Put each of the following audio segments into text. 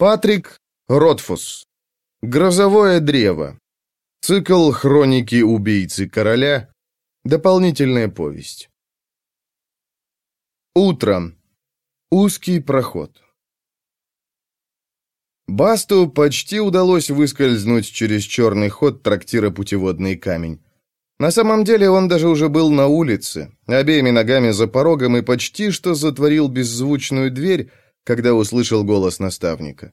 Патрик Ротфус. Грозовое древо. Цикл «Хроники убийцы короля». Дополнительная повесть. Утро. Узкий проход. Басту почти удалось выскользнуть через черный ход трактира «Путеводный камень». На самом деле он даже уже был на улице, обеими ногами за порогом и почти что затворил беззвучную дверь, когда услышал голос наставника.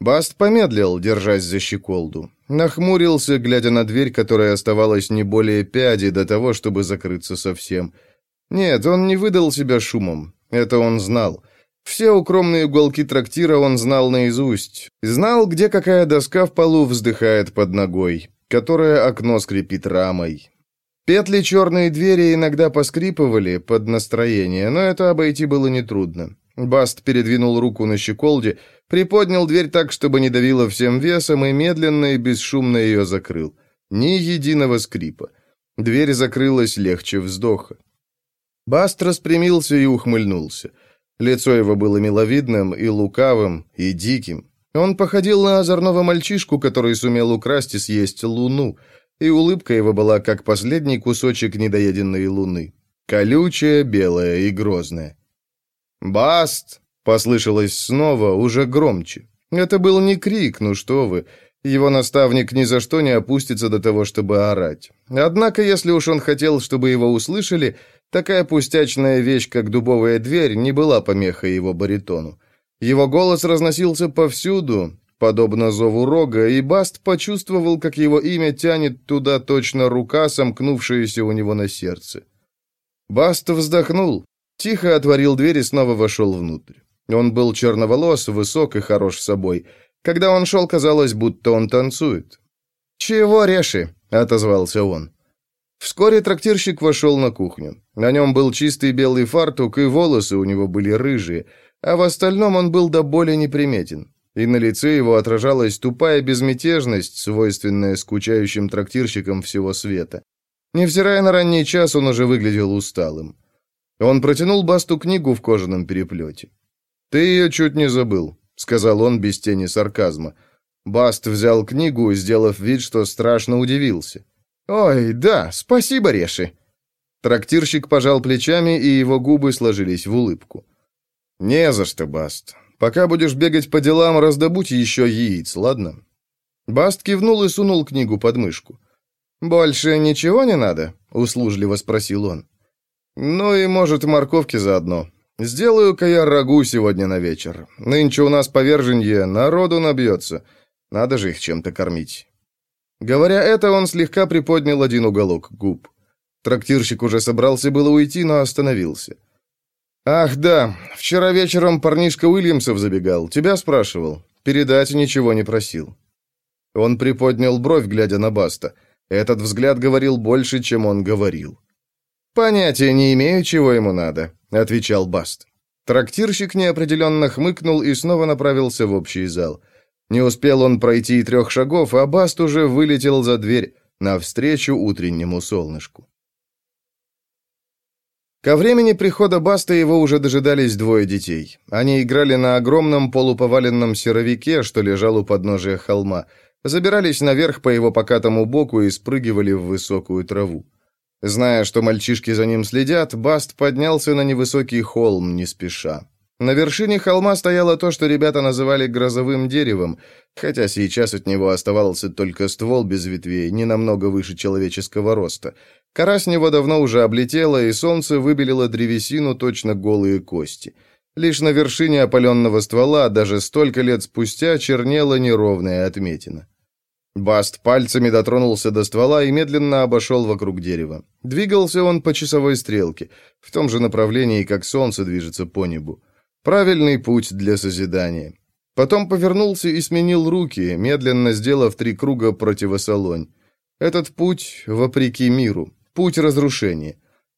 Баст помедлил, держась за щеколду. Нахмурился, глядя на дверь, которая оставалась не более пяди до того, чтобы закрыться совсем. Нет, он не выдал себя шумом. Это он знал. Все укромные уголки трактира он знал наизусть. Знал, где какая доска в полу вздыхает под ногой, которое окно скрипит рамой. Петли черной двери иногда поскрипывали под настроение, но это обойти было нетрудно. Баст передвинул руку на щеколде, приподнял дверь так, чтобы не давило всем весом, и медленно и бесшумно ее закрыл. Ни единого скрипа. Дверь закрылась легче вздоха. Баст распрямился и ухмыльнулся. Лицо его было миловидным и лукавым, и диким. Он походил на озорного мальчишку, который сумел украсть и съесть луну, и улыбка его была как последний кусочек недоеденной луны. Колючая, белая и грозная. «Баст!» — послышалось снова, уже громче. Это был не крик, ну что вы. Его наставник ни за что не опустится до того, чтобы орать. Однако, если уж он хотел, чтобы его услышали, Такая пустячная вещь, как дубовая дверь, не была помехой его баритону. Его голос разносился повсюду, подобно зову рога, и Баст почувствовал, как его имя тянет туда точно рука, сомкнувшаяся у него на сердце. Баст вздохнул, тихо отворил дверь и снова вошел внутрь. Он был черноволос, высок и хорош собой. Когда он шел, казалось, будто он танцует. «Чего, Реши?» — отозвался он. Вскоре трактирщик вошел на кухню. На нем был чистый белый фартук, и волосы у него были рыжие, а в остальном он был до боли неприметен. И на лице его отражалась тупая безмятежность, свойственная скучающим трактирщикам всего света. Невзирая на ранний час, он уже выглядел усталым. Он протянул Басту книгу в кожаном переплете. «Ты ее чуть не забыл», — сказал он без тени сарказма. Баст взял книгу, сделав вид, что страшно удивился. «Ой, да, спасибо, Реши». Трактирщик пожал плечами, и его губы сложились в улыбку. «Не за что, Баст. Пока будешь бегать по делам, раздобудь еще яиц, ладно?» Баст кивнул и сунул книгу под мышку. «Больше ничего не надо?» — услужливо спросил он. «Ну и, может, морковки заодно. Сделаю-ка я рагу сегодня на вечер. Нынче у нас поверженье, народу набьется. Надо же их чем-то кормить». Говоря это, он слегка приподнял один уголок губ. Трактирщик уже собрался было уйти, но остановился. «Ах, да, вчера вечером парнишка Уильямсов забегал, тебя спрашивал. Передать ничего не просил». Он приподнял бровь, глядя на Баста. Этот взгляд говорил больше, чем он говорил. «Понятия не имею, чего ему надо», — отвечал Баст. Трактирщик неопределенно хмыкнул и снова направился в общий зал. Не успел он пройти и трех шагов, а Баст уже вылетел за дверь, навстречу утреннему солнышку. Ко времени прихода Баста его уже дожидались двое детей. Они играли на огромном полуповаленном серовике, что лежал у подножия холма, забирались наверх по его покатому боку и спрыгивали в высокую траву. Зная, что мальчишки за ним следят, Баст поднялся на невысокий холм не спеша. На вершине холма стояло то, что ребята называли грозовым деревом, хотя сейчас от него оставался только ствол без ветвей, не намного выше человеческого роста. Кора с него давно уже облетела, и солнце выбелило древесину точно голые кости. Лишь на вершине опаленного ствола, даже столько лет спустя, чернела неровная отметина. Баст пальцами дотронулся до ствола и медленно обошел вокруг дерева. Двигался он по часовой стрелке, в том же направлении, как солнце движется по небу. Правильный путь для созидания. Потом повернулся и сменил руки, медленно сделав три круга противосолонь. Этот путь вопреки миру, путь разрушения.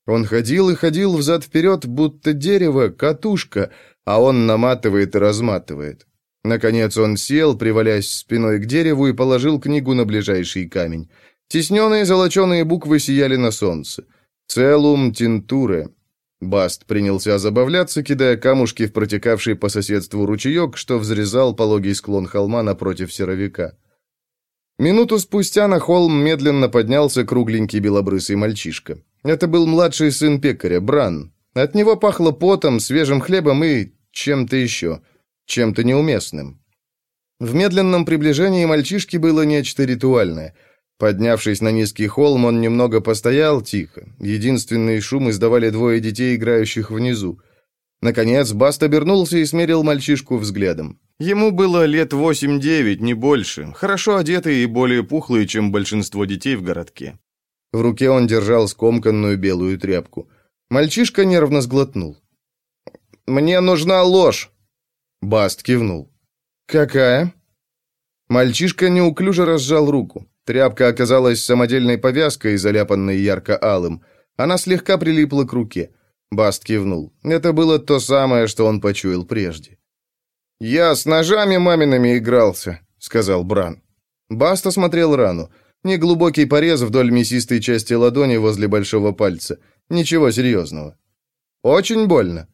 Он ходил и ходил взад-вперед, будто дерево, катушка, а он наматывает и разматывает. Наконец он сел, привалясь спиной к дереву, и положил книгу на ближайший камень. Тесненные золоченые буквы сияли на солнце. «Целум тинтуре», Баст принялся забавляться, кидая камушки в протекавший по соседству ручеек, что взрезал пологий склон холма напротив серовика. Минуту спустя на холм медленно поднялся кругленький белобрысый мальчишка. Это был младший сын пекаря, Бран. От него пахло потом, свежим хлебом и чем-то еще, чем-то неуместным. В медленном приближении мальчишки было нечто ритуальное. Поднявшись на низкий холм, он немного постоял тихо. Единственный шум издавали двое детей, играющих внизу. Наконец, Баст обернулся и смерил мальчишку взглядом. Ему было лет восемь-девять, не больше, хорошо одетый и более пухлый, чем большинство детей в городке. В руке он держал скомканную белую тряпку. Мальчишка нервно сглотнул. «Мне нужна ложь!» Баст кивнул. «Какая?» Мальчишка неуклюже разжал руку. Тряпка оказалась самодельной повязкой, заляпанной ярко-алым. Она слегка прилипла к руке. Баст кивнул. Это было то самое, что он почуял прежде. «Я с ножами мамиными игрался», — сказал Бран. Баст осмотрел рану. Неглубокий порез вдоль мясистой части ладони возле большого пальца. Ничего серьезного. «Очень больно».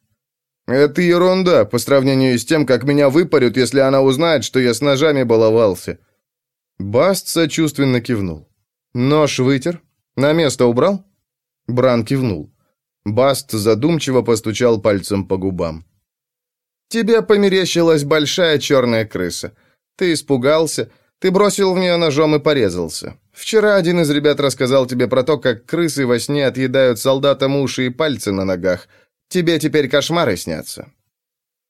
«Это ерунда по сравнению с тем, как меня выпарют, если она узнает, что я с ножами баловался». Баст сочувственно кивнул. «Нож вытер? На место убрал?» Бран кивнул. Баст задумчиво постучал пальцем по губам. Тебе померещилась большая черная крыса. Ты испугался, ты бросил в нее ножом и порезался. Вчера один из ребят рассказал тебе про то, как крысы во сне отъедают солдатам уши и пальцы на ногах. Тебе теперь кошмары снятся».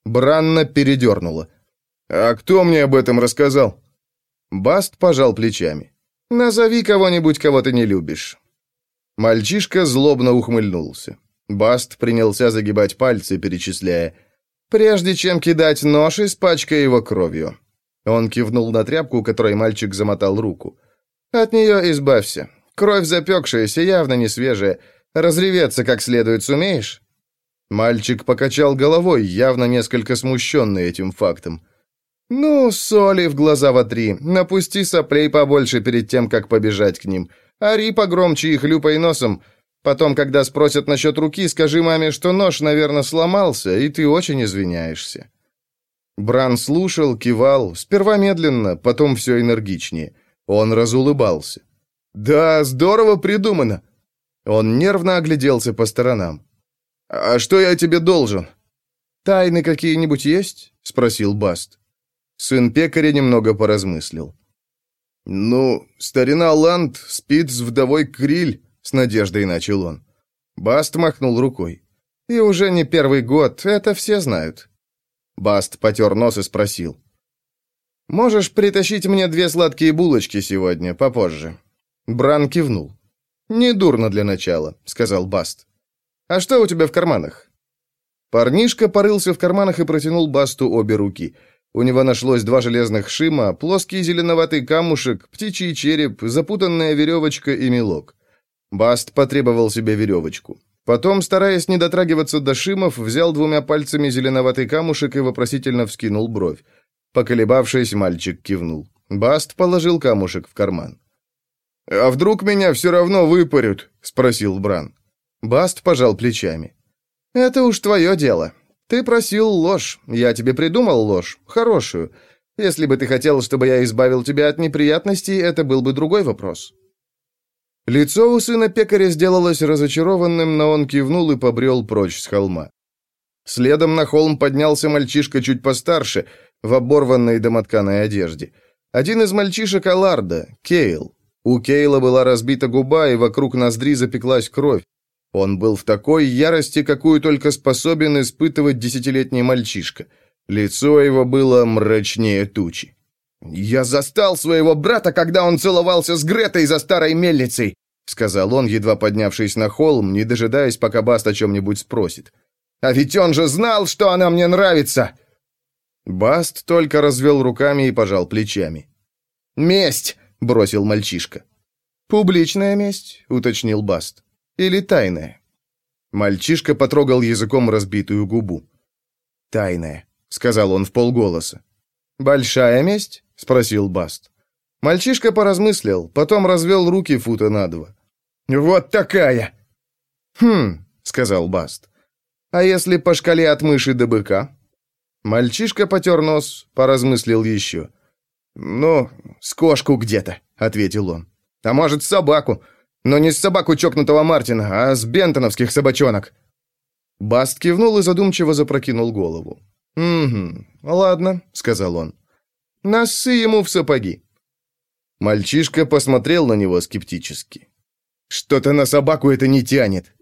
Бранна передернула. «А кто мне об этом рассказал?» Баст пожал плечами. «Назови кого-нибудь, кого ты не любишь». Мальчишка злобно ухмыльнулся. Баст принялся загибать пальцы, перечисляя. Прежде чем кидать нож, испачкай его кровью». Он кивнул на тряпку, которой мальчик замотал руку. «От нее избавься. Кровь запекшаяся, явно не свежая. Разреветься как следует сумеешь?» Мальчик покачал головой, явно несколько смущенный этим фактом. «Ну, соли в глаза вотри, напусти соплей побольше перед тем, как побежать к ним. Ори погромче и хлюпай носом. Потом, когда спросят насчет руки, скажи маме, что нож, наверное, сломался, и ты очень извиняешься». Бран слушал, кивал, сперва медленно, потом все энергичнее. Он разулыбался. «Да, здорово придумано!» Он нервно огляделся по сторонам. «А что я тебе должен?» «Тайны какие-нибудь есть?» — спросил Баст. Сын пекаря немного поразмыслил. «Ну, старина Ланд спит с вдовой Криль. С надеждой начал он. Баст махнул рукой. «И уже не первый год, это все знают». Баст потер нос и спросил. «Можешь притащить мне две сладкие булочки сегодня, попозже?» Бран кивнул. «Недурно для начала», — сказал Баст. «А что у тебя в карманах?» Парнишка порылся в карманах и протянул Басту обе руки. У него нашлось два железных шима, плоский зеленоватый камушек, птичий череп, запутанная веревочка и мелок. Баст потребовал себе веревочку. Потом, стараясь не дотрагиваться до шимов, взял двумя пальцами зеленоватый камушек и вопросительно вскинул бровь. Поколебавшись, мальчик кивнул. Баст положил камушек в карман. «А вдруг меня все равно выпарют?» — спросил Бран. Баст пожал плечами. «Это уж твое дело. Ты просил ложь. Я тебе придумал ложь. Хорошую. Если бы ты хотел, чтобы я избавил тебя от неприятностей, это был бы другой вопрос». Лицо у сына пекаря сделалось разочарованным, но он кивнул и побрел прочь с холма. Следом на холм поднялся мальчишка чуть постарше, в оборванной домотканой одежде. Один из мальчишек Аларда, Кейл. У Кейла была разбита губа, и вокруг ноздри запеклась кровь. Он был в такой ярости, какую только способен испытывать десятилетний мальчишка. Лицо его было мрачнее тучи. «Я застал своего брата, когда он целовался с Гретой за старой мельницей», сказал он, едва поднявшись на холм, не дожидаясь, пока Баст о чем-нибудь спросит. «А ведь он же знал, что она мне нравится!» Баст только развел руками и пожал плечами. «Месть!» — бросил мальчишка. «Публичная месть?» — уточнил Баст. «Или тайная?» Мальчишка потрогал языком разбитую губу. «Тайная», — сказал он в полголоса. «Большая месть?» — спросил Баст. Мальчишка поразмыслил, потом развел руки фута на два. «Вот такая!» «Хм», — сказал Баст. А если по шкале от мыши до быка?» Мальчишка потер нос, поразмыслил еще. «Ну, с кошку где-то», — ответил он. «А может, собаку. Но не с собаку чокнутого Мартина, а с бентоновских собачонок». Баст кивнул и задумчиво запрокинул голову. «Угу, ладно», — сказал он. «Носы ему в сапоги». Мальчишка посмотрел на него скептически. «Что-то на собаку это не тянет».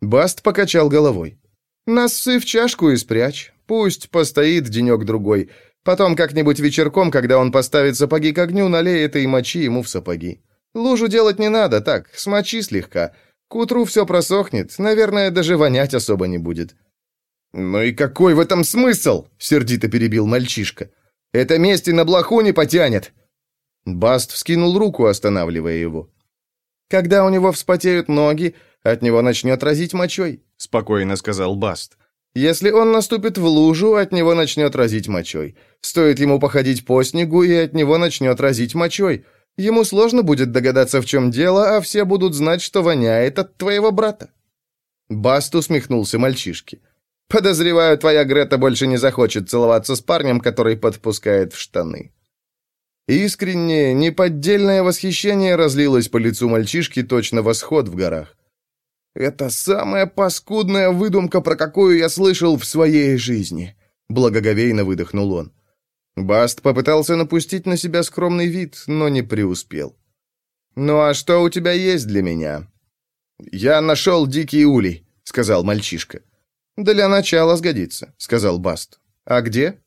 Баст покачал головой. «Носы в чашку и спрячь. Пусть постоит денек-другой. Потом как-нибудь вечерком, когда он поставит сапоги к огню, налей это и мочи ему в сапоги. Лужу делать не надо, так, смочи слегка. К утру все просохнет, наверное, даже вонять особо не будет». «Ну и какой в этом смысл?» — сердито перебил мальчишка. «Это месть на блоху не потянет!» Баст вскинул руку, останавливая его. «Когда у него вспотеют ноги, от него начнет разить мочой», — спокойно сказал Баст. «Если он наступит в лужу, от него начнет разить мочой. Стоит ему походить по снегу, и от него начнет разить мочой. Ему сложно будет догадаться, в чем дело, а все будут знать, что воняет от твоего брата». Баст усмехнулся мальчишке. «Подозреваю, твоя Грета больше не захочет целоваться с парнем, который подпускает в штаны». Искреннее, неподдельное восхищение разлилось по лицу мальчишки точно восход в горах. «Это самая паскудная выдумка, про какую я слышал в своей жизни», — благоговейно выдохнул он. Баст попытался напустить на себя скромный вид, но не преуспел. «Ну а что у тебя есть для меня?» «Я нашел дикий улей», — сказал мальчишка. «Для начала сгодится», — сказал Баст. «А где?»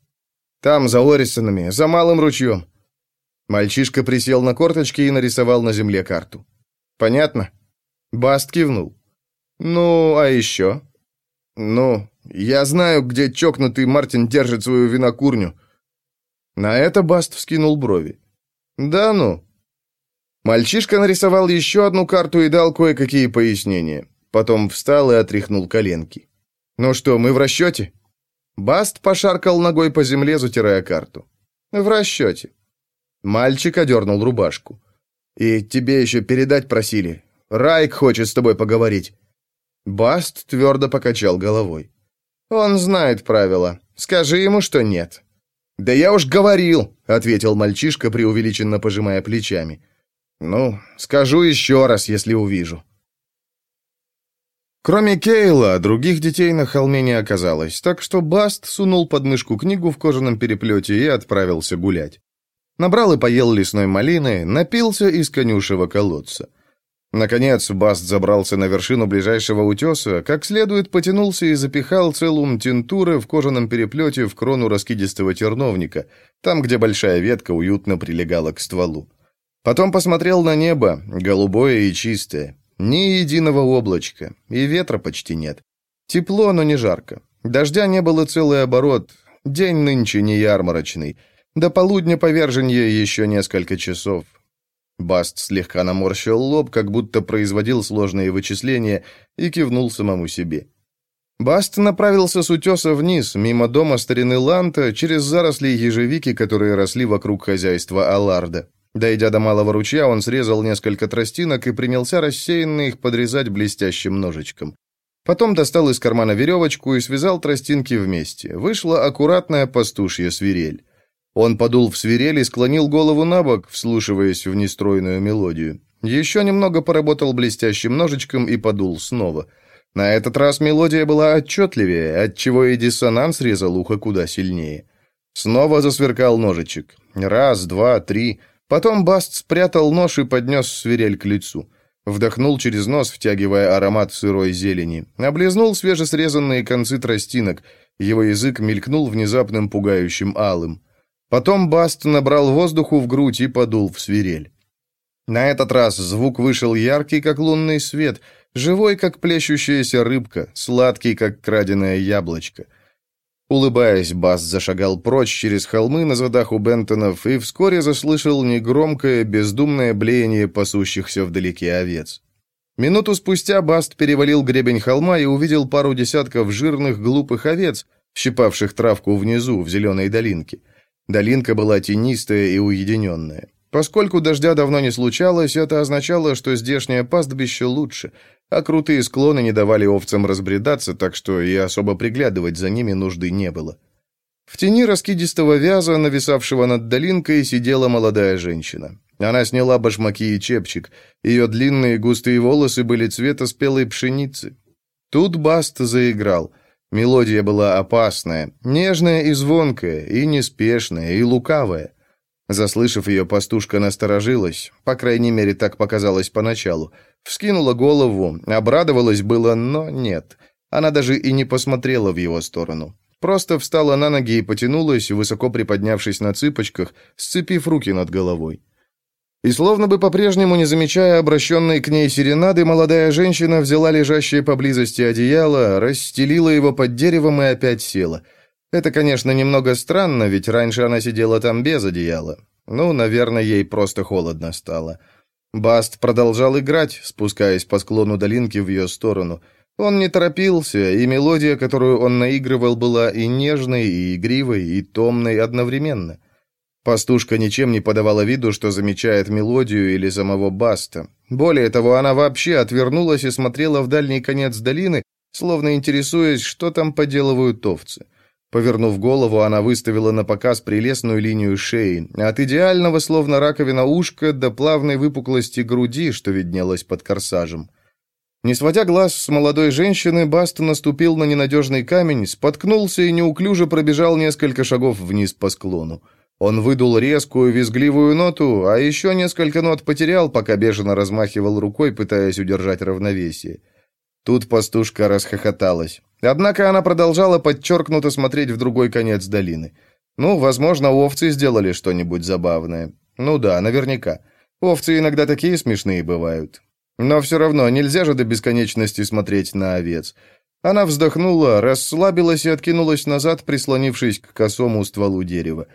«Там, за Орисонами, за малым ручьем». Мальчишка присел на корточки и нарисовал на земле карту. «Понятно?» Баст кивнул. «Ну, а еще?» «Ну, я знаю, где чокнутый Мартин держит свою винокурню. На это Баст вскинул брови. «Да ну». Мальчишка нарисовал еще одну карту и дал кое-какие пояснения. Потом встал и отряхнул коленки. «Ну что, мы в расчете?» Баст пошаркал ногой по земле, затирая карту. «В расчете». Мальчик одернул рубашку. «И тебе еще передать просили. Райк хочет с тобой поговорить». Баст твердо покачал головой. «Он знает правила. Скажи ему, что нет». «Да я уж говорил», — ответил мальчишка, преувеличенно пожимая плечами. «Ну, скажу еще раз, если увижу». Кроме Кейла, других детей на холме не оказалось, так что Баст сунул под мышку книгу в кожаном переплете и отправился гулять. Набрал и поел лесной малины, напился из конюшего колодца. Наконец Баст забрался на вершину ближайшего утеса, как следует потянулся и запихал целую тинтуры в кожаном переплете в крону раскидистого терновника, там, где большая ветка уютно прилегала к стволу. Потом посмотрел на небо, голубое и чистое. Ни единого облачка, и ветра почти нет. Тепло, но не жарко. Дождя не было целый оборот. День нынче не ярмарочный. До полудня поверженья еще несколько часов. Баст слегка наморщил лоб, как будто производил сложные вычисления, и кивнул самому себе. Баст направился с утеса вниз, мимо дома старины Ланта, через заросли ежевики, которые росли вокруг хозяйства Алларда. Дойдя до малого ручья, он срезал несколько тростинок и принялся рассеянно их подрезать блестящим ножичком. Потом достал из кармана веревочку и связал тростинки вместе. Вышла аккуратная пастушья свирель. Он подул в свирель и склонил голову на бок, вслушиваясь в нестройную мелодию. Еще немного поработал блестящим ножичком и подул снова. На этот раз мелодия была отчетливее, отчего и диссонанс резал ухо куда сильнее. Снова засверкал ножичек. Раз, два, три. Потом Баст спрятал нож и поднес свирель к лицу. Вдохнул через нос, втягивая аромат сырой зелени. Облизнул свежесрезанные концы тростинок. Его язык мелькнул внезапным пугающим алым. Потом Баст набрал воздуху в грудь и подул в свирель. На этот раз звук вышел яркий, как лунный свет, живой, как плещущаяся рыбка, сладкий, как краденое яблочко. Улыбаясь, Баст зашагал прочь через холмы на задах у Бентонов и вскоре заслышал негромкое, бездумное блеяние пасущихся вдалеке овец. Минуту спустя Баст перевалил гребень холма и увидел пару десятков жирных глупых овец, щипавших травку внизу, в зеленой долинке. Долинка была тенистая и уединенная. Поскольку дождя давно не случалось, это означало, что здешнее пастбище лучше. а крутые склоны не давали овцам разбредаться, так что и особо приглядывать за ними нужды не было. В тени раскидистого вяза, нависавшего над долинкой, сидела молодая женщина. Она сняла башмаки и чепчик. Ее длинные густые волосы были цвета спелой пшеницы. Тут Баст заиграл. Мелодия была опасная, нежная и звонкая, и неспешная, и лукавая. Заслышав ее, пастушка насторожилась, по крайней мере, так показалось поначалу. Вскинула голову, обрадовалась было, но нет. Она даже и не посмотрела в его сторону. Просто встала на ноги и потянулась, высоко приподнявшись на цыпочках, сцепив руки над головой. И словно бы по-прежнему не замечая обращенной к ней серенады, молодая женщина взяла лежащее поблизости одеяло, расстелила его под деревом и опять села. Это, конечно, немного странно, ведь раньше она сидела там без одеяла. Ну, наверное, ей просто холодно стало. Баст продолжал играть, спускаясь по склону долинки в ее сторону – он не торопился, и мелодия, которую он наигрывал, была и нежной, и игривой, и томной одновременно. Пастушка ничем не подавала виду, что замечает мелодию или самого Баста. Более того, она вообще отвернулась и смотрела в дальний конец долины, словно интересуясь, что там поделывают овцы. Повернув голову, она выставила на показ прелестную линию шеи, от идеального, словно раковина ушка, до плавной выпуклости груди, что виднелось под корсажем. Не сводя глаз с молодой женщины, Баст наступил на ненадежный камень, споткнулся и неуклюже пробежал несколько шагов вниз по склону. Он выдул резкую, визгливую ноту, а еще несколько нот потерял, пока бешено размахивал рукой, пытаясь удержать равновесие. Тут пастушка расхохоталась. Однако она продолжала подчеркнуто смотреть в другой конец долины. Ну, возможно, овцы сделали что-нибудь забавное. Ну да, наверняка. Овцы иногда такие смешные бывают. Но все равно нельзя же до бесконечности смотреть на овец. Она вздохнула, расслабилась и откинулась назад, прислонившись к косому стволу дерева.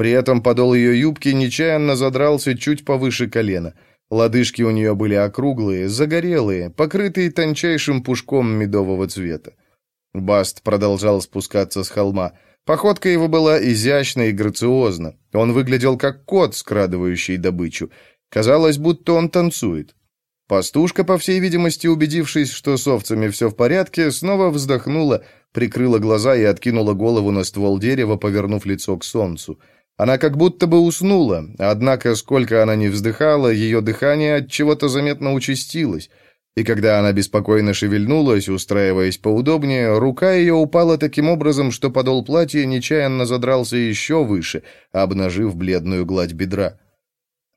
При этом подол ее юбки нечаянно задрался чуть повыше колена. Лодыжки у нее были округлые, загорелые, покрытые тончайшим пушком медового цвета. Баст продолжал спускаться с холма. Походка его была изящна и грациозна. Он выглядел как кот, скрадывающий добычу. Казалось, будто он танцует. Пастушка, по всей видимости, убедившись, что с овцами все в порядке, снова вздохнула, прикрыла глаза и откинула голову на ствол дерева, повернув лицо к солнцу. Она как будто бы уснула, однако, сколько она не вздыхала, ее дыхание от чего-то заметно участилось. И когда она беспокойно шевельнулась, устраиваясь поудобнее, рука ее упала таким образом, что подол платья нечаянно задрался еще выше, обнажив бледную гладь бедра.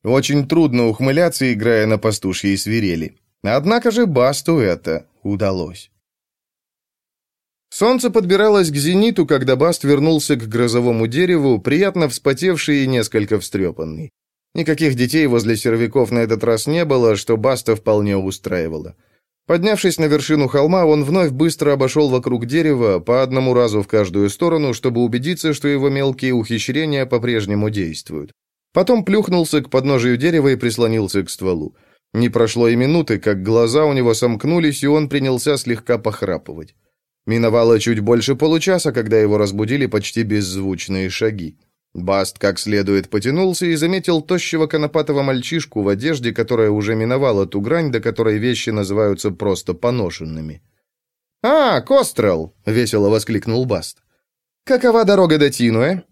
Очень трудно ухмыляться, играя на пастушьей свирели. Однако же Басту это удалось. Солнце подбиралось к зениту, когда Баст вернулся к грозовому дереву, приятно вспотевший и несколько встрепанный. Никаких детей возле сервяков на этот раз не было, что Баста вполне устраивало. Поднявшись на вершину холма, он вновь быстро обошел вокруг дерева, по одному разу в каждую сторону, чтобы убедиться, что его мелкие ухищрения по-прежнему действуют. Потом плюхнулся к подножию дерева и прислонился к стволу. Не прошло и минуты, как глаза у него сомкнулись, и он принялся слегка похрапывать. Миновало чуть больше получаса, когда его разбудили почти беззвучные шаги. Баст как следует потянулся и заметил тощего конопатого мальчишку в одежде, которая уже миновала ту грань, до которой вещи называются просто поношенными. «А, Кострел!» — весело воскликнул Баст. «Какова дорога до Тинуэ?»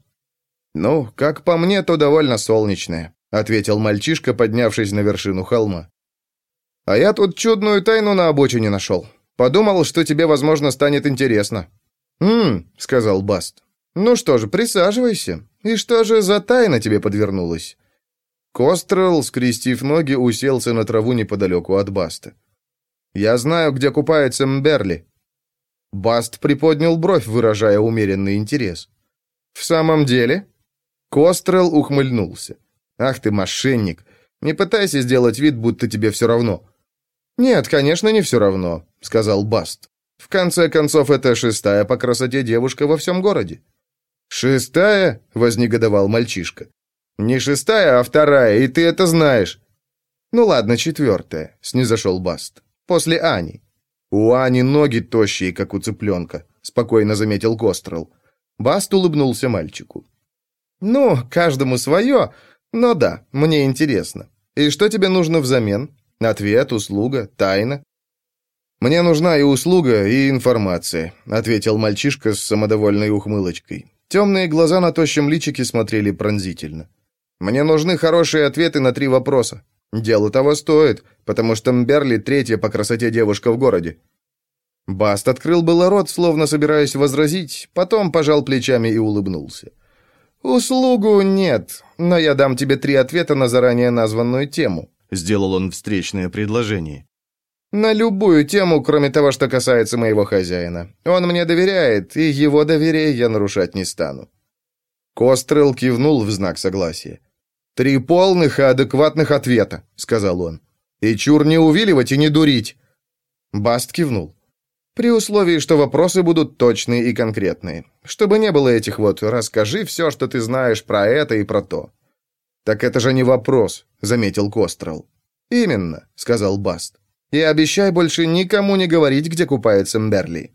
«Ну, как по мне, то довольно солнечная», — ответил мальчишка, поднявшись на вершину холма. «А я тут чудную тайну на обочине нашел. Подумал, что тебе, возможно, станет интересно». «Хм», — сказал Баст. «Ну что же, присаживайся. И что же за тайна тебе подвернулась?» Кострелл, скрестив ноги, уселся на траву неподалеку от Баста. «Я знаю, где купается Мберли». Баст приподнял бровь, выражая умеренный интерес. «В самом деле?» Кострел ухмыльнулся. «Ах ты, мошенник! Не пытайся сделать вид, будто тебе все равно». «Нет, конечно, не все равно», — сказал Баст. «В конце концов, это шестая по красоте девушка во всем городе». «Шестая?» — вознегодовал мальчишка. «Не шестая, а вторая, и ты это знаешь». «Ну ладно, четвертая», — снизошел Баст. «После Ани». «У Ани ноги тощие, как у цыпленка», — спокойно заметил Кострел. Баст улыбнулся мальчику. «Ну, каждому свое, но да, мне интересно. И что тебе нужно взамен? Ответ, услуга, тайна?» «Мне нужна и услуга, и информация», — ответил мальчишка с самодовольной ухмылочкой. Темные глаза на тощем личике смотрели пронзительно. «Мне нужны хорошие ответы на три вопроса. Дело того стоит, потому что Мберли третья по красоте девушка в городе». Баст открыл было рот, словно собираясь возразить, потом пожал плечами и улыбнулся. «Услугу нет, но я дам тебе три ответа на заранее названную тему», — сделал он встречное предложение. «На любую тему, кроме того, что касается моего хозяина. Он мне доверяет, и его доверие я нарушать не стану». Кострел кивнул в знак согласия. «Три полных и адекватных ответа», — сказал он. «И чур не увиливать и не дурить». Баст кивнул. При условии, что вопросы будут точные и конкретные. Чтобы не было этих вот «расскажи все, что ты знаешь про это и про то». «Так это же не вопрос», — заметил Кострел. «Именно», — сказал Баст. «И обещай больше никому не говорить, где купается Мберли».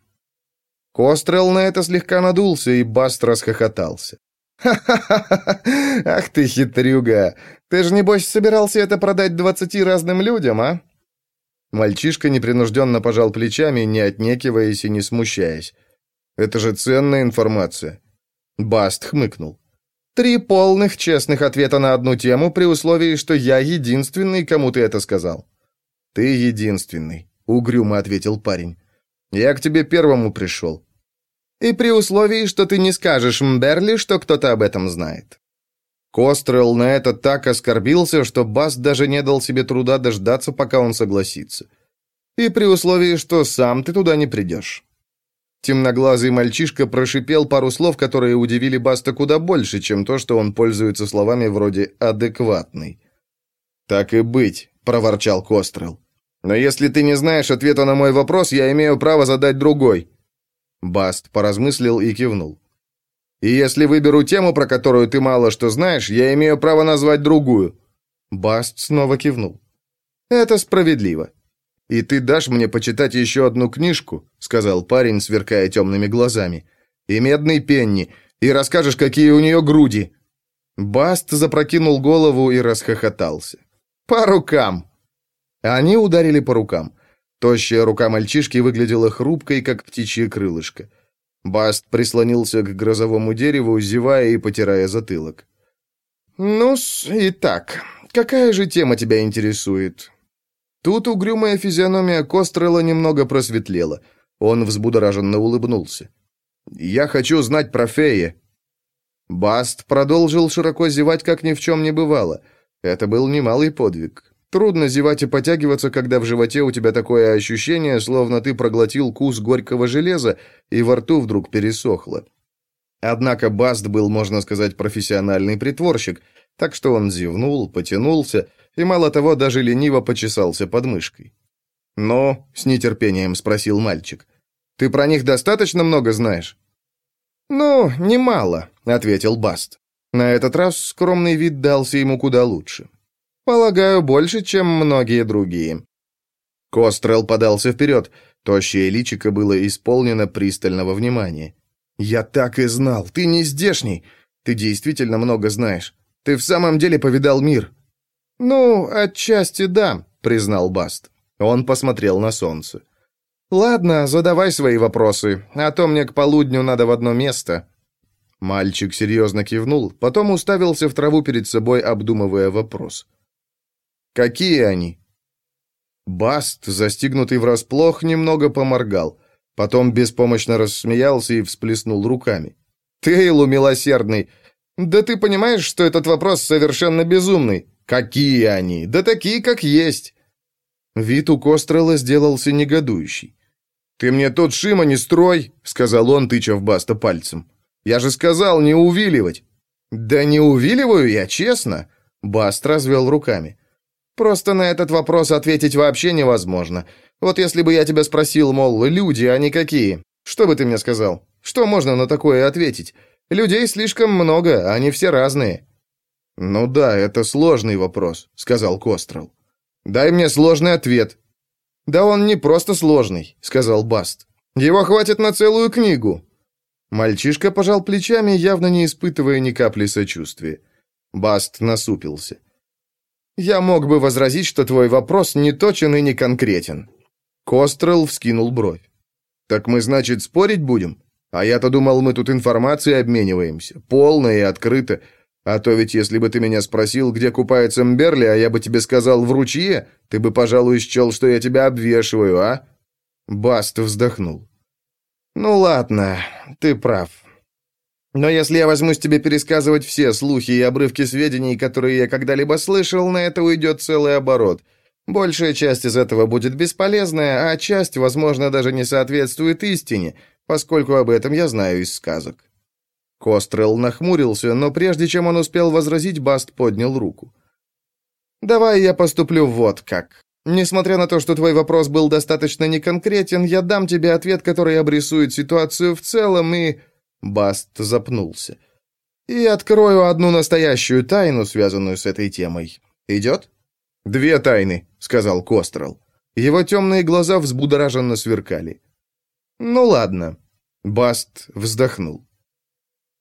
Кострел на это слегка надулся, и Баст расхохотался. «Ха-ха-ха! Ах ты хитрюга! Ты же, небось, собирался это продать двадцати разным людям, а? Мальчишка непринужденно пожал плечами, не отнекиваясь и не смущаясь. «Это же ценная информация». Баст хмыкнул. «Три полных честных ответа на одну тему при условии, что я единственный, кому ты это сказал». «Ты единственный», — угрюмо ответил парень. «Я к тебе первому пришел». «И при условии, что ты не скажешь Мберли, что кто-то об этом знает». Кострелл на это так оскорбился, что Бас даже не дал себе труда дождаться, пока он согласится. И при условии, что сам ты туда не придешь. Темноглазый мальчишка прошипел пару слов, которые удивили Баста куда больше, чем то, что он пользуется словами вроде «адекватный». «Так и быть», — проворчал Кострелл. «Но если ты не знаешь ответа на мой вопрос, я имею право задать другой». Баст поразмыслил и кивнул. И если выберу тему, про которую ты мало что знаешь, я имею право назвать другую». Баст снова кивнул. «Это справедливо. И ты дашь мне почитать еще одну книжку», сказал парень, сверкая темными глазами. «И медный пенни, и расскажешь, какие у нее груди». Баст запрокинул голову и расхохотался. «По рукам!» Они ударили по рукам. Тощая рука мальчишки выглядела хрупкой, как птичье крылышко. Баст прислонился к грозовому дереву, зевая и потирая затылок. «Ну-с, итак, какая же тема тебя интересует?» Тут угрюмая физиономия Кострелла немного просветлела. Он взбудораженно улыбнулся. «Я хочу знать про феи». Баст продолжил широко зевать, как ни в чем не бывало. Это был немалый подвиг. Трудно зевать и потягиваться, когда в животе у тебя такое ощущение, словно ты проглотил кус горького железа, и во рту вдруг пересохло. Однако Баст был, можно сказать, профессиональный притворщик, так что он зевнул, потянулся и, мало того, даже лениво почесался под мышкой. «Ну?» — с нетерпением спросил мальчик. «Ты про них достаточно много знаешь?» «Ну, немало», — ответил Баст. На этот раз скромный вид дался ему куда лучше. Полагаю, больше, чем многие другие». Кострел подался вперед. Тощее личико было исполнено пристального внимания. «Я так и знал. Ты не здешний. Ты действительно много знаешь. Ты в самом деле повидал мир». «Ну, отчасти да», — признал Баст. Он посмотрел на солнце. «Ладно, задавай свои вопросы, а то мне к полудню надо в одно место». Мальчик серьезно кивнул, потом уставился в траву перед собой, обдумывая вопрос. «Какие они?» Баст, застигнутый врасплох, немного поморгал. Потом беспомощно рассмеялся и всплеснул руками. «Тейлу, милосердный! Да ты понимаешь, что этот вопрос совершенно безумный? Какие они? Да такие, как есть!» Вид у Кострела сделался негодующий. «Ты мне тут Шима не строй!» — сказал он, тыча Баста пальцем. «Я же сказал не увиливать!» «Да не увиливаю я, честно!» Баст развел руками. Просто на этот вопрос ответить вообще невозможно. Вот если бы я тебя спросил, мол, люди, они какие? Что бы ты мне сказал? Что можно на такое ответить? Людей слишком много, они все разные». «Ну да, это сложный вопрос», — сказал Кострел. «Дай мне сложный ответ». «Да он не просто сложный», — сказал Баст. «Его хватит на целую книгу». Мальчишка пожал плечами, явно не испытывая ни капли сочувствия. Баст насупился. Я мог бы возразить, что твой вопрос не точен и не конкретен. Кострел вскинул бровь. «Так мы, значит, спорить будем? А я-то думал, мы тут информацией обмениваемся, полно и открыто. А то ведь если бы ты меня спросил, где купается Мберли, а я бы тебе сказал в ручье, ты бы, пожалуй, счел, что я тебя обвешиваю, а?» Баст вздохнул. «Ну ладно, ты прав. Но если я возьмусь тебе пересказывать все слухи и обрывки сведений, которые я когда-либо слышал, на это уйдет целый оборот. Большая часть из этого будет бесполезная, а часть, возможно, даже не соответствует истине, поскольку об этом я знаю из сказок». Кострелл нахмурился, но прежде чем он успел возразить, Баст поднял руку. «Давай я поступлю вот как. Несмотря на то, что твой вопрос был достаточно неконкретен, я дам тебе ответ, который обрисует ситуацию в целом и...» Баст запнулся. «И открою одну настоящую тайну, связанную с этой темой. Идет?» «Две тайны», — сказал Кострел. Его темные глаза взбудораженно сверкали. «Ну ладно». Баст вздохнул.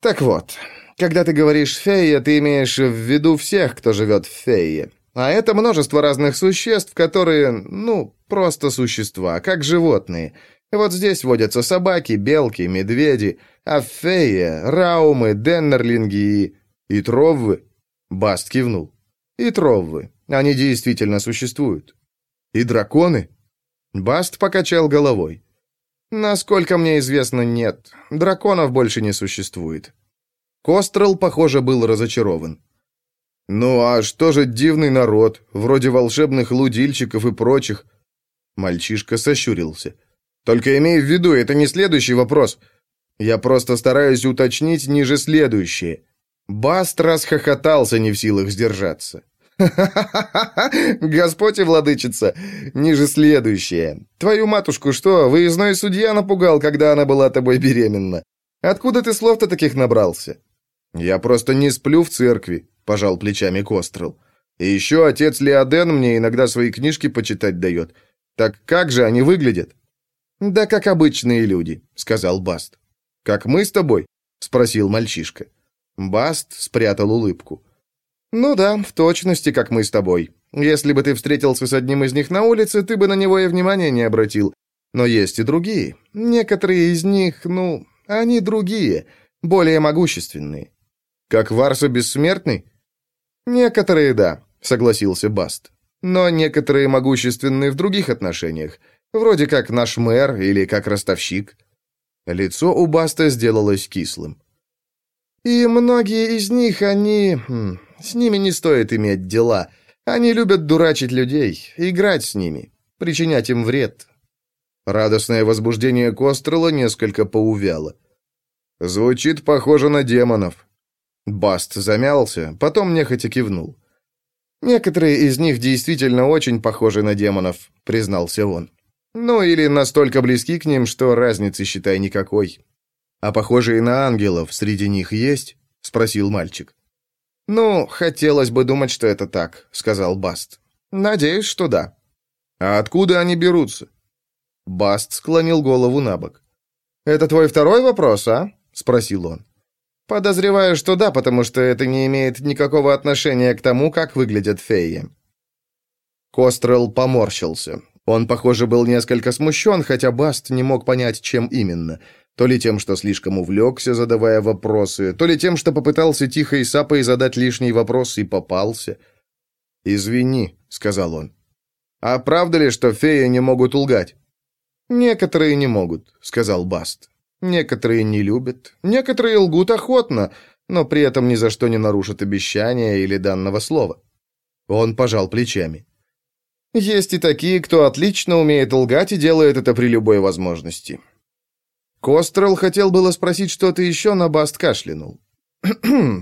«Так вот, когда ты говоришь «фея», ты имеешь в виду всех, кто живет в фее. А это множество разных существ, которые, ну, просто существа, как животные. Вот здесь водятся собаки, белки, медведи, а в фее — раумы, деннерлинги и... и троввы. Баст кивнул. И троввы. Они действительно существуют. И драконы? Баст покачал головой. Насколько мне известно, нет. Драконов больше не существует. Кострел, похоже, был разочарован. «Ну а что же дивный народ, вроде волшебных лудильщиков и прочих?» Мальчишка сощурился. «Только имей в виду, это не следующий вопрос. Я просто стараюсь уточнить ниже следующее». Баст расхохотался, не в силах сдержаться. «Ха-ха-ха! Господь и владычица! Ниже следующее. Твою матушку что, выездной судья напугал, когда она была тобой беременна? Откуда ты слов-то таких набрался?» «Я просто не сплю в церкви», — пожал плечами Кострел. «И еще отец Леоден мне иногда свои книжки почитать дает. Так как же они выглядят?» «Да как обычные люди», — сказал Баст. «Как мы с тобой?» — спросил мальчишка. Баст спрятал улыбку. «Ну да, в точности, как мы с тобой. Если бы ты встретился с одним из них на улице, ты бы на него и внимания не обратил. Но есть и другие. Некоторые из них, ну, они другие, более могущественные. Как Варса Бессмертный? Некоторые, да, согласился Баст. Но некоторые могущественные в других отношениях, вроде как наш мэр или как ростовщик. Лицо у Баста сделалось кислым. И многие из них, они... С ними не стоит иметь дела. Они любят дурачить людей, играть с ними, причинять им вред. Радостное возбуждение Кострела несколько поувяло. «Звучит похоже на демонов», Баст замялся, потом нехотя кивнул. «Некоторые из них действительно очень похожи на демонов», — признался он. «Ну или настолько близки к ним, что разницы, считай, никакой». «А похожие на ангелов среди них есть?» — спросил мальчик. «Ну, хотелось бы думать, что это так», — сказал Баст. «Надеюсь, что да». «А откуда они берутся?» Баст склонил голову на бок. «Это твой второй вопрос, а?» — спросил он. Подозреваю, что да, потому что это не имеет никакого отношения к тому, как выглядят феи. Кострел поморщился. Он, похоже, был несколько смущен, хотя Баст не мог понять, чем именно. То ли тем, что слишком увлекся, задавая вопросы, то ли тем, что попытался тихо и сапой задать лишний вопрос и попался. «Извини», — сказал он. «А правда ли, что феи не могут лгать?» «Некоторые не могут», — сказал Баст. Некоторые не любят, некоторые лгут охотно, но при этом ни за что не нарушат обещания или данного слова. Он пожал плечами. Есть и такие, кто отлично умеет лгать и делает это при любой возможности. Кострел хотел было спросить что-то еще, но Баст кашлянул.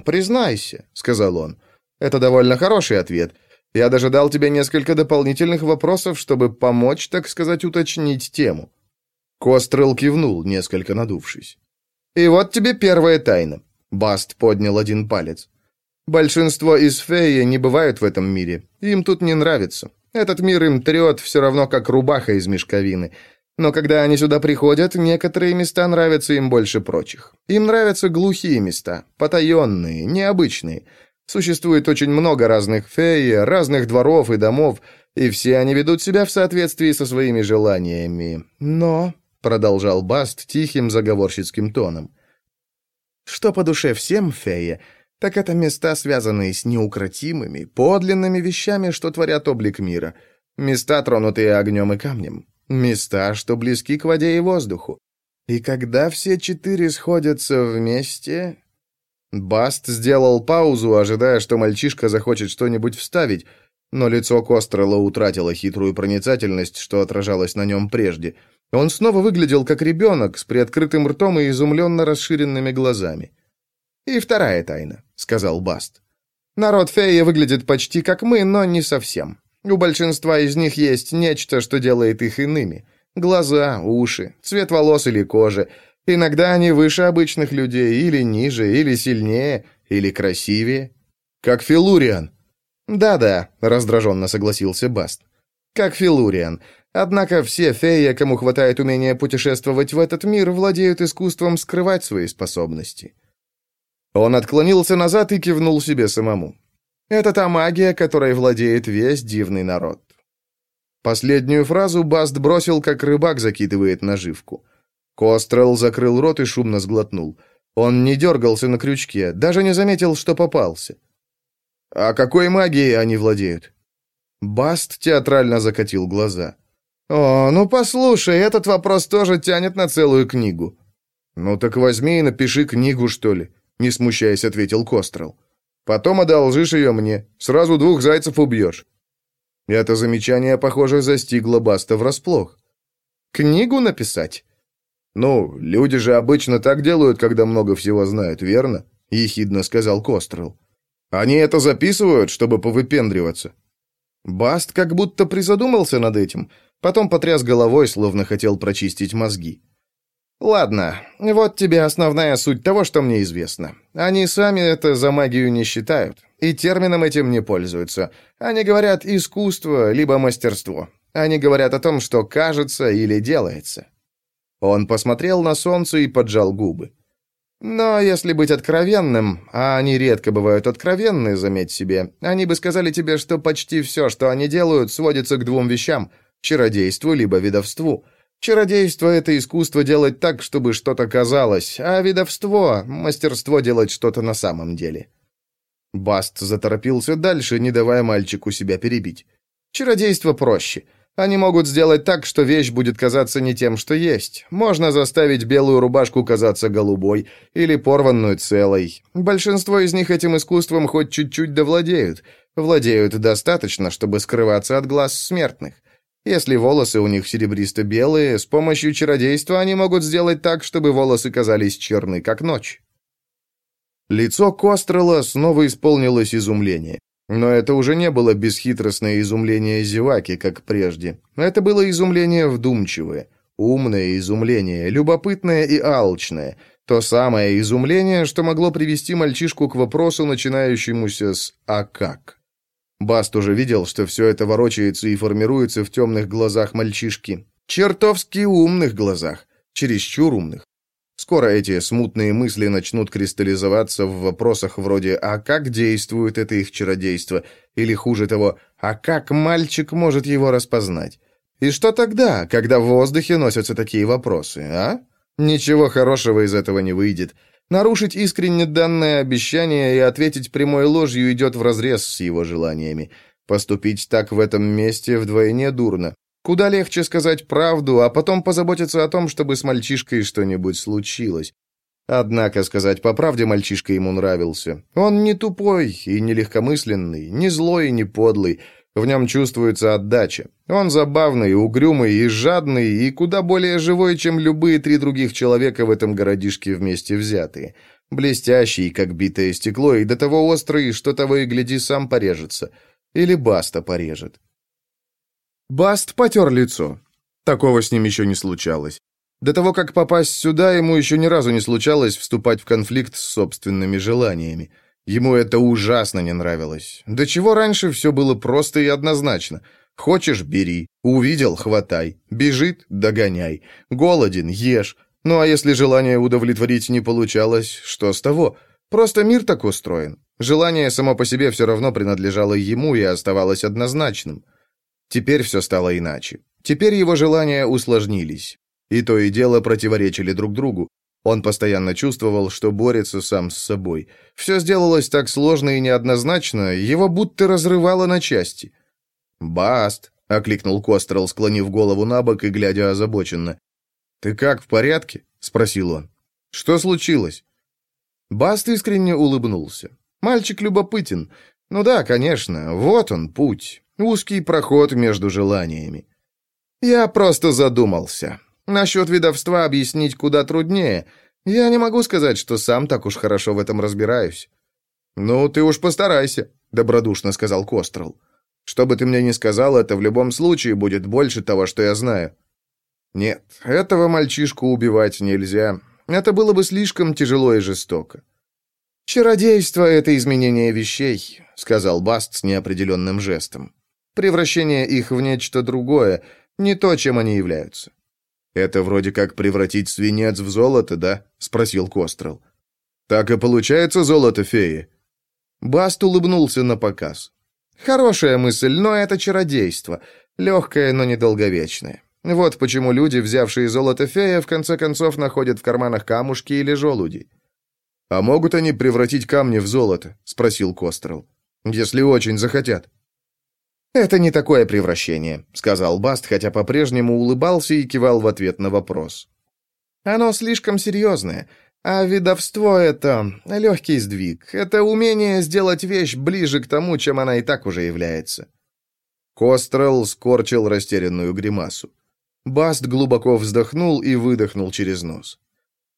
«Признайся», — сказал он. «Это довольно хороший ответ. Я даже дал тебе несколько дополнительных вопросов, чтобы помочь, так сказать, уточнить тему. Кострел кивнул, несколько надувшись. «И вот тебе первая тайна». Баст поднял один палец. «Большинство из феи не бывают в этом мире. Им тут не нравится. Этот мир им трет все равно, как рубаха из мешковины. Но когда они сюда приходят, некоторые места нравятся им больше прочих. Им нравятся глухие места, потаенные, необычные. Существует очень много разных фей, разных дворов и домов, и все они ведут себя в соответствии со своими желаниями. Но, — продолжал Баст тихим заговорщицким тоном, — что по душе всем, фея, так это места, связанные с неукротимыми, подлинными вещами, что творят облик мира, места, тронутые огнем и камнем, места, что близки к воде и воздуху. И когда все четыре сходятся вместе... Баст сделал паузу, ожидая, что мальчишка захочет что-нибудь вставить, но лицо Кострелла утратило хитрую проницательность, что отражалось на нем прежде. Он снова выглядел как ребенок, с приоткрытым ртом и изумленно расширенными глазами. «И вторая тайна», — сказал Баст. «Народ фея выглядит почти как мы, но не совсем. У большинства из них есть нечто, что делает их иными. Глаза, уши, цвет волос или кожи. Иногда они выше обычных людей, или ниже, или сильнее, или красивее. Как Филуриан», «Да-да», — раздраженно согласился Баст. «Как Филуриан. Однако все феи, кому хватает умения путешествовать в этот мир, владеют искусством скрывать свои способности». Он отклонился назад и кивнул себе самому. «Это та магия, которой владеет весь дивный народ». Последнюю фразу Баст бросил, как рыбак закидывает наживку. Кострел закрыл рот и шумно сглотнул. Он не дергался на крючке, даже не заметил, что попался. «А какой магией они владеют?» Баст театрально закатил глаза. «О, ну послушай, этот вопрос тоже тянет на целую книгу». «Ну так возьми и напиши книгу, что ли», — не смущаясь, ответил Кострел. «Потом одолжишь ее мне, сразу двух зайцев убьешь». Это замечание, похоже, застигло Баста врасплох. «Книгу написать?» «Ну, люди же обычно так делают, когда много всего знают, верно?» — ехидно сказал Кострел. Они это записывают, чтобы повыпендриваться». Баст как будто призадумался над этим, потом потряс головой, словно хотел прочистить мозги. «Ладно, вот тебе основная суть того, что мне известно. Они сами это за магию не считают, и термином этим не пользуются. Они говорят «искусство» либо «мастерство». Они говорят о том, что кажется или делается». Он посмотрел на солнце и поджал губы. Но если быть откровенным, а они редко бывают откровенны, заметь себе, они бы сказали тебе, что почти все, что они делают, сводится к двум вещам – чародейству либо видовству. Чародейство – это искусство делать так, чтобы что-то казалось, а видовство – мастерство делать что-то на самом деле. Баст заторопился дальше, не давая мальчику себя перебить. Чародейство проще – они могут сделать так, что вещь будет казаться не тем, что есть. Можно заставить белую рубашку казаться голубой или порванную целой. Большинство из них этим искусством хоть чуть-чуть довладеют. Владеют достаточно, чтобы скрываться от глаз смертных. Если волосы у них серебристо-белые, с помощью чародейства они могут сделать так, чтобы волосы казались черны, как ночь. Лицо Кострела снова исполнилось изумление. Но это уже не было бесхитростное изумление зеваки, как прежде. Это было изумление вдумчивое, умное изумление, любопытное и алчное. То самое изумление, что могло привести мальчишку к вопросу, начинающемуся с «а как?». Баст уже видел, что все это ворочается и формируется в темных глазах мальчишки. Чертовски умных глазах, чересчур умных. Скоро эти смутные мысли начнут кристаллизоваться в вопросах вроде «А как действует это их чародейство?» или, хуже того, «А как мальчик может его распознать?» И что тогда, когда в воздухе носятся такие вопросы, а? Ничего хорошего из этого не выйдет. Нарушить искренне данное обещание и ответить прямой ложью идет вразрез с его желаниями. Поступить так в этом месте вдвойне дурно. Куда легче сказать правду, а потом позаботиться о том, чтобы с мальчишкой что-нибудь случилось. Однако, сказать по правде, мальчишка ему нравился. Он не тупой и не легкомысленный, не злой и не подлый. В нем чувствуется отдача. Он забавный, угрюмый и жадный, и куда более живой, чем любые три других человека в этом городишке вместе взятые. Блестящий, как битое стекло, и до того острый, что того и гляди, сам порежется. Или Баста порежет. Баст потер лицо. Такого с ним еще не случалось. До того, как попасть сюда, ему еще ни разу не случалось вступать в конфликт с собственными желаниями. Ему это ужасно не нравилось. До чего раньше все было просто и однозначно. Хочешь – бери. Увидел – хватай. Бежит – догоняй. Голоден – ешь. Ну а если желание удовлетворить не получалось, что с того? Просто мир так устроен. Желание само по себе все равно принадлежало ему и оставалось однозначным. Теперь все стало иначе. Теперь его желания усложнились. И то и дело противоречили друг другу. Он постоянно чувствовал, что борется сам с собой. Все сделалось так сложно и неоднозначно, его будто разрывало на части. «Баст!» — окликнул Кострел, склонив голову на бок и глядя озабоченно. «Ты как, в порядке?» — спросил он. «Что случилось?» Баст искренне улыбнулся. Мальчик любопытен. Ну да, конечно, вот он, путь. Узкий проход между желаниями. Я просто задумался. Насчет видовства объяснить куда труднее. Я не могу сказать, что сам так уж хорошо в этом разбираюсь. «Ну, ты уж постарайся», — добродушно сказал Кострел. «Что бы ты мне ни сказал, это в любом случае будет больше того, что я знаю». «Нет, этого мальчишку убивать нельзя. Это было бы слишком тяжело и жестоко. «Чародейство — это изменение вещей», — сказал Баст с неопределенным жестом. «Превращение их в нечто другое, не то, чем они являются». «Это вроде как превратить свинец в золото, да?» — спросил Кострел. «Так и получается золото феи». Баст улыбнулся на показ. «Хорошая мысль, но это чародейство. Легкое, но недолговечное. Вот почему люди, взявшие золото фея, в конце концов находят в карманах камушки или желуди». «А могут они превратить камни в золото?» — спросил Кострел. «Если очень захотят». «Это не такое превращение», — сказал Баст, хотя по-прежнему улыбался и кивал в ответ на вопрос. «Оно слишком серьезное, а видовство — это легкий сдвиг. Это умение сделать вещь ближе к тому, чем она и так уже является». Кострел скорчил растерянную гримасу. Баст глубоко вздохнул и выдохнул через нос.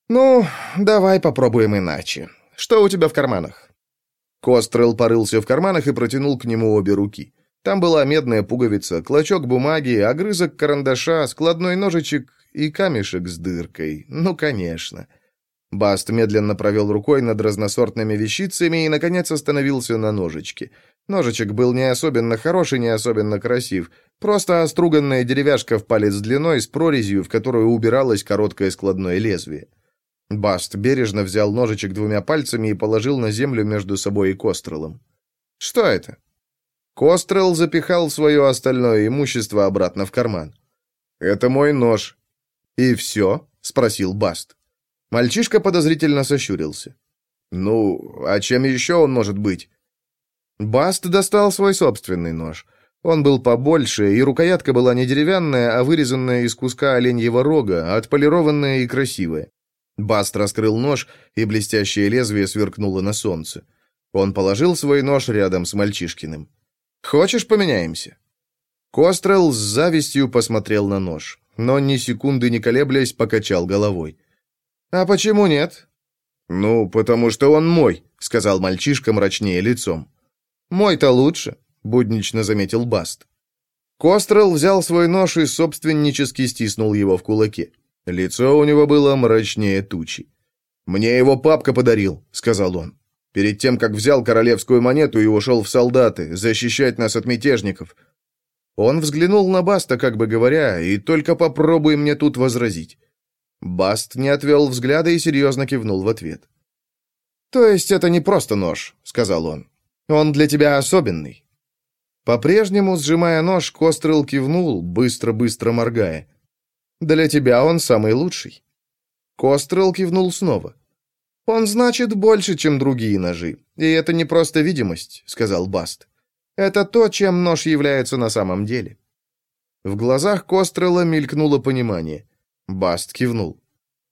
«Ну, давай попробуем иначе. Что у тебя в карманах?» Кострел порылся в карманах и протянул к нему обе руки. Там была медная пуговица, клочок бумаги, огрызок карандаша, складной ножичек и камешек с дыркой. Ну, конечно. Баст медленно провел рукой над разносортными вещицами и, наконец, остановился на ножичке. Ножичек был не особенно хороший, не особенно красив. Просто оструганная деревяшка в палец длиной с прорезью, в которую убиралось короткое складное лезвие. Баст бережно взял ножичек двумя пальцами и положил на землю между собой и Кострелом. «Что это?» Кострел запихал свое остальное имущество обратно в карман. «Это мой нож». «И все?» — спросил Баст. Мальчишка подозрительно сощурился. «Ну, а чем еще он может быть?» Баст достал свой собственный нож. Он был побольше, и рукоятка была не деревянная, а вырезанная из куска оленьего рога, отполированная и красивая. Баст раскрыл нож, и блестящее лезвие сверкнуло на солнце. Он положил свой нож рядом с мальчишкиным. «Хочешь, поменяемся?» Кострел с завистью посмотрел на нож, но ни секунды не колеблясь покачал головой. «А почему нет?» «Ну, потому что он мой», — сказал мальчишка мрачнее лицом. «Мой-то лучше», — буднично заметил Баст. Кострел взял свой нож и собственнически стиснул его в кулаке. Лицо у него было мрачнее тучи. «Мне его папка подарил», — сказал он. «Перед тем, как взял королевскую монету и ушел в солдаты, защищать нас от мятежников». Он взглянул на Баста, как бы говоря, и только попробуй мне тут возразить. Баст не отвел взгляда и серьезно кивнул в ответ. «То есть это не просто нож», — сказал он. «Он для тебя особенный». По-прежнему, сжимая нож, Кострел кивнул, быстро-быстро моргая. Для тебя он самый лучший». Кострел кивнул снова. «Он значит больше, чем другие ножи. И это не просто видимость», — сказал Баст. «Это то, чем нож является на самом деле». В глазах Кострела мелькнуло понимание. Баст кивнул.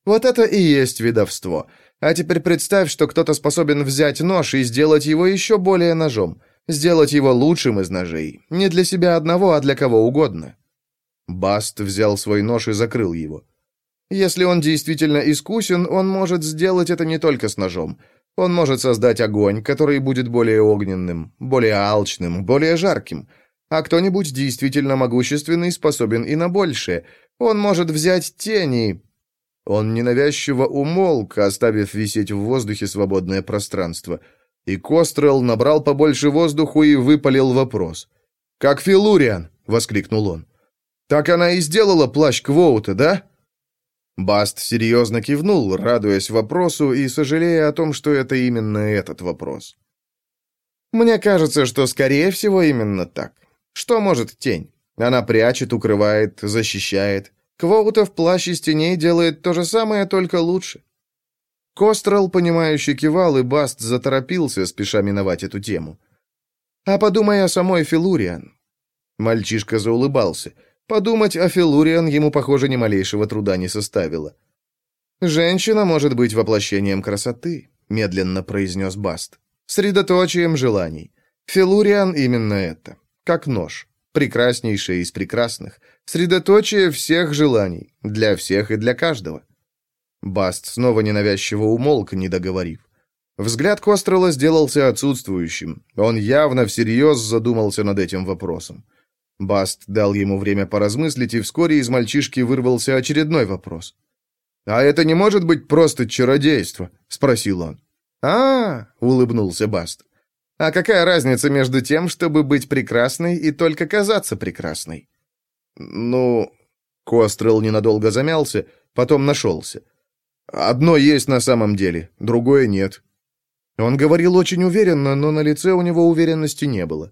«Вот это и есть видовство. А теперь представь, что кто-то способен взять нож и сделать его еще более ножом. Сделать его лучшим из ножей. Не для себя одного, а для кого угодно. Баст взял свой нож и закрыл его. Если он действительно искусен, он может сделать это не только с ножом. Он может создать огонь, который будет более огненным, более алчным, более жарким. А кто-нибудь действительно могущественный способен и на большее. Он может взять тени... Он ненавязчиво умолк, оставив висеть в воздухе свободное пространство. И Кострел набрал побольше воздуху и выпалил вопрос. «Как Филуриан!» — воскликнул он. Так она и сделала плащ Квоута, да?» Баст серьезно кивнул, радуясь вопросу и сожалея о том, что это именно этот вопрос. «Мне кажется, что, скорее всего, именно так. Что может тень? Она прячет, укрывает, защищает. Квоута в плащ из теней делает то же самое, только лучше. Кострел, понимающе кивал, и Баст заторопился, спеша миновать эту тему. «А подумай о самой Филуриан». Мальчишка заулыбался. Подумать о Филуриан ему, похоже, ни малейшего труда не составило. «Женщина может быть воплощением красоты», — медленно произнес Баст. «Средоточием желаний. Филуриан именно это. Как нож. Прекраснейшая из прекрасных. Средоточие всех желаний. Для всех и для каждого». Баст снова ненавязчиво умолк, не договорив. Взгляд Кострела сделался отсутствующим. Он явно всерьез задумался над этим вопросом. Баст дал ему время поразмыслить, и вскоре из мальчишки вырвался очередной вопрос. «А это не может быть просто чародейство?» — спросил он. а, улыбнулся Баст. «А какая разница между тем, чтобы быть прекрасной и только казаться прекрасной?» «Ну...» — Кострел ненадолго замялся, потом нашелся. «Одно есть на самом деле, другое нет». Он говорил очень уверенно, но на лице у него уверенности не было.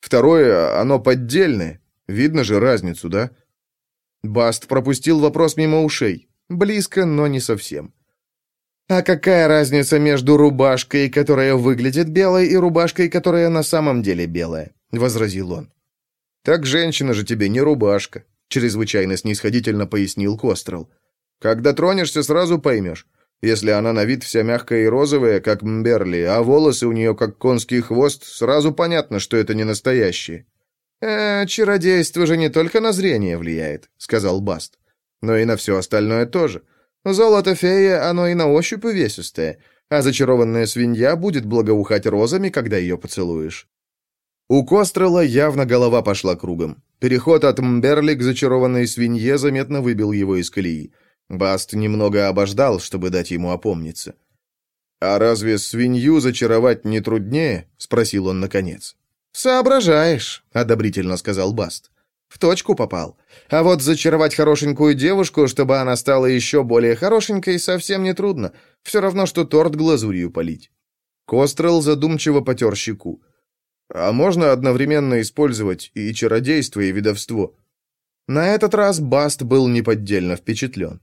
Второе, оно поддельное. Видно же разницу, да? Баст пропустил вопрос мимо ушей. Близко, но не совсем. А какая разница между рубашкой, которая выглядит белой, и рубашкой, которая на самом деле белая? возразил он. Так женщина же тебе не рубашка, чрезвычайно снисходительно пояснил Кострел. Когда тронешься, сразу поймешь. Если она на вид вся мягкая и розовая, как Мберли, а волосы у нее как конский хвост, сразу понятно, что это не настоящие. «Э, чародейство же не только на зрение влияет», — сказал Баст. «Но и на все остальное тоже. Золото фея, оно и на ощупь увесистое, а зачарованная свинья будет благоухать розами, когда ее поцелуешь». У Кострела явно голова пошла кругом. Переход от Мберли к зачарованной свинье заметно выбил его из колеи. Баст немного обождал, чтобы дать ему опомниться. «А разве свинью зачаровать не труднее?» — спросил он наконец. «Соображаешь», — одобрительно сказал Баст. «В точку попал. А вот зачаровать хорошенькую девушку, чтобы она стала еще более хорошенькой, совсем не трудно. Все равно, что торт глазурью полить». Кострел задумчиво потер щеку. «А можно одновременно использовать и чародейство, и ведовство?» На этот раз Баст был неподдельно впечатлен.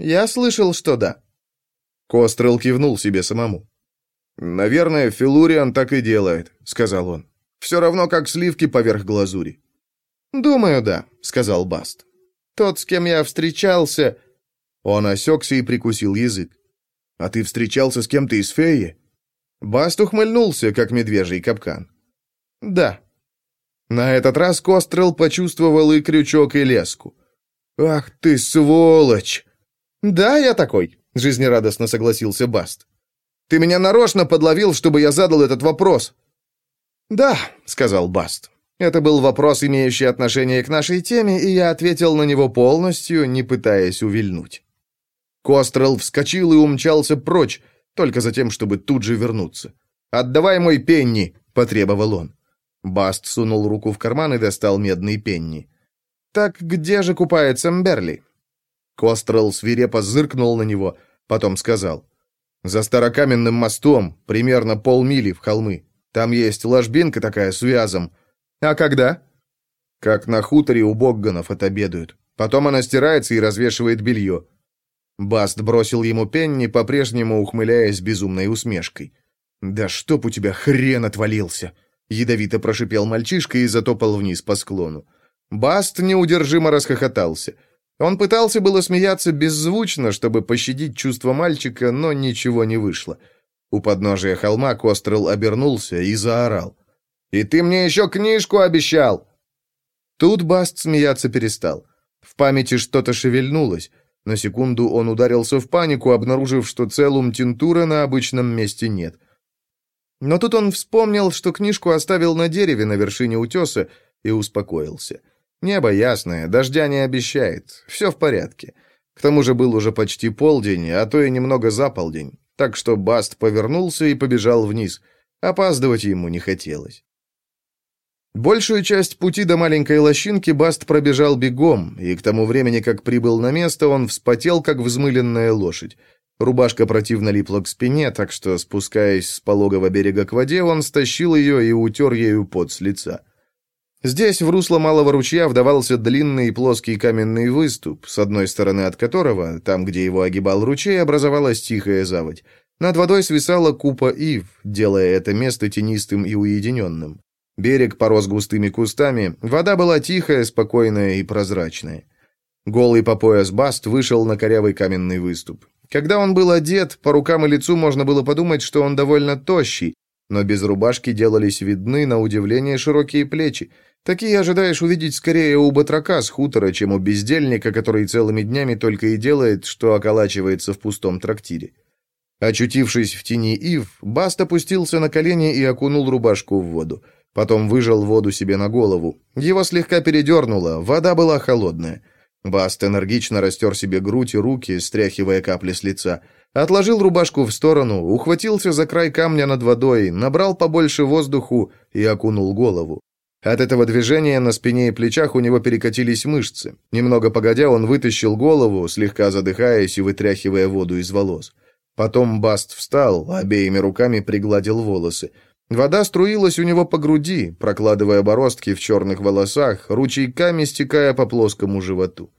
«Я слышал, что да». Кострел кивнул себе самому. «Наверное, Филуриан так и делает», — сказал он. «Все равно, как сливки поверх глазури». «Думаю, да», — сказал Баст. «Тот, с кем я встречался...» Он осекся и прикусил язык. «А ты встречался с кем-то из феи?» Баст ухмыльнулся, как медвежий капкан. «Да». На этот раз Кострел почувствовал и крючок, и леску. «Ах ты, сволочь!» «Да, я такой», — жизнерадостно согласился Баст. «Ты меня нарочно подловил, чтобы я задал этот вопрос». «Да», — сказал Баст. Это был вопрос, имеющий отношение к нашей теме, и я ответил на него полностью, не пытаясь увильнуть. Кострел вскочил и умчался прочь, только за тем, чтобы тут же вернуться. «Отдавай мой пенни!» — потребовал он. Баст сунул руку в карман и достал медный пенни. «Так где же купается Мберли?» Кострел свирепо зыркнул на него, потом сказал. «За старокаменным мостом, примерно полмили в холмы. Там есть ложбинка такая с вязом. А когда?» «Как на хуторе у Богганов отобедают. Потом она стирается и развешивает белье». Баст бросил ему пенни, по-прежнему ухмыляясь безумной усмешкой. «Да чтоб у тебя хрен отвалился!» Ядовито прошипел мальчишка и затопал вниз по склону. Баст неудержимо расхохотался – он пытался было смеяться беззвучно, чтобы пощадить чувство мальчика, но ничего не вышло. У подножия холма Кострел обернулся и заорал. «И ты мне еще книжку обещал!» Тут Баст смеяться перестал. В памяти что-то шевельнулось. На секунду он ударился в панику, обнаружив, что целум тинтура на обычном месте нет. Но тут он вспомнил, что книжку оставил на дереве на вершине утеса, и успокоился. Небо ясное, дождя не обещает, все в порядке. К тому же был уже почти полдень, а то и немного за полдень, так что Баст повернулся и побежал вниз. Опаздывать ему не хотелось. Большую часть пути до маленькой лощинки Баст пробежал бегом, и к тому времени, как прибыл на место, он вспотел, как взмыленная лошадь. Рубашка противно липла к спине, так что, спускаясь с пологого берега к воде, он стащил ее и утер ею пот с лица. Здесь в русло малого ручья вдавался длинный и плоский каменный выступ, с одной стороны от которого, там, где его огибал ручей, образовалась тихая заводь. Над водой свисала купа ив, делая это место тенистым и уединенным. Берег порос густыми кустами, вода была тихая, спокойная и прозрачная. Голый по пояс Баст вышел на корявый каменный выступ. Когда он был одет, по рукам и лицу можно было подумать, что он довольно тощий, но без рубашки делались видны, на удивление, широкие плечи. Такие ожидаешь увидеть скорее у батрака с хутора, чем у бездельника, который целыми днями только и делает, что околачивается в пустом трактире. Очутившись в тени ив, Баст опустился на колени и окунул рубашку в воду. Потом выжал воду себе на голову. Его слегка передернуло, вода была холодная. Баст энергично растер себе грудь и руки, стряхивая капли с лица. Отложил рубашку в сторону, ухватился за край камня над водой, набрал побольше воздуху и окунул голову. От этого движения на спине и плечах у него перекатились мышцы. Немного погодя, он вытащил голову, слегка задыхаясь и вытряхивая воду из волос. Потом Баст встал, обеими руками пригладил волосы. Вода струилась у него по груди, прокладывая бороздки в черных волосах, ручейками стекая по плоскому животу.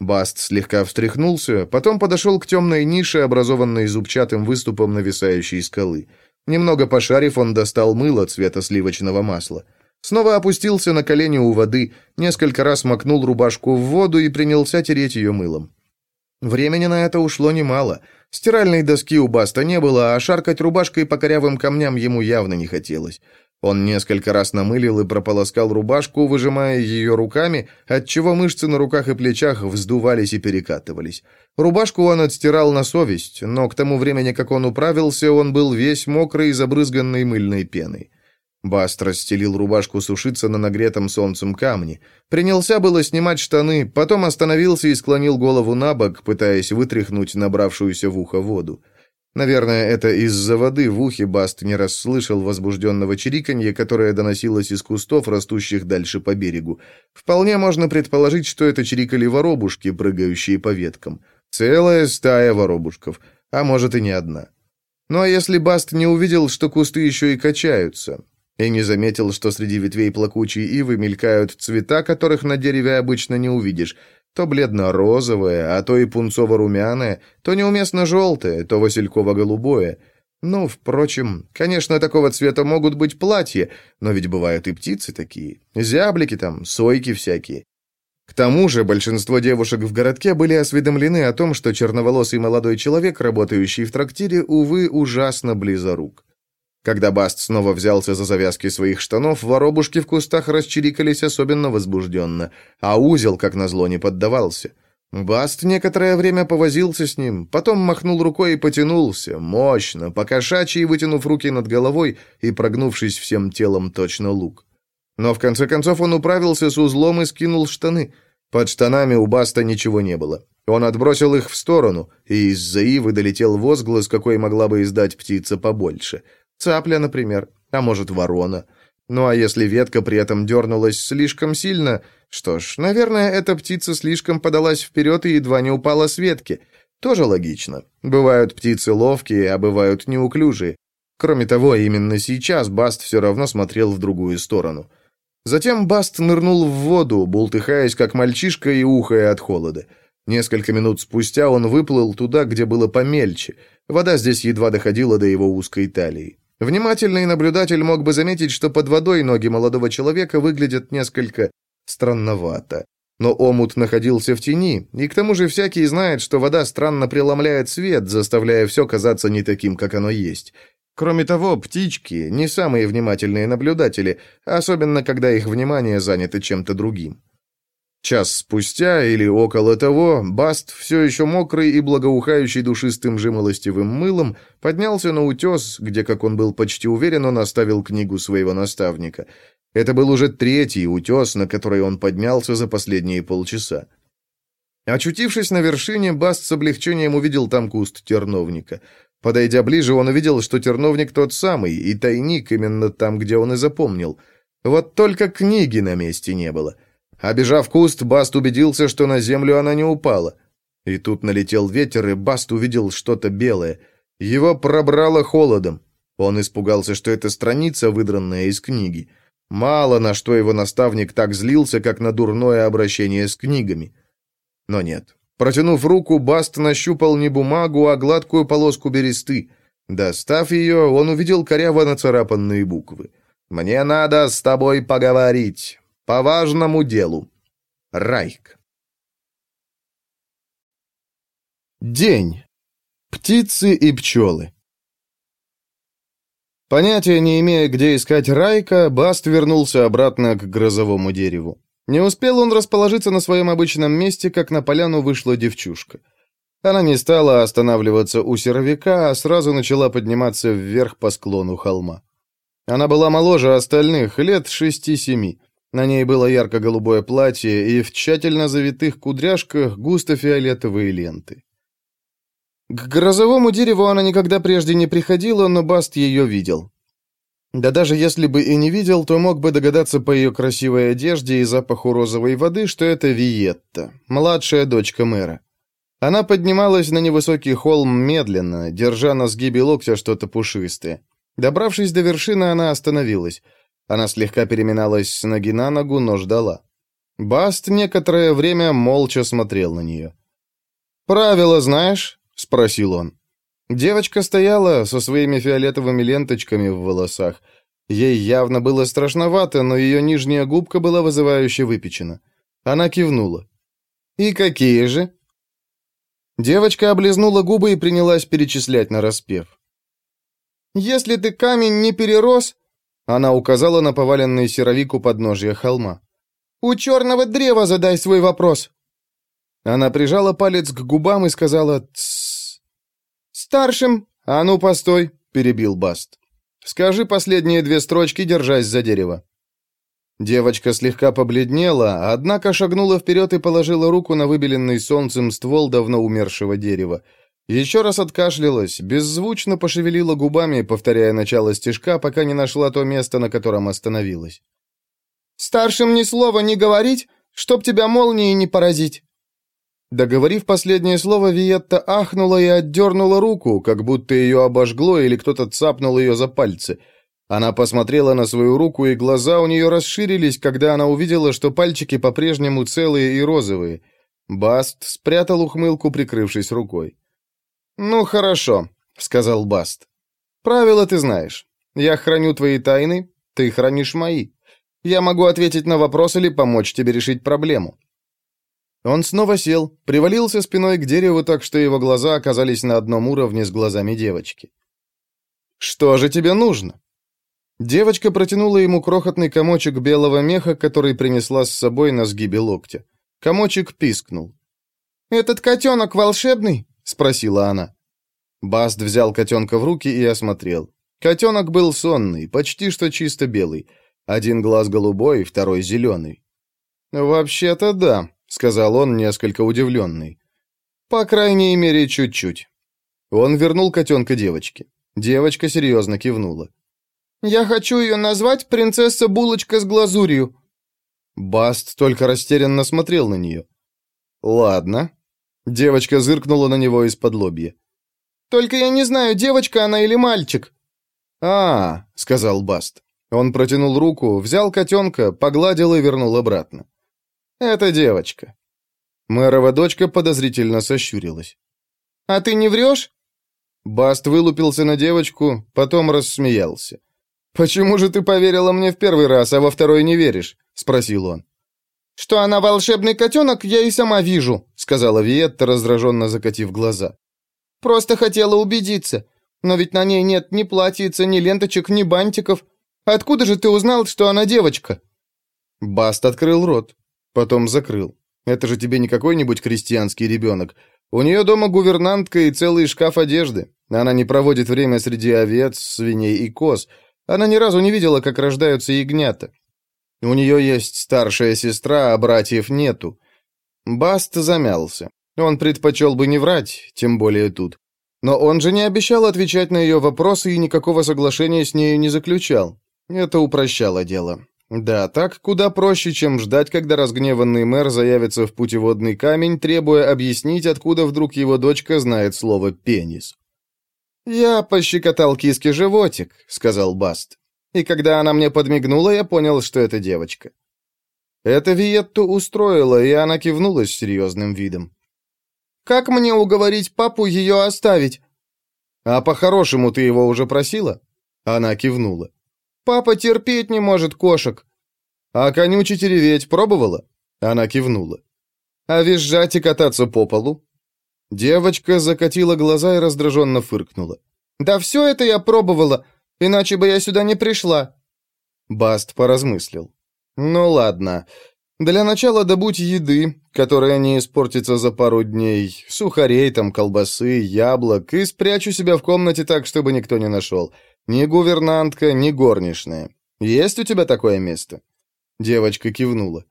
Баст слегка встряхнулся, потом подошел к темной нише, образованной зубчатым выступом нависающей скалы. Немного пошарив, он достал мыло цвета сливочного масла. Снова опустился на колени у воды, несколько раз макнул рубашку в воду и принялся тереть ее мылом. Времени на это ушло немало — Стиральной доски у Баста не было, а шаркать рубашкой по корявым камням ему явно не хотелось. Он несколько раз намылил и прополоскал рубашку, выжимая ее руками, отчего мышцы на руках и плечах вздувались и перекатывались. Рубашку он отстирал на совесть, но к тому времени, как он управился, он был весь мокрый и забрызганный мыльной пеной. Баст расстелил рубашку сушиться на нагретом солнцем камне. Принялся было снимать штаны, потом остановился и склонил голову на бок, пытаясь вытряхнуть набравшуюся в ухо воду. Наверное, это из-за воды в ухе Баст не расслышал возбужденного чириканья, которое доносилось из кустов, растущих дальше по берегу. Вполне можно предположить, что это чирикали воробушки, прыгающие по веткам. Целая стая воробушков, а может и не одна. Ну а если Баст не увидел, что кусты еще и качаются? И не заметил, что среди ветвей плакучей ивы мелькают цвета, которых на дереве обычно не увидишь. То бледно-розовое, а то и пунцово-румяное, то неуместно желтое, то васильково-голубое. Ну, впрочем, конечно, такого цвета могут быть платья, но ведь бывают и птицы такие. Зяблики там, сойки всякие. К тому же большинство девушек в городке были осведомлены о том, что черноволосый молодой человек, работающий в трактире, увы, ужасно близорук. Когда Баст снова взялся за завязки своих штанов, воробушки в кустах расчирикались особенно возбужденно, а узел, как назло, не поддавался. Баст некоторое время повозился с ним, потом махнул рукой и потянулся, мощно, покошачьи, вытянув руки над головой и прогнувшись всем телом точно лук. Но в конце концов он управился с узлом и скинул штаны. Под штанами у Баста ничего не было. Он отбросил их в сторону, и из-за ивы долетел возглас, какой могла бы издать птица побольше — Цапля, например, а может, ворона. Ну а если ветка при этом дернулась слишком сильно, что ж, наверное, эта птица слишком подалась вперед и едва не упала с ветки. Тоже логично. Бывают птицы ловкие, а бывают неуклюжие. Кроме того, именно сейчас Баст все равно смотрел в другую сторону. Затем Баст нырнул в воду, бултыхаясь, как мальчишка и ухая от холода. Несколько минут спустя он выплыл туда, где было помельче. Вода здесь едва доходила до его узкой талии. Внимательный наблюдатель мог бы заметить, что под водой ноги молодого человека выглядят несколько странновато. Но омут находился в тени, и к тому же всякий знает, что вода странно преломляет свет, заставляя все казаться не таким, как оно есть. Кроме того, птички — не самые внимательные наблюдатели, особенно когда их внимание занято чем-то другим. Час спустя или около того, Баст, все еще мокрый и благоухающий душистым жимолостевым мылом, поднялся на утес, где, как он был почти уверен, он оставил книгу своего наставника. Это был уже третий утес, на который он поднялся за последние полчаса. Очутившись на вершине, Баст с облегчением увидел там куст терновника. Подойдя ближе, он увидел, что терновник тот самый, и тайник именно там, где он и запомнил. Вот только книги на месте не было — Обежав куст, Баст убедился, что на землю она не упала. И тут налетел ветер, и Баст увидел что-то белое. Его пробрало холодом. Он испугался, что это страница, выдранная из книги. Мало на что его наставник так злился, как на дурное обращение с книгами. Но нет. Протянув руку, Баст нащупал не бумагу, а гладкую полоску бересты. Достав ее, он увидел коряво нацарапанные буквы. «Мне надо с тобой поговорить. По важному делу. Райк». День. Птицы и пчелы. Понятия не имея, где искать Райка, Баст вернулся обратно к грозовому дереву. Не успел он расположиться на своем обычном месте, как на поляну вышла девчушка. Она не стала останавливаться у серовика, а сразу начала подниматься вверх по склону холма. Она была моложе остальных, лет шести-семи. На ней было ярко-голубое платье и в тщательно завитых кудряшках густо-фиолетовые ленты. К грозовому дереву она никогда прежде не приходила, но Баст ее видел. Да даже если бы и не видел, то мог бы догадаться по ее красивой одежде и запаху розовой воды, что это Виетта, младшая дочка мэра. Она поднималась на невысокий холм медленно, держа на сгибе локтя что-то пушистое. Добравшись до вершины, она остановилась. Она слегка переминалась с ноги на ногу, но ждала. Баст некоторое время молча смотрел на нее. «Правила знаешь?» — спросил он. Девочка стояла со своими фиолетовыми ленточками в волосах. Ей явно было страшновато, но ее нижняя губка была вызывающе выпечена. Она кивнула. «И какие же?» Девочка облизнула губы и принялась перечислять на распев. «Если ты камень не перерос...» Она указала на поваленный серовик у подножия холма. «У черного древа задай свой вопрос!» Она прижала палец к губам и сказала «Тссс». «Старшим!» «А ну, постой!» — перебил Баст. «Скажи последние две строчки, держась за дерево». Девочка слегка побледнела, однако шагнула вперед и положила руку на выбеленный солнцем ствол давно умершего дерева. Еще раз откашлялась, беззвучно пошевелила губами, повторяя начало стежка, пока не нашла то место, на котором остановилась. «Старшим ни слова не говорить, чтоб тебя молнией не поразить!» Договорив последнее слово, Виетта ахнула и отдернула руку, как будто ее обожгло или кто-то цапнул ее за пальцы. Она посмотрела на свою руку, и глаза у нее расширились, когда она увидела, что пальчики по-прежнему целые и розовые. Баст спрятал ухмылку, прикрывшись рукой. «Ну, хорошо», — сказал Баст. «Правила ты знаешь. Я храню твои тайны, ты хранишь мои. Я могу ответить на вопрос или помочь тебе решить проблему. Он снова сел, привалился спиной к дереву так, что его глаза оказались на одном уровне с глазами девочки. «Что же тебе нужно?» Девочка протянула ему крохотный комочек белого меха, который принесла с собой на сгибе локтя. Комочек пискнул. «Этот котенок волшебный?» — спросила она. Баст взял котенка в руки и осмотрел. Котенок был сонный, почти что чисто белый. Один глаз голубой, второй зеленый. «Вообще-то да», — сказал он, несколько удивленный. «По крайней мере, чуть-чуть». Он вернул котенка девочке. Девочка серьезно кивнула. «Я хочу ее назвать принцесса Булочка с глазурью». Баст только растерянно смотрел на нее. «Ладно». Девочка зыркнула на него из-под лобья. «Только я не знаю, девочка она или мальчик». «А, — сказал Баст. Он протянул руку, взял котенка, погладил и вернул обратно. «Это девочка». Мэрова дочка подозрительно сощурилась. «А ты не врешь?» Баст вылупился на девочку, потом рассмеялся. «Почему же ты поверила мне в первый раз, а во второй не веришь?» — спросил он. «Что она волшебный котенок, я и сама вижу», — сказала Виетта, раздраженно закатив глаза. «Просто хотела убедиться. Но ведь на ней нет ни платьица, ни ленточек, ни бантиков. Откуда же ты узнал, что она девочка?» Баст открыл рот. Потом закрыл. Это же тебе не какой-нибудь крестьянский ребенок. У нее дома гувернантка и целый шкаф одежды. Она не проводит время среди овец, свиней и коз. Она ни разу не видела, как рождаются ягнята. У нее есть старшая сестра, а братьев нету. Баст замялся. Он предпочел бы не врать, тем более тут. Но он же не обещал отвечать на ее вопросы и никакого соглашения с нею не заключал. Это упрощало дело. Да, так куда проще, чем ждать, когда разгневанный мэр заявится в путеводный камень, требуя объяснить, откуда вдруг его дочка знает слово «пенис». «Я пощекотал киски животик», — сказал Баст. И когда она мне подмигнула, я понял, что это девочка. Это Виетту устроило, и она кивнула с серьезным видом. «Как мне уговорить папу ее оставить?» «А по-хорошему ты его уже просила?» Она кивнула. «Папа терпеть не может кошек». «А конючить и реветь пробовала?» Она кивнула. «А визжать и кататься по полу?» Девочка закатила глаза и раздраженно фыркнула. «Да все это я пробовала, иначе бы я сюда не пришла». Баст поразмыслил. «Ну ладно. Для начала добудь еды, которая не испортится за пару дней, сухарей там, колбасы, яблок, и спрячу себя в комнате так, чтобы никто не нашел. Ни гувернантка, ни горничная. Есть у тебя такое место?» Девочка кивнула.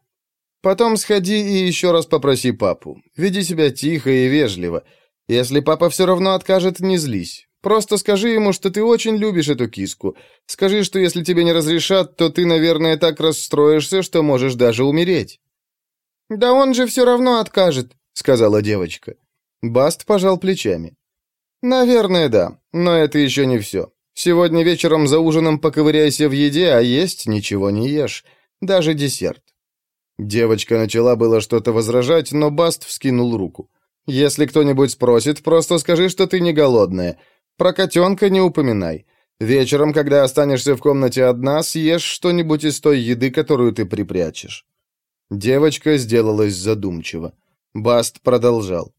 «Потом сходи и еще раз попроси папу. Веди себя тихо и вежливо. Если папа все равно откажет, не злись. Просто скажи ему, что ты очень любишь эту киску. Скажи, что если тебе не разрешат, то ты, наверное, так расстроишься, что можешь даже умереть». «Да он же все равно откажет», — сказала девочка. Баст пожал плечами. «Наверное, да, но это еще не все. Сегодня вечером за ужином поковыряйся в еде, а есть ничего не ешь, даже десерт». Девочка начала было что-то возражать, но Баст вскинул руку. «Если кто-нибудь спросит, просто скажи, что ты не голодная. Про котенка не упоминай. Вечером, когда останешься в комнате одна, съешь что-нибудь из той еды, которую ты припрячешь». Девочка сделалась задумчиво. Баст продолжал.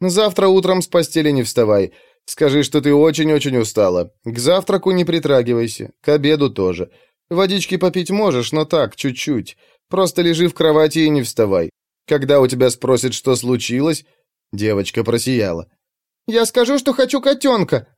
«Завтра утром с постели не вставай. Скажи, что ты очень-очень устала. К завтраку не притрагивайся, к обеду тоже. Водички попить можешь, но так, чуть-чуть. Просто лежи в кровати и не вставай. Когда у тебя спросят, что случилось...» Девочка просияла. «Я скажу, что хочу котенка!»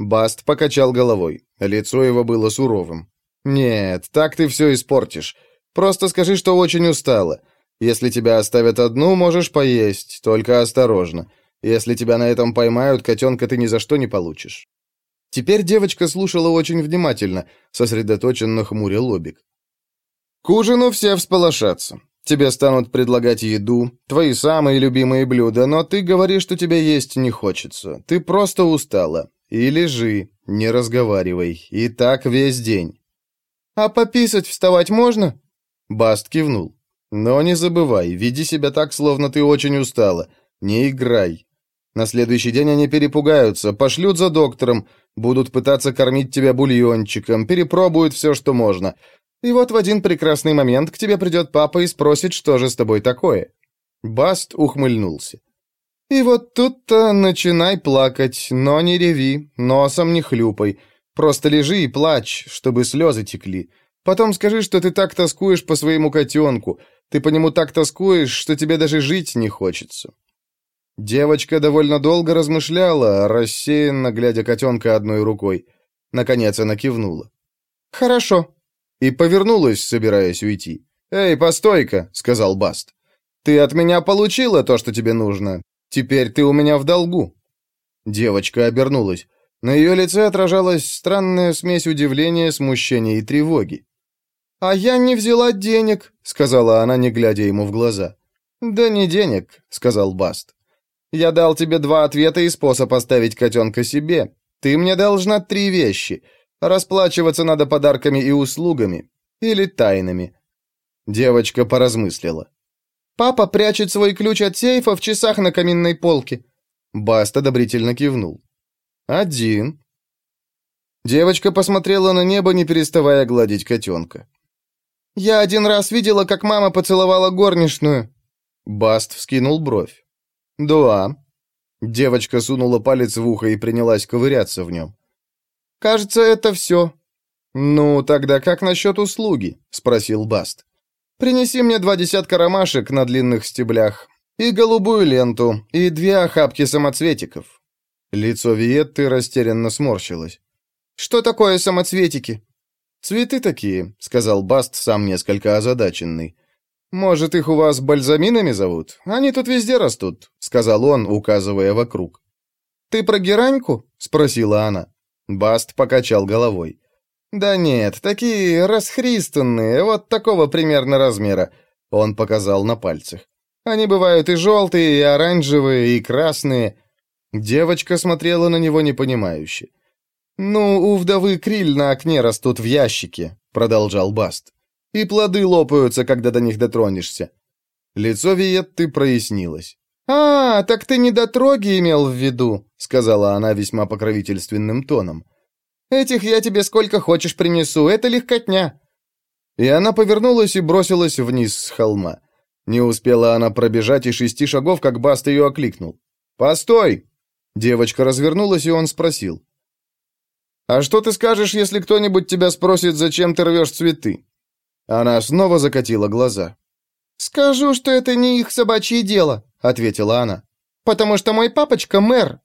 Баст покачал головой. Лицо его было суровым. «Нет, так ты все испортишь. Просто скажи, что очень устала. Если тебя оставят одну, можешь поесть, только осторожно. Если тебя на этом поймают, котенка ты ни за что не получишь». Теперь девочка слушала очень внимательно, сосредоточенно хмуря лобик. «К ужину все всполошатся. Тебе станут предлагать еду, твои самые любимые блюда, но ты говоришь, что тебе есть не хочется. Ты просто устала. И лежи, не разговаривай. И так весь день. А пописать вставать можно? Баст кивнул. Но не забывай, веди себя так, словно ты очень устала. Не играй. На следующий день они перепугаются, пошлют за доктором, будут пытаться кормить тебя бульончиком, перепробуют все, что можно. И вот в один прекрасный момент к тебе придет папа и спросит, что же с тобой такое. Баст ухмыльнулся. И вот тут-то начинай плакать, но не реви, носом не хлюпай. Просто лежи и плачь, чтобы слезы текли. Потом скажи, что ты так тоскуешь по своему котенку. Ты по нему так тоскуешь, что тебе даже жить не хочется». Девочка довольно долго размышляла, рассеянно глядя котенка одной рукой. Наконец она кивнула. «Хорошо». И повернулась, собираясь уйти. «Эй, постой-ка», — сказал Баст. «Ты от меня получила то, что тебе нужно. Теперь ты у меня в долгу». Девочка обернулась. На ее лице отражалась странная смесь удивления, смущения и тревоги. «А я не взяла денег», — сказала она, не глядя ему в глаза. «Да не денег», — сказал Баст. «Я дал тебе два ответа и способ оставить котенка себе. Ты мне должна три вещи. Расплачиваться надо подарками и услугами. Или тайнами». Девочка поразмыслила. Папа прячет свой ключ от сейфа в часах на каминной полке. Баст одобрительно кивнул. Один. Девочка посмотрела на небо, не переставая гладить котенка. «Я один раз видела, как мама поцеловала горничную». Баст вскинул бровь. «Да». Девочка сунула палец в ухо и принялась ковыряться в нем. «Кажется, это все». «Ну, тогда как насчет услуги?» — спросил Баст. Принеси мне два десятка ромашек на длинных стеблях, и голубую ленту, и две охапки самоцветиков». Лицо Виетты растерянно сморщилось. «Что такое самоцветики?» «Цветы такие», — сказал Баст, сам несколько озадаченный. «Может, их у вас бальзаминами зовут? Они тут везде растут», — сказал он, указывая вокруг. «Ты про гераньку?» — спросила она. Баст покачал головой. «Да нет, такие расхристанные, вот такого примерно размера», — он показал на пальцах. «Они бывают и желтые, и оранжевые, и красные». Девочка смотрела на него непонимающе. «Ну, у вдовы криль на окне растут в ящике», — продолжал Баст. «И плоды лопаются, когда до них дотронешься». Лицо Виетты прояснилось. «А, так ты недотроги имел в виду», — сказала она весьма покровительственным тоном. «Этих я тебе сколько хочешь принесу, это легкотня». И она повернулась и бросилась вниз с холма. Не успела она пробежать и шести шагов, как Баст ее окликнул. «Постой!» Девочка развернулась, и он спросил. «А что ты скажешь, если кто-нибудь тебя спросит, зачем ты рвешь цветы?» Она снова закатила глаза. «Скажу, что это не их собачье дело», — ответила она. «Потому что мой папочка мэр».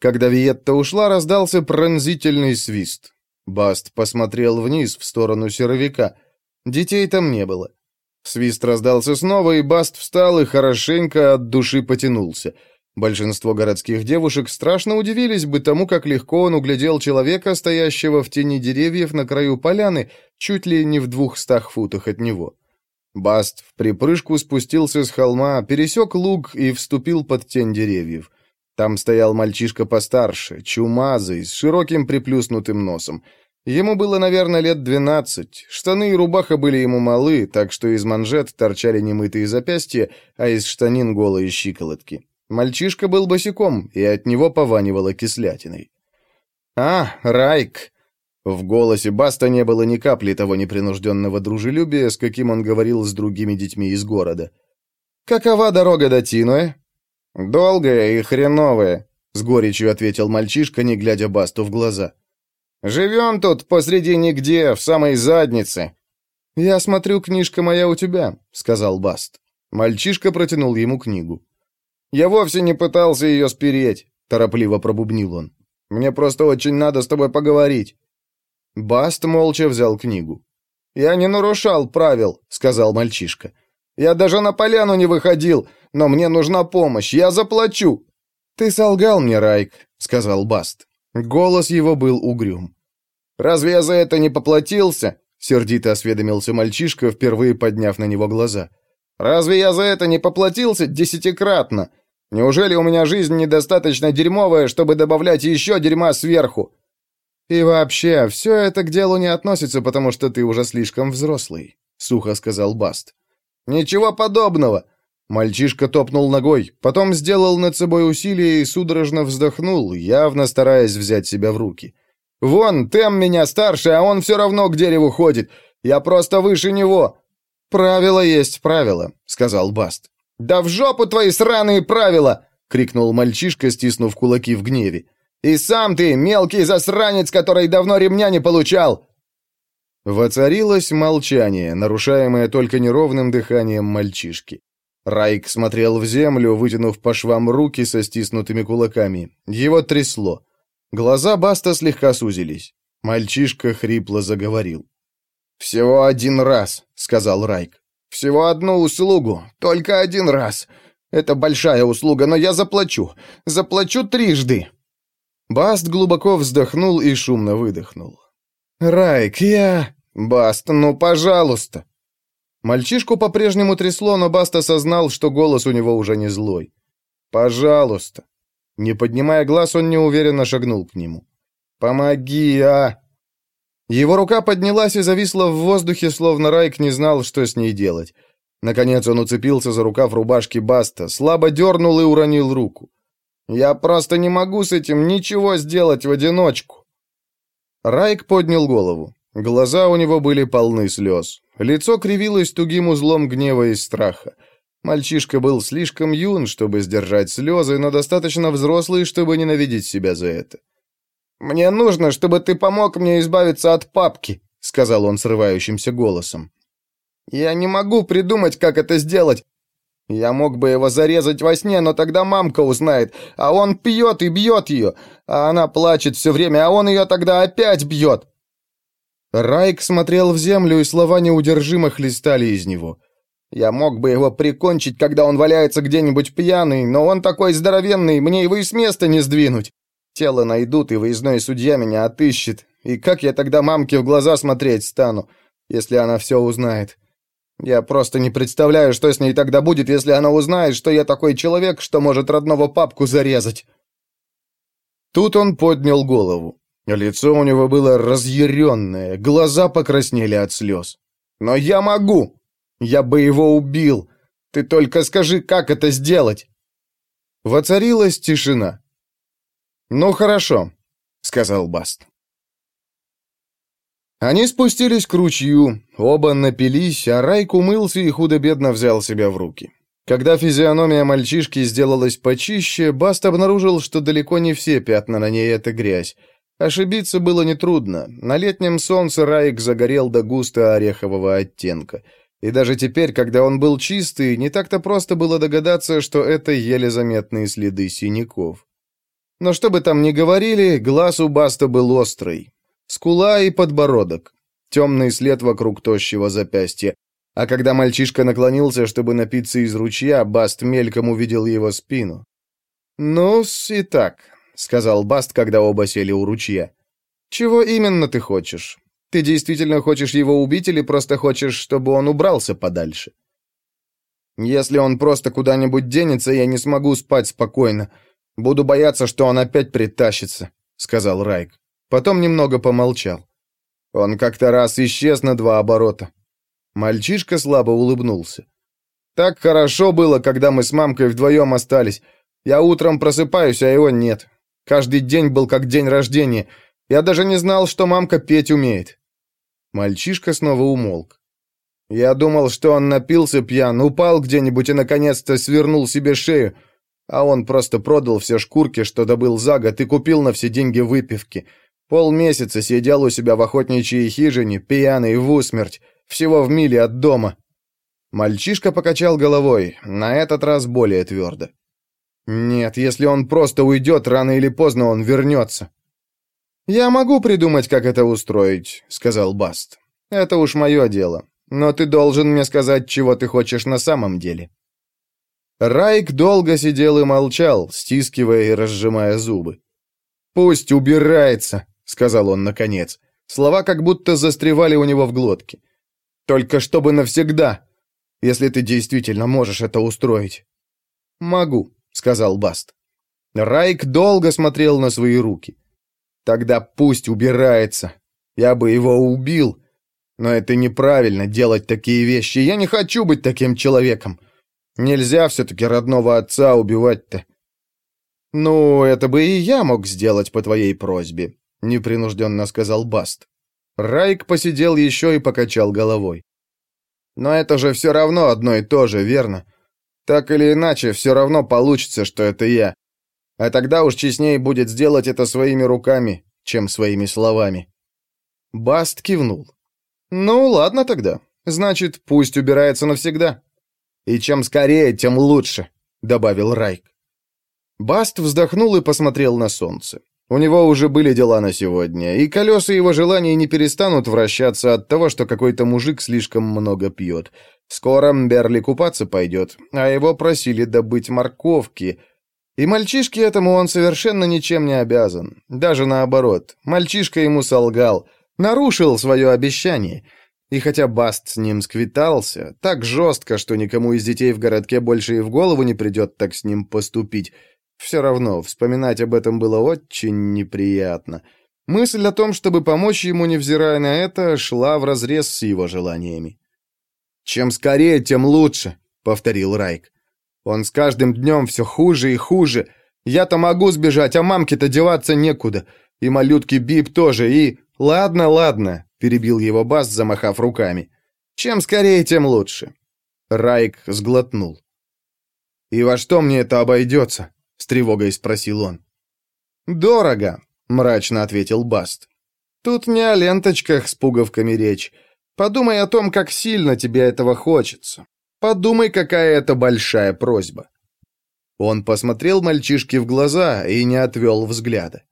Когда Виетта ушла, раздался пронзительный свист. Баст посмотрел вниз, в сторону серовика. Детей там не было. Свист раздался снова, и Баст встал и хорошенько от души потянулся — Большинство городских девушек страшно удивились бы тому, как легко он углядел человека, стоящего в тени деревьев на краю поляны, чуть ли не в двухстах футах от него. Баст в припрыжку спустился с холма, пересек луг и вступил под тень деревьев. Там стоял мальчишка постарше, чумазый, с широким приплюснутым носом. Ему было, наверное, лет двенадцать. Штаны и рубаха были ему малы, так что из манжет торчали немытые запястья, а из штанин голые щиколотки. Мальчишка был босиком, и от него пованивало кислятиной. «А, Райк!» В голосе Баста не было ни капли того непринужденного дружелюбия, с каким он говорил с другими детьми из города. «Какова дорога до Тиноэ?» «Долгая и хреновая», — с горечью ответил мальчишка, не глядя Басту в глаза. «Живем тут посреди нигде, в самой заднице». «Я смотрю, книжка моя у тебя», — сказал Баст. Мальчишка протянул ему книгу. «Я вовсе не пытался ее спереть», — торопливо пробубнил он. «Мне просто очень надо с тобой поговорить». Баст молча взял книгу. «Я не нарушал правил», — сказал мальчишка. «Я даже на поляну не выходил, но мне нужна помощь, я заплачу». «Ты солгал мне, Райк», — сказал Баст. Голос его был угрюм. «Разве я за это не поплатился?» — сердито осведомился мальчишка, впервые подняв на него глаза. «Разве я за это не поплатился десятикратно? Неужели у меня жизнь недостаточно дерьмовая, чтобы добавлять еще дерьма сверху? И вообще, все это к делу не относится, потому что ты уже слишком взрослый, сухо сказал Баст. Ничего подобного. Мальчишка топнул ногой, потом сделал над собой усилие и судорожно вздохнул, явно стараясь взять себя в руки. «Вон, Тем меня старше, а он все равно к дереву ходит. Я просто выше него». «Правило есть правило», — сказал Баст. «Да в жопу твои сраные правила!» — крикнул мальчишка, стиснув кулаки в гневе. «И сам ты, мелкий засранец, который давно ремня не получал!» Воцарилось молчание, нарушаемое только неровным дыханием мальчишки. Райк смотрел в землю, вытянув по швам руки со стиснутыми кулаками. Его трясло. Глаза Баста слегка сузились. Мальчишка хрипло заговорил. «Всего один раз», — сказал Райк. Всего одну услугу, только один раз. Это большая услуга, но я заплачу. Заплачу трижды». Баст глубоко вздохнул и шумно выдохнул. «Райк, я...» «Баст, ну, пожалуйста!» Мальчишку по-прежнему трясло, но Баст осознал, что голос у него уже не злой. «Пожалуйста!» Не поднимая глаз, он неуверенно шагнул к нему. «Помоги, а!» Его рука поднялась и зависла в воздухе, словно Райк не знал, что с ней делать. Наконец он уцепился за рукав рубашки Баста, слабо дернул и уронил руку. «Я просто не могу с этим ничего сделать в одиночку». Райк поднял голову. Глаза у него были полны слез. Лицо кривилось тугим узлом гнева и страха. Мальчишка был слишком юн, чтобы сдержать слезы, но достаточно взрослый, чтобы ненавидеть себя за это. «Мне нужно, чтобы ты помог мне избавиться от папки», — сказал он срывающимся голосом. «Я не могу придумать, как это сделать. Я мог бы его зарезать во сне, но тогда мамка узнает, а он пьет и бьет ее, а она плачет все время, а он ее тогда опять бьет». Райк смотрел в землю, и слова неудержимо хлестали из него. «Я мог бы его прикончить, когда он валяется где-нибудь пьяный, но он такой здоровенный, мне его и с места не сдвинуть. Тело найдут, и выездной судья меня отыщет. И как я тогда мамке в глаза смотреть стану, если она все узнает? Я просто не представляю, что с ней тогда будет, если она узнает, что я такой человек, что может родного папку зарезать. Тут он поднял голову. Лицо у него было разъяренное, глаза покраснели от слез. «Но я могу! Я бы его убил! Ты только скажи, как это сделать!» Воцарилась тишина. «Ну хорошо», — сказал Баст. Они спустились к ручью, оба напились, а Райк умылся и худо-бедно взял себя в руки. Когда физиономия мальчишки сделалась почище, Баст обнаружил, что далеко не все пятна на ней — это грязь. Ошибиться было нетрудно. На летнем солнце Райк загорел до густо орехового оттенка. И даже теперь, когда он был чистый, не так-то просто было догадаться, что это еле заметные следы синяков. Но что бы там ни говорили, глаз у Баста был острый. Скула и подбородок. Темный след вокруг тощего запястья. А когда мальчишка наклонился, чтобы напиться из ручья, Баст мельком увидел его спину. «Ну-с, и так», — сказал Баст, когда оба сели у ручья. «Чего именно ты хочешь? Ты действительно хочешь его убить или просто хочешь, чтобы он убрался подальше?» «Если он просто куда-нибудь денется, я не смогу спать спокойно. Буду бояться, что он опять притащится», — сказал Райк. Потом немного помолчал. Он как-то раз исчез на два оборота. Мальчишка слабо улыбнулся. «Так хорошо было, когда мы с мамкой вдвоем остались. Я утром просыпаюсь, а его нет. Каждый день был как день рождения. Я даже не знал, что мамка петь умеет». Мальчишка снова умолк. Я думал, что он напился пьян, упал где-нибудь и наконец-то свернул себе шею, а он просто продал все шкурки, что добыл за год, и купил на все деньги выпивки. Полмесяца сидел у себя в охотничьей хижине, пьяный в усмерть, всего в миле от дома. Мальчишка покачал головой, на этот раз более твердо. Нет, если он просто уйдет, рано или поздно он вернется. «Я могу придумать, как это устроить», — сказал Баст. «Это уж мое дело. Но ты должен мне сказать, чего ты хочешь на самом деле». Райк долго сидел и молчал, стискивая и разжимая зубы. «Пусть убирается», — сказал он наконец. Слова как будто застревали у него в глотке. «Только чтобы навсегда, если ты действительно можешь это устроить». «Могу», — сказал Баст. Райк долго смотрел на свои руки. «Тогда пусть убирается. Я бы его убил. Но это неправильно, делать такие вещи. Я не хочу быть таким человеком. Нельзя все-таки родного отца убивать-то». «Ну, это бы и я мог сделать по твоей просьбе», — непринужденно сказал Баст. Райк посидел еще и покачал головой. «Но это же все равно одно и то же, верно? Так или иначе, все равно получится, что это я. А тогда уж честнее будет сделать это своими руками, чем своими словами. Баст кивнул. «Ну, ладно тогда. Значит, пусть убирается навсегда. И чем скорее, тем лучше», — добавил Райк. Баст вздохнул и посмотрел на солнце. У него уже были дела на сегодня, и колеса его желаний не перестанут вращаться от того, что какой-то мужик слишком много пьет. Скоро Берли купаться пойдет, а его просили добыть морковки. И мальчишке этому он совершенно ничем не обязан. Даже наоборот, мальчишка ему солгал, нарушил свое обещание. И хотя Баст с ним сквитался, так жестко, что никому из детей в городке больше и в голову не придет так с ним поступить, все равно вспоминать об этом было очень неприятно. Мысль о том, чтобы помочь ему, невзирая на это, шла вразрез с его желаниями. «Чем скорее, тем лучше», — повторил Райк. «Он с каждым днем все хуже и хуже. Я-то могу сбежать, а мамке-то деваться некуда. И малютки Бип тоже, и...» «Ладно, ладно», — перебил его Бас, замахав руками. «Чем скорее, тем лучше». Райк сглотнул. «И во что мне это обойдется?» — с тревогой спросил он. «Дорого», — мрачно ответил Баст. «Тут не о ленточках с пуговками речь. Подумай о том, как сильно тебе этого хочется. Подумай, какая это большая просьба». Он посмотрел мальчишке в глаза и не отвел взгляда.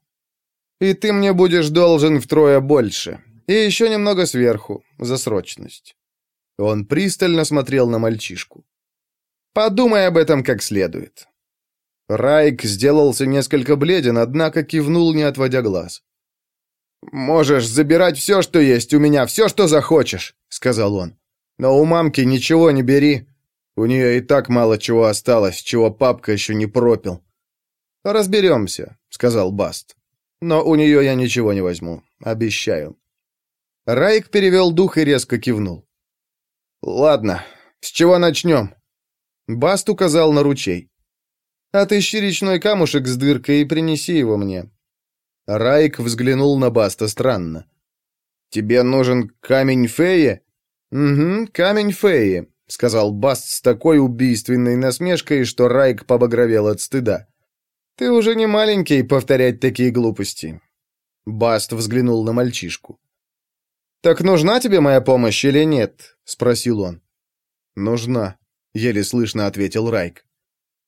«И ты мне будешь должен втрое больше. И еще немного сверху, за срочность». Он пристально смотрел на мальчишку. «Подумай об этом как следует». Райк сделался несколько бледен, однако кивнул, не отводя глаз. «Можешь забирать все, что есть у меня, все, что захочешь», — сказал он. «Но у мамки ничего не бери. У нее и так мало чего осталось, чего папка еще не пропил». «Разберемся», — сказал Баст. Но у нее я ничего не возьму, обещаю. Райк перевел дух и резко кивнул. «Ладно, с чего начнем?» Баст указал на ручей. «Отыщи речной камушек с дыркой и принеси его мне». Райк взглянул на Баста странно. «Тебе нужен камень феи?» «Угу, камень феи», — сказал Баст с такой убийственной насмешкой, что Райк побагровел от стыда. «Ты уже не маленький повторять такие глупости». Баст взглянул на мальчишку. «Так нужна тебе моя помощь или нет?» — спросил он. «Нужна», — еле слышно ответил Райк.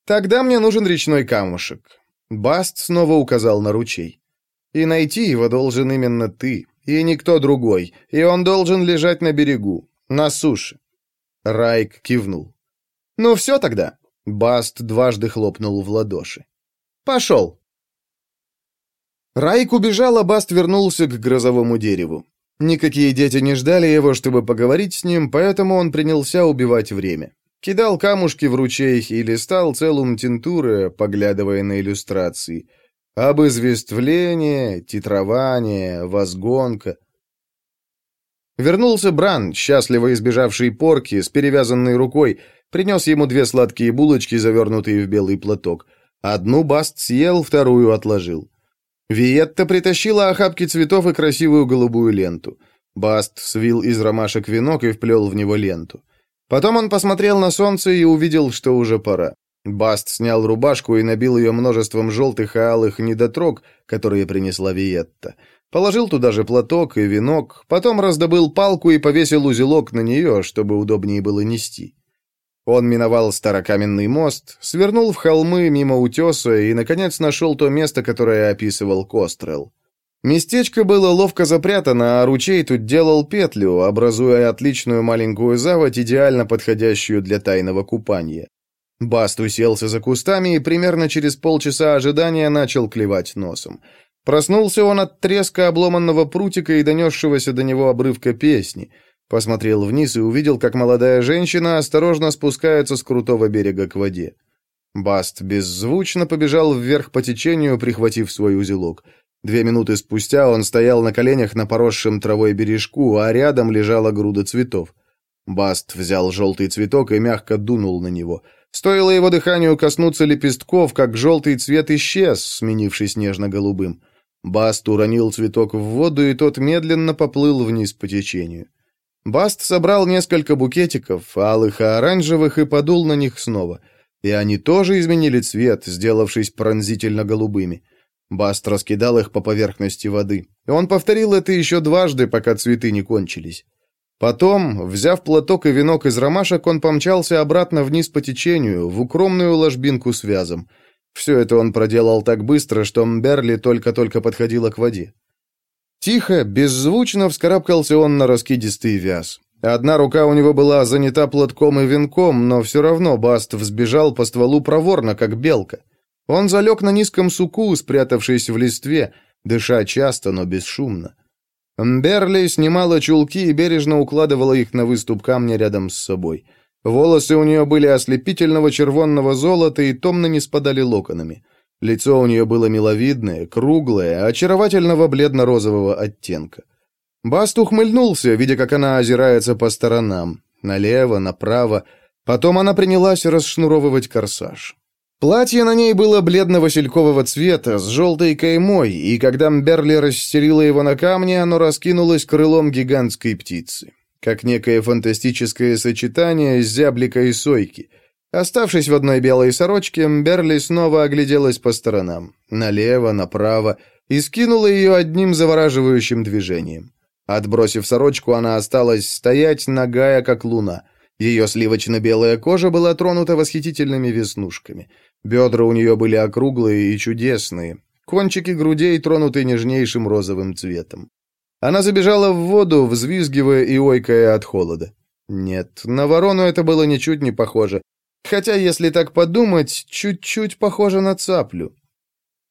«Тогда мне нужен речной камушек». Баст снова указал на ручей. «И найти его должен именно ты, и никто другой, и он должен лежать на берегу, на суше». Райк кивнул. «Ну все тогда». Баст дважды хлопнул в ладоши. «Пошел». Райк убежал, а Баст вернулся к грозовому дереву. Никакие дети не ждали его, чтобы поговорить с ним, поэтому он принялся убивать время. Кидал камушки в ручей и листал целым тинтуры, поглядывая на иллюстрации. Обызвествление, титрование, возгонка. Вернулся Бран, счастливо избежавший порки, с перевязанной рукой, принес ему две сладкие булочки, завернутые в белый платок. Одну Баст съел, вторую отложил. Виетта притащила охапки цветов и красивую голубую ленту. Баст свил из ромашек венок и вплел в него ленту. Потом он посмотрел на солнце и увидел, что уже пора. Баст снял рубашку и набил ее множеством желтых и алых недотрог, которые принесла Виетта. Положил туда же платок и венок, потом раздобыл палку и повесил узелок на нее, чтобы удобнее было нести. Он миновал старокаменный мост, свернул в холмы мимо утеса и, наконец, нашел то место, которое описывал Кострел. Местечко было ловко запрятано, а ручей тут делал петлю, образуя отличную маленькую заводь, идеально подходящую для тайного купания. Баст уселся за кустами и примерно через полчаса ожидания начал клевать носом. Проснулся он от треска обломанного прутика и донесшегося до него обрывка песни — Посмотрел вниз и увидел, как молодая женщина осторожно спускается с крутого берега к воде. Баст беззвучно побежал вверх по течению, прихватив свой узелок. Две минуты спустя он стоял на коленях на поросшем травой бережку, а рядом лежала груда цветов. Баст взял желтый цветок и мягко дунул на него. Стоило его дыханию коснуться лепестков, как желтый цвет исчез, сменившись нежно-голубым. Баст уронил цветок в воду, и тот медленно поплыл вниз по течению. Баст собрал несколько букетиков, алых и оранжевых, и подул на них снова. И они тоже изменили цвет, сделавшись пронзительно голубыми. Баст раскидал их по поверхности воды. И он повторил это еще дважды, пока цветы не кончились. Потом, взяв платок и венок из ромашек, он помчался обратно вниз по течению, в укромную ложбинку с вязом. Все это он проделал так быстро, что Мберли только-только подходила к воде. Тихо, беззвучно вскарабкался он на раскидистый вяз. Одна рука у него была занята платком и венком, но все равно Баст взбежал по стволу проворно, как белка. Он залег на низком суку, спрятавшись в листве, дыша часто, но бесшумно. Берли снимала чулки и бережно укладывала их на выступ камня рядом с собой. Волосы у нее были ослепительного червонного золота и томно не спадали локонами. Лицо у нее было миловидное, круглое, очаровательного бледно-розового оттенка. Баст ухмыльнулся, видя, как она озирается по сторонам, налево, направо. Потом она принялась расшнуровывать корсаж. Платье на ней было бледно-василькового цвета, с желтой каймой, и когда Мберли расстелила его на камне, оно раскинулось крылом гигантской птицы, как некое фантастическое сочетание зяблика и сойки — Оставшись в одной белой сорочке, Берли снова огляделась по сторонам, налево, направо, и скинула ее одним завораживающим движением. Отбросив сорочку, она осталась стоять, нагая, как луна. Ее сливочно-белая кожа была тронута восхитительными веснушками. Бедра у нее были округлые и чудесные, кончики грудей тронуты нежнейшим розовым цветом. Она забежала в воду, взвизгивая и ойкая от холода. Нет, на ворону это было ничуть не похоже. Хотя, если так подумать, чуть-чуть похоже на цаплю.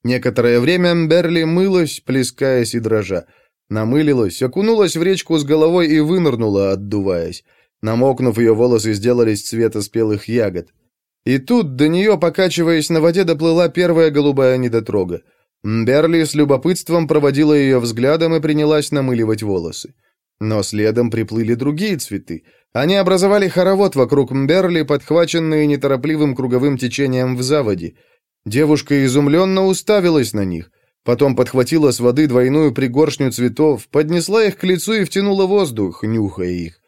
Некоторое время Берли мылась, плескаясь и дрожа. Намылилась, окунулась в речку с головой и вынырнула, отдуваясь. Намокнув, ее волосы сделались цвета спелых ягод. И тут до нее, покачиваясь на воде, доплыла первая голубая недотрога. Берли с любопытством проводила ее взглядом и принялась намыливать волосы. Но следом приплыли другие цветы. Они образовали хоровод вокруг Мберли, подхваченные неторопливым круговым течением в заводе. Девушка изумленно уставилась на них. Потом подхватила с воды двойную пригоршню цветов, поднесла их к лицу и втянула воздух, нюхая их.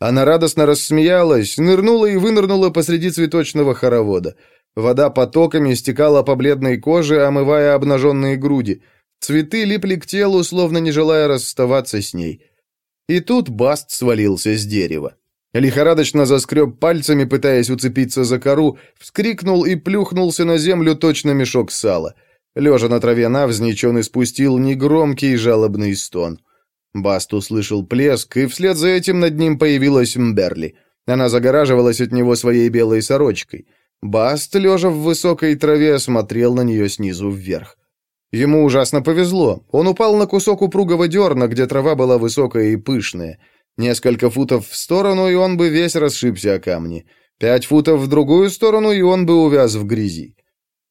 Она радостно рассмеялась, нырнула и вынырнула посреди цветочного хоровода. Вода потоками стекала по бледной коже, омывая обнаженные груди. Цветы липли к телу, словно не желая расставаться с ней. И тут Баст свалился с дерева. Лихорадочно заскреб пальцами, пытаясь уцепиться за кору, вскрикнул и плюхнулся на землю точно мешок сала. Лежа на траве навзничь, он испустил негромкий жалобный стон. Баст услышал плеск, и вслед за этим над ним появилась Мберли. Она загораживалась от него своей белой сорочкой. Баст, лежа в высокой траве, смотрел на нее снизу вверх. Ему ужасно повезло. Он упал на кусок упругого дерна, где трава была высокая и пышная. Несколько футов в сторону, и он бы весь расшибся о камни. Пять футов в другую сторону, и он бы увяз в грязи.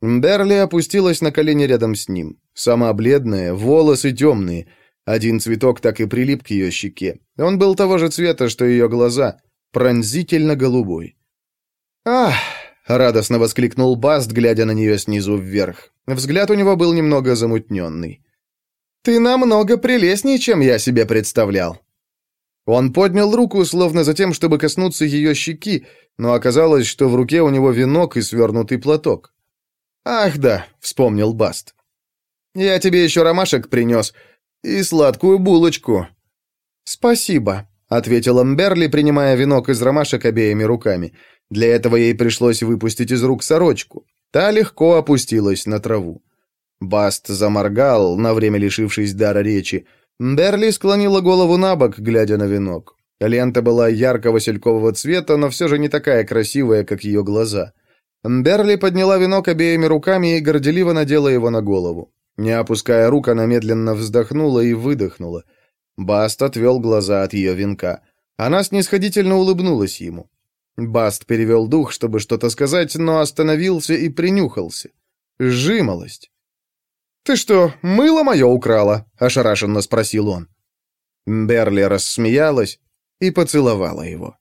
Берли опустилась на колени рядом с ним. Сама бледная, волосы темные — один цветок так и прилип к ее щеке. Он был того же цвета, что ее глаза, пронзительно голубой. «Ах!» — радостно воскликнул Баст, глядя на нее снизу вверх. Взгляд у него был немного замутненный. «Ты намного прелестнее, чем я себе представлял». Он поднял руку, словно за тем, чтобы коснуться ее щеки, но оказалось, что в руке у него венок и свернутый платок. «Ах да», — вспомнил Баст. «Я тебе еще ромашек принес и сладкую булочку». «Спасибо», — ответила Мберли, принимая венок из ромашек обеими руками. Для этого ей пришлось выпустить из рук сорочку. Та легко опустилась на траву. Баст заморгал, на время лишившись дара речи. Мберли склонила голову на бок, глядя на венок. Лента была ярко-василькового цвета, но все же не такая красивая, как ее глаза. Мберли подняла венок обеими руками и горделиво надела его на голову. Не опуская рук, она медленно вздохнула и выдохнула. Баст отвел глаза от ее венка. Она снисходительно улыбнулась ему. Баст перевел дух, чтобы что-то сказать, но остановился и принюхался. Жимолость. «Ты что, мыло мое украла?» — ошарашенно спросил он. Берли рассмеялась и поцеловала его.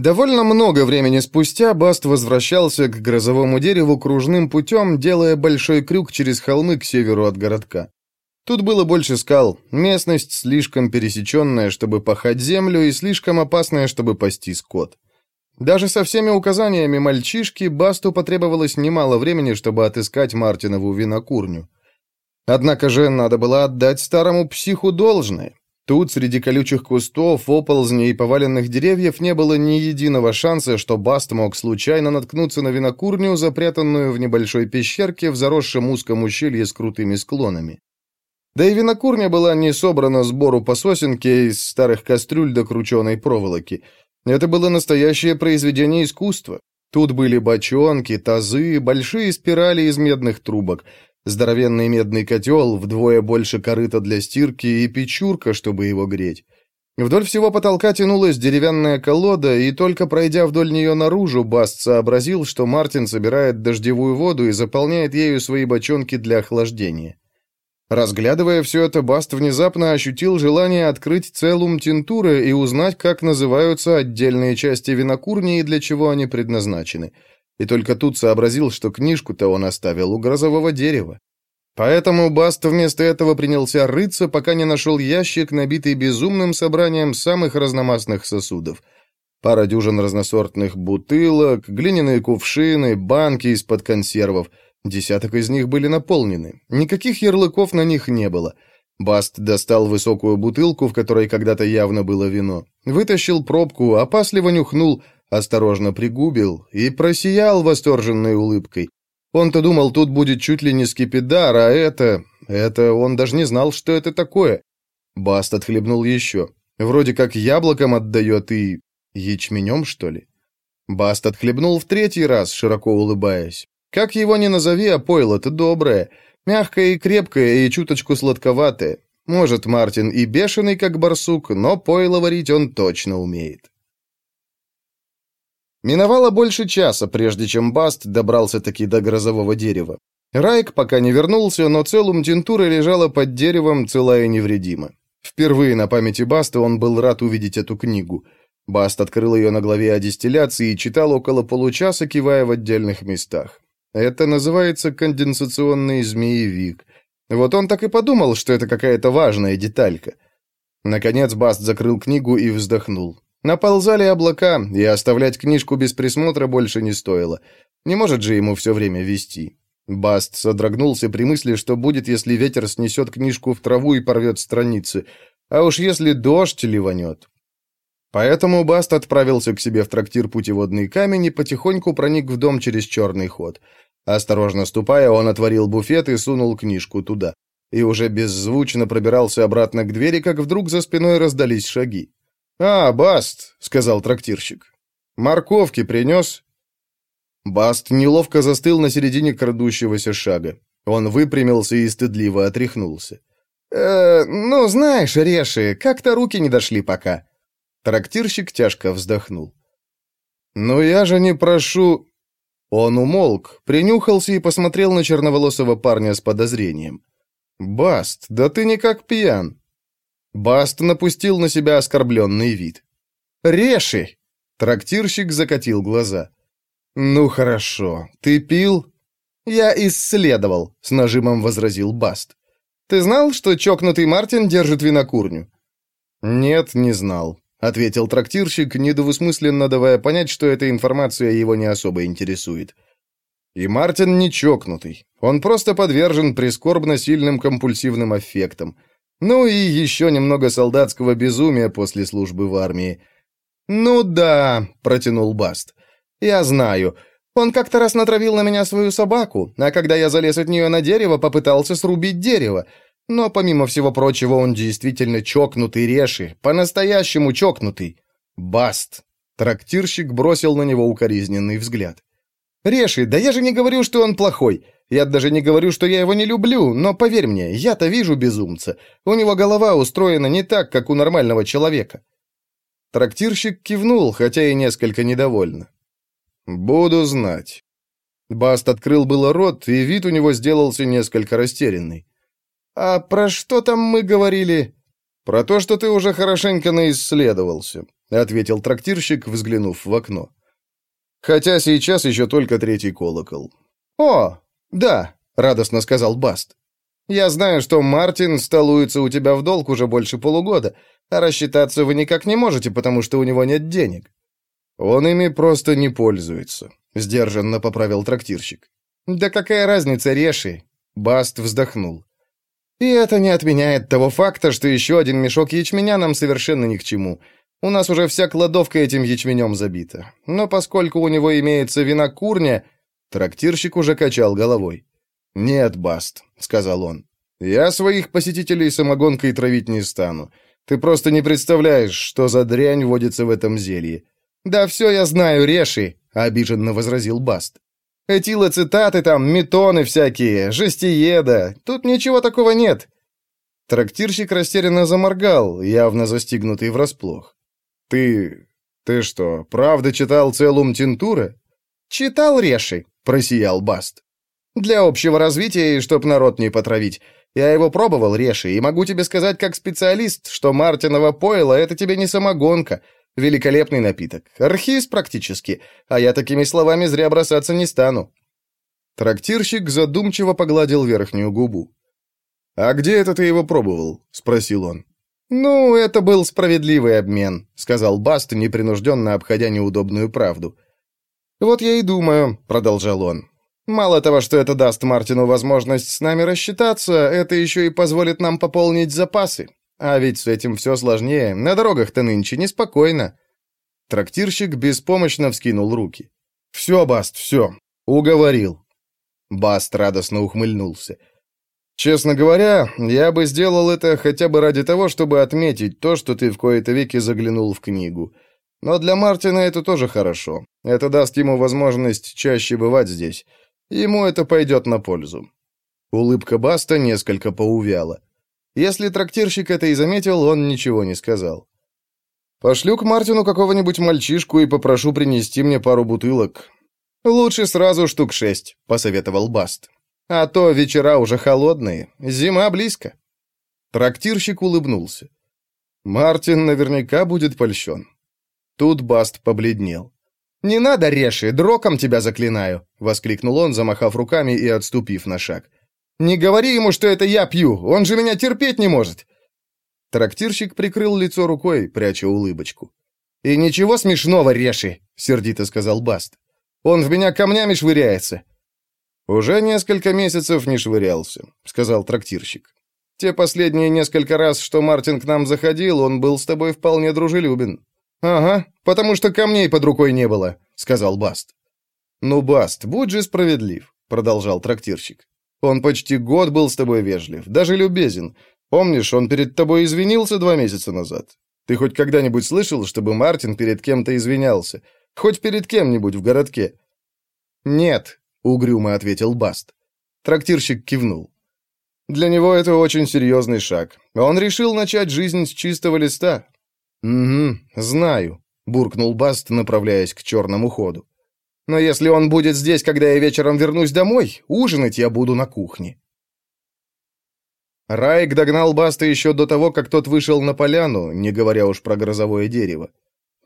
Довольно много времени спустя Баст возвращался к грозовому дереву кружным путем, делая большой крюк через холмы к северу от городка. Тут было больше скал, местность слишком пересеченная, чтобы пахать землю, и слишком опасная, чтобы пасти скот. Даже со всеми указаниями мальчишки Басту потребовалось немало времени, чтобы отыскать Мартинову винокурню. Однако же надо было отдать старому психу должное. Тут, среди колючих кустов, оползней и поваленных деревьев, не было ни единого шанса, что Баст мог случайно наткнуться на винокурню, запрятанную в небольшой пещерке в заросшем узком ущелье с крутыми склонами. Да и винокурня была не собрана сбору по сосенке из старых кастрюль до крученой проволоки. Это было настоящее произведение искусства. Тут были бочонки, тазы, большие спирали из медных трубок — Здоровенный медный котел, вдвое больше корыта для стирки и печурка, чтобы его греть. Вдоль всего потолка тянулась деревянная колода, и только пройдя вдоль нее наружу, Баст сообразил, что Мартин собирает дождевую воду и заполняет ею свои бочонки для охлаждения. Разглядывая все это, Баст внезапно ощутил желание открыть целум тинтуры и узнать, как называются отдельные части винокурни и для чего они предназначены – и только тут сообразил, что книжку-то он оставил у грозового дерева. Поэтому Баст вместо этого принялся рыться, пока не нашел ящик, набитый безумным собранием самых разномастных сосудов. Пара дюжин разносортных бутылок, глиняные кувшины, банки из-под консервов. Десяток из них были наполнены. Никаких ярлыков на них не было. Баст достал высокую бутылку, в которой когда-то явно было вино. Вытащил пробку, опасливо нюхнул — осторожно пригубил и просиял восторженной улыбкой. Он-то думал, тут будет чуть ли не скипидар, а это... Это он даже не знал, что это такое. Баст отхлебнул еще. Вроде как яблоком отдает и... Ячменем, что ли? Баст отхлебнул в третий раз, широко улыбаясь. Как его ни назови, а пойло-то доброе. Мягкое и крепкое, и чуточку сладковатое. Может, Мартин и бешеный, как барсук, но пойло варить он точно умеет. Миновало больше часа, прежде чем Баст добрался таки до грозового дерева. Райк пока не вернулся, но целым тинтура лежала под деревом, целая и невредима. Впервые на памяти Баста он был рад увидеть эту книгу. Баст открыл ее на главе о дистилляции и читал около получаса, кивая в отдельных местах. Это называется конденсационный змеевик. Вот он так и подумал, что это какая-то важная деталька. Наконец Баст закрыл книгу и вздохнул. Наползали облака, и оставлять книжку без присмотра больше не стоило. Не может же ему все время вести. Баст содрогнулся при мысли, что будет, если ветер снесет книжку в траву и порвет страницы. А уж если дождь ливанет. Поэтому Баст отправился к себе в трактир «Путеводный камень» и потихоньку проник в дом через черный ход. Осторожно ступая, он отворил буфет и сунул книжку туда. И уже беззвучно пробирался обратно к двери, как вдруг за спиной раздались шаги. «А, Баст», — сказал трактирщик. «Морковки принес?» Баст неловко застыл на середине крадущегося шага. Он выпрямился и стыдливо отряхнулся. «Э, ну, знаешь, Реши, как-то руки не дошли пока». Трактирщик тяжко вздохнул. «Ну я же не прошу...» Он умолк, принюхался и посмотрел на черноволосого парня с подозрением. «Баст, да ты никак пьян!» Баст напустил на себя оскорбленный вид. «Реши!» Трактирщик закатил глаза. «Ну хорошо. Ты пил?» «Я исследовал», — с нажимом возразил Баст. «Ты знал, что чокнутый Мартин держит винокурню?» «Нет, не знал», — ответил трактирщик, недовысмысленно давая понять, что эта информация его не особо интересует. «И Мартин не чокнутый. Он просто подвержен прискорбно сильным компульсивным аффектам. Ну и еще немного солдатского безумия после службы в армии». «Ну да», — протянул Баст. «Я знаю. Он как-то раз натравил на меня свою собаку, а когда я залез от нее на дерево, попытался срубить дерево. Но, помимо всего прочего, он действительно чокнутый реши, по-настоящему чокнутый. Баст». Трактирщик бросил на него укоризненный взгляд. «Реши, да я же не говорю, что он плохой. Я даже не говорю, что я его не люблю, но поверь мне, я-то вижу безумца. У него голова устроена не так, как у нормального человека». Трактирщик кивнул, хотя и несколько недовольно. «Буду знать». Баст открыл было рот, и вид у него сделался несколько растерянный. «А про что там мы говорили?» «Про то, что ты уже хорошенько наисследовался», — ответил трактирщик, взглянув в окно. «Хотя сейчас еще только третий колокол». «О, да», — радостно сказал Баст. «Я знаю, что Мартин столуется у тебя в долг уже больше полугода, а рассчитаться вы никак не можете, потому что у него нет денег». «Он ими просто не пользуется», — сдержанно поправил трактирщик. «Да какая разница, Реши?» Баст вздохнул. «И это не отменяет того факта, что еще один мешок ячменя нам совершенно ни к чему. У нас уже вся кладовка этим ячменем забита. Но поскольку у него имеется винокурня...» Трактирщик уже качал головой. «Нет, Баст», — сказал он. «Я своих посетителей самогонкой травить не стану. Ты просто не представляешь, что за дрянь водится в этом зелье. «Да все я знаю, Реши», — обиженно возразил Баст. «Этилоцитаты там, метоны всякие, жестиеда. Тут ничего такого нет». Трактирщик растерянно заморгал, явно застигнутый врасплох. «Ты... ты что, правда читал целум тинтура?» «Читал, Реши», — просиял Баст. «Для общего развития и чтоб народ не потравить. Я его пробовал, Реши, и могу тебе сказать как специалист, что Мартинова пойло — это тебе не самогонка, Великолепный напиток. Архиз практически. А я такими словами зря бросаться не стану». Трактирщик задумчиво погладил верхнюю губу. «А где это ты его пробовал?» — спросил он. «Ну, это был справедливый обмен», — сказал Баст, непринужденно обходя неудобную правду. «Вот я и думаю», — продолжал он. «Мало того, что это даст Мартину возможность с нами рассчитаться, это еще и позволит нам пополнить запасы. А ведь с этим все сложнее. На дорогах-то нынче неспокойно. Трактирщик беспомощно вскинул руки. «Все, Баст, все. Уговорил». Баст радостно ухмыльнулся. «Честно говоря, я бы сделал это хотя бы ради того, чтобы отметить то, что ты в кои-то веки заглянул в книгу. Но для Мартина это тоже хорошо. Это даст ему возможность чаще бывать здесь. Ему это пойдет на пользу». Улыбка Баста несколько поувяла. Если трактирщик это и заметил, он ничего не сказал. «Пошлю к Мартину какого-нибудь мальчишку и попрошу принести мне пару бутылок». «Лучше сразу штук шесть», — посоветовал Баст. А то вечера уже холодные, зима близко». Трактирщик улыбнулся. «Мартин наверняка будет польщен». Тут Баст побледнел. «Не надо, Реши, дроком тебя заклинаю!» — воскликнул он, замахав руками и отступив на шаг. «Не говори ему, что это я пью, он же меня терпеть не может!» Трактирщик прикрыл лицо рукой, пряча улыбочку. «И ничего смешного, Реши!» — сердито сказал Баст. «Он в меня камнями швыряется!» «Уже несколько месяцев не швырялся», — сказал трактирщик. «Те последние несколько раз, что Мартин к нам заходил, он был с тобой вполне дружелюбен». «Ага, потому что камней под рукой не было», — сказал Баст. «Ну, Баст, будь же справедлив», — продолжал трактирщик. «Он почти год был с тобой вежлив, даже любезен. Помнишь, он перед тобой извинился два месяца назад? Ты хоть когда-нибудь слышал, чтобы Мартин перед кем-то извинялся? Хоть перед кем-нибудь в городке?» «Нет», — угрюмо ответил Баст. Трактирщик кивнул. «Для него это очень серьезный шаг. Он решил начать жизнь с чистого листа». «Угу, знаю», — буркнул Баст, направляясь к черному ходу. «Но если он будет здесь, когда я вечером вернусь домой, ужинать я буду на кухне». Райк догнал Баста еще до того, как тот вышел на поляну, не говоря уж про грозовое дерево.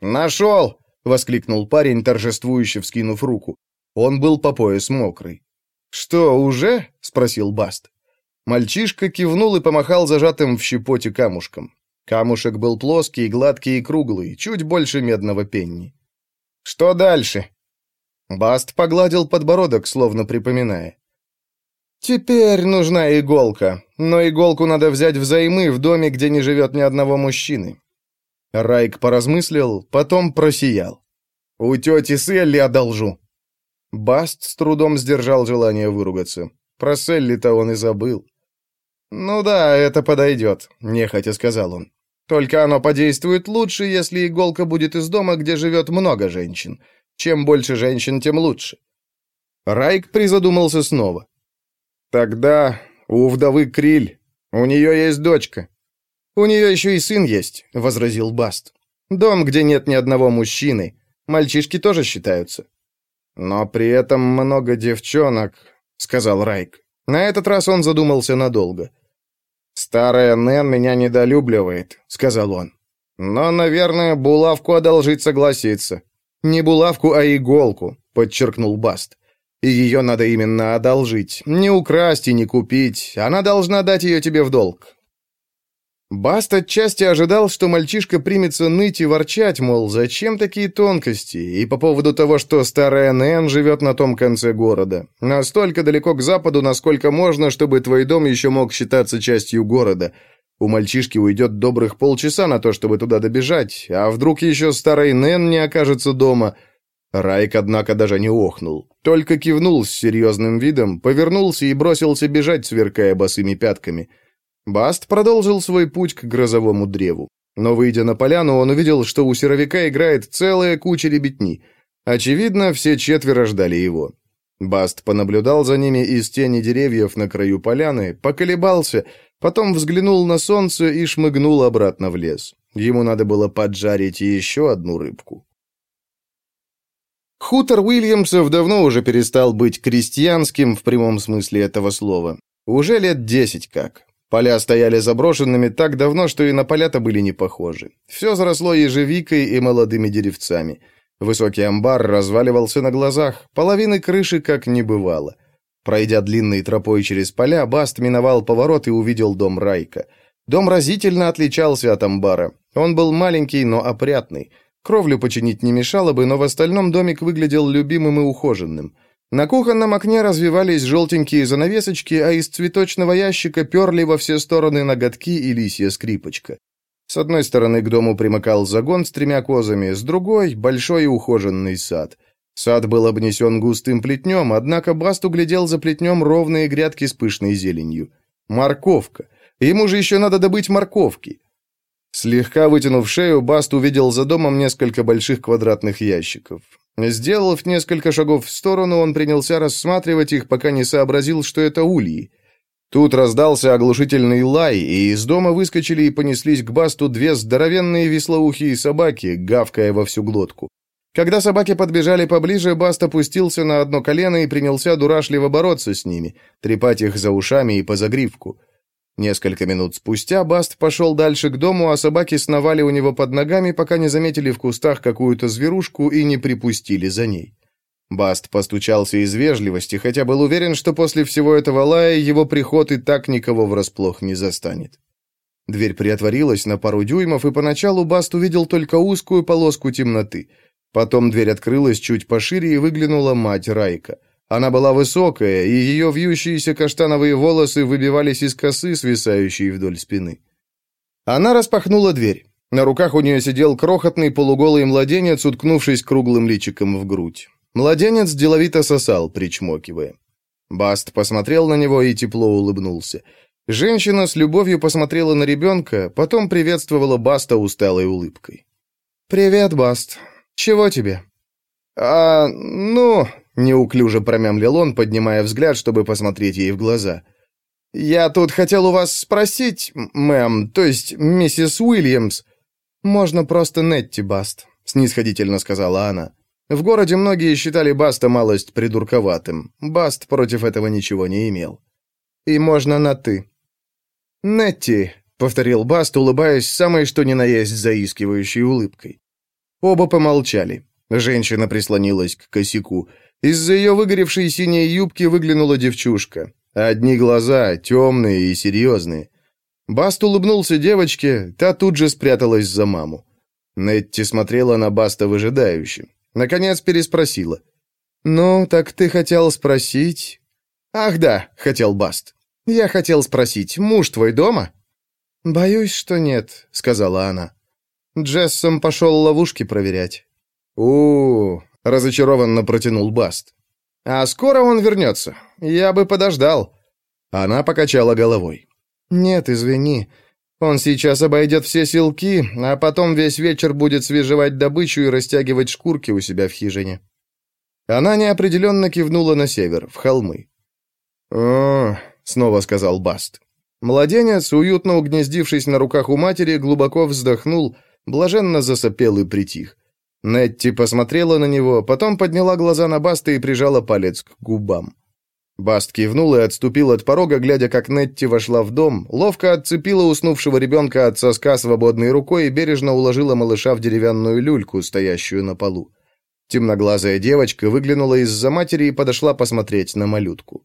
«Нашел!» — воскликнул парень, торжествующе вскинув руку. Он был по пояс мокрый. «Что, уже?» — спросил Баст. Мальчишка кивнул и помахал зажатым в щепоте камушком. Камушек был плоский, гладкий и круглый, чуть больше медного пенни. «Что дальше?» Баст погладил подбородок, словно припоминая. «Теперь нужна иголка, но иголку надо взять взаймы в доме, где не живет ни одного мужчины». Райк поразмыслил, потом просиял. «У тети Селли одолжу». Баст с трудом сдержал желание выругаться. Про Селли-то он и забыл. «Ну да, это подойдет», — нехотя сказал он. «Только оно подействует лучше, если иголка будет из дома, где живет много женщин. Чем больше женщин, тем лучше». Райк призадумался снова. Тогда у вдовы Криль. У нее есть дочка. У нее еще и сын есть, возразил Баст. Дом, где нет ни одного мужчины. Мальчишки тоже считаются. Но при этом много девчонок, сказал Райк. На этот раз он задумался надолго. «Старая Нэн меня недолюбливает», — сказал он. «Но, наверное, булавку одолжить согласится». «Не булавку, а иголку», — подчеркнул Баст. И ее надо именно одолжить. Не украсть и не купить. Она должна дать ее тебе в долг. Баст отчасти ожидал, что мальчишка примется ныть и ворчать, мол, зачем такие тонкости, и по поводу того, что старая Нэн живет на том конце города. Настолько далеко к западу, насколько можно, чтобы твой дом еще мог считаться частью города. У мальчишки уйдет добрых полчаса на то, чтобы туда добежать, а вдруг еще старый Нэн не окажется дома – Райк, однако, даже не охнул. Только кивнул с серьезным видом, повернулся и бросился бежать, сверкая босыми пятками. Баст продолжил свой путь к грозовому древу. Но, выйдя на поляну, он увидел, что у серовика играет целая куча ребятни. Очевидно, все четверо ждали его. Баст понаблюдал за ними из тени деревьев на краю поляны, поколебался, потом взглянул на солнце и шмыгнул обратно в лес. Ему надо было поджарить еще одну рыбку. Хутор Уильямсов давно уже перестал быть крестьянским в прямом смысле этого слова. Уже лет десять как. Поля стояли заброшенными так давно, что и на поля-то были не похожи. Все заросло ежевикой и молодыми деревцами. Высокий амбар разваливался на глазах, половины крыши как не бывало. Пройдя длинной тропой через поля, Баст миновал поворот и увидел дом Райка. Дом разительно отличался от амбара. Он был маленький, но опрятный. Кровлю починить не мешало бы, но в остальном домик выглядел любимым и ухоженным. На кухонном окне развивались желтенькие занавесочки, а из цветочного ящика перли во все стороны ноготки и лисья скрипочка. С одной стороны к дому примыкал загон с тремя козами, с другой — большой и ухоженный сад. Сад был обнесен густым плетнем, однако Баст углядел за плетнем ровные грядки с пышной зеленью. Морковка. Ему же еще надо добыть морковки. Слегка вытянув шею, Баст увидел за домом несколько больших квадратных ящиков. Сделав несколько шагов в сторону, он принялся рассматривать их, пока не сообразил, что это ульи. Тут раздался оглушительный лай, и из дома выскочили и понеслись к Басту две здоровенные веслоухие собаки, гавкая во всю глотку. Когда собаки подбежали поближе, Баст опустился на одно колено и принялся дурашливо бороться с ними, трепать их за ушами и по загривку. Несколько минут спустя Баст пошел дальше к дому, а собаки сновали у него под ногами, пока не заметили в кустах какую-то зверушку и не припустили за ней. Баст постучался из вежливости, хотя был уверен, что после всего этого лая его приход и так никого врасплох не застанет. Дверь приотворилась на пару дюймов, и поначалу Баст увидел только узкую полоску темноты — Потом дверь открылась чуть пошире, и выглянула мать Райка. Она была высокая, и ее вьющиеся каштановые волосы выбивались из косы, свисающей вдоль спины. Она распахнула дверь. На руках у нее сидел крохотный полуголый младенец, уткнувшись круглым личиком в грудь. Младенец деловито сосал, причмокивая. Баст посмотрел на него и тепло улыбнулся. Женщина с любовью посмотрела на ребенка, потом приветствовала Баста усталой улыбкой. «Привет, Баст. «Чего тебе?» «А, ну...» — неуклюже промямлил он, поднимая взгляд, чтобы посмотреть ей в глаза. «Я тут хотел у вас спросить, мэм, то есть миссис Уильямс...» «Можно просто Нетти Баст», — снисходительно сказала она. В городе многие считали Баста малость придурковатым. Баст против этого ничего не имел. «И можно на «ты». «Нетти», — повторил Баст, улыбаясь самой что ни на есть заискивающей улыбкой. Оба помолчали. Женщина прислонилась к косяку. Из-за ее выгоревшей синей юбки выглянула девчушка. Одни глаза, темные и серьезные. Баст улыбнулся девочке, та тут же спряталась за маму. Нетти смотрела на Баста выжидающе. Наконец переспросила. «Ну, так ты хотел спросить?» «Ах да», — хотел Баст. «Я хотел спросить, муж твой дома?» «Боюсь, что нет», — сказала она. Джессом пошел ловушки проверять. у, разочарованно протянул Баст. «А скоро он вернется? Я бы подождал». Она покачала головой. «Нет, извини. Он сейчас обойдет все селки, а потом весь вечер будет свежевать добычу и растягивать шкурки у себя в хижине». Она неопределенно кивнула на север, в холмы. «О», — снова сказал Баст. Младенец, уютно угнездившись на руках у матери, глубоко вздохнул блаженно засопел и притих. Нетти посмотрела на него, потом подняла глаза на Баста и прижала палец к губам. Баст кивнул и отступил от порога, глядя, как Нетти вошла в дом, ловко отцепила уснувшего ребенка от соска свободной рукой и бережно уложила малыша в деревянную люльку, стоящую на полу. Темноглазая девочка выглянула из-за матери и подошла посмотреть на малютку.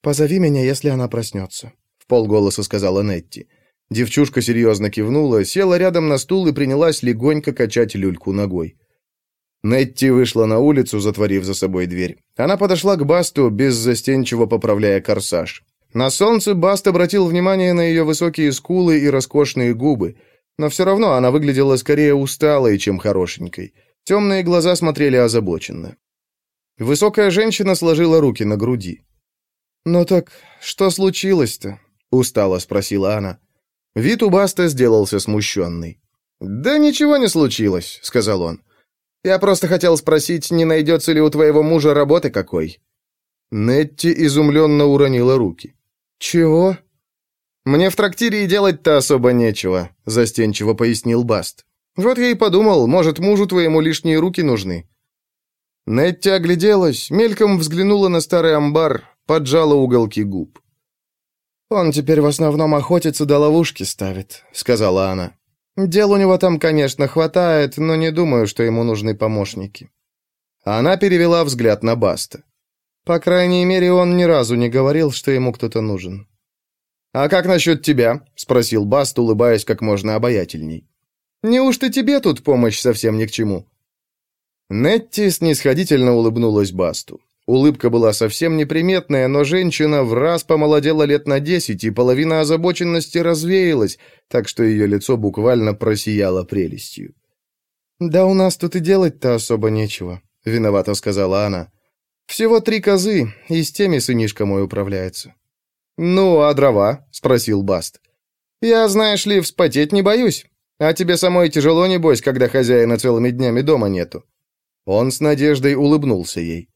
«Позови меня, если она проснется», — в полголоса сказала Нетти. Девчушка серьезно кивнула, села рядом на стул и принялась легонько качать люльку ногой. Нетти вышла на улицу, затворив за собой дверь. Она подошла к Басту, беззастенчиво поправляя корсаж. На солнце Баст обратил внимание на ее высокие скулы и роскошные губы, но все равно она выглядела скорее усталой, чем хорошенькой. Темные глаза смотрели озабоченно. Высокая женщина сложила руки на груди. «Ну так что случилось-то?» — устало спросила она. Вид у Баста сделался смущенный. «Да ничего не случилось», — сказал он. «Я просто хотел спросить, не найдется ли у твоего мужа работы какой?» Нетти изумленно уронила руки. «Чего?» «Мне в трактире и делать-то особо нечего», — застенчиво пояснил Баст. «Вот я и подумал, может, мужу твоему лишние руки нужны». Нетти огляделась, мельком взглянула на старый амбар, поджала уголки губ. «Он теперь в основном охотится до ловушки ставит», — сказала она. «Дел у него там, конечно, хватает, но не думаю, что ему нужны помощники». Она перевела взгляд на Баста. По крайней мере, он ни разу не говорил, что ему кто-то нужен. «А как насчет тебя?» — спросил Баст, улыбаясь как можно обаятельней. «Неужто тебе тут помощь совсем ни к чему?» Нетти снисходительно улыбнулась Басту. Улыбка была совсем неприметная, но женщина в раз помолодела лет на десять, и половина озабоченности развеялась, так что ее лицо буквально просияло прелестью. «Да у нас тут и делать-то особо нечего», — виновато сказала она. «Всего три козы, и с теми сынишка мой управляется». «Ну, а дрова?» — спросил Баст. «Я, знаешь ли, вспотеть не боюсь. А тебе самой тяжело, небось, когда хозяина целыми днями дома нету». Он с надеждой улыбнулся ей.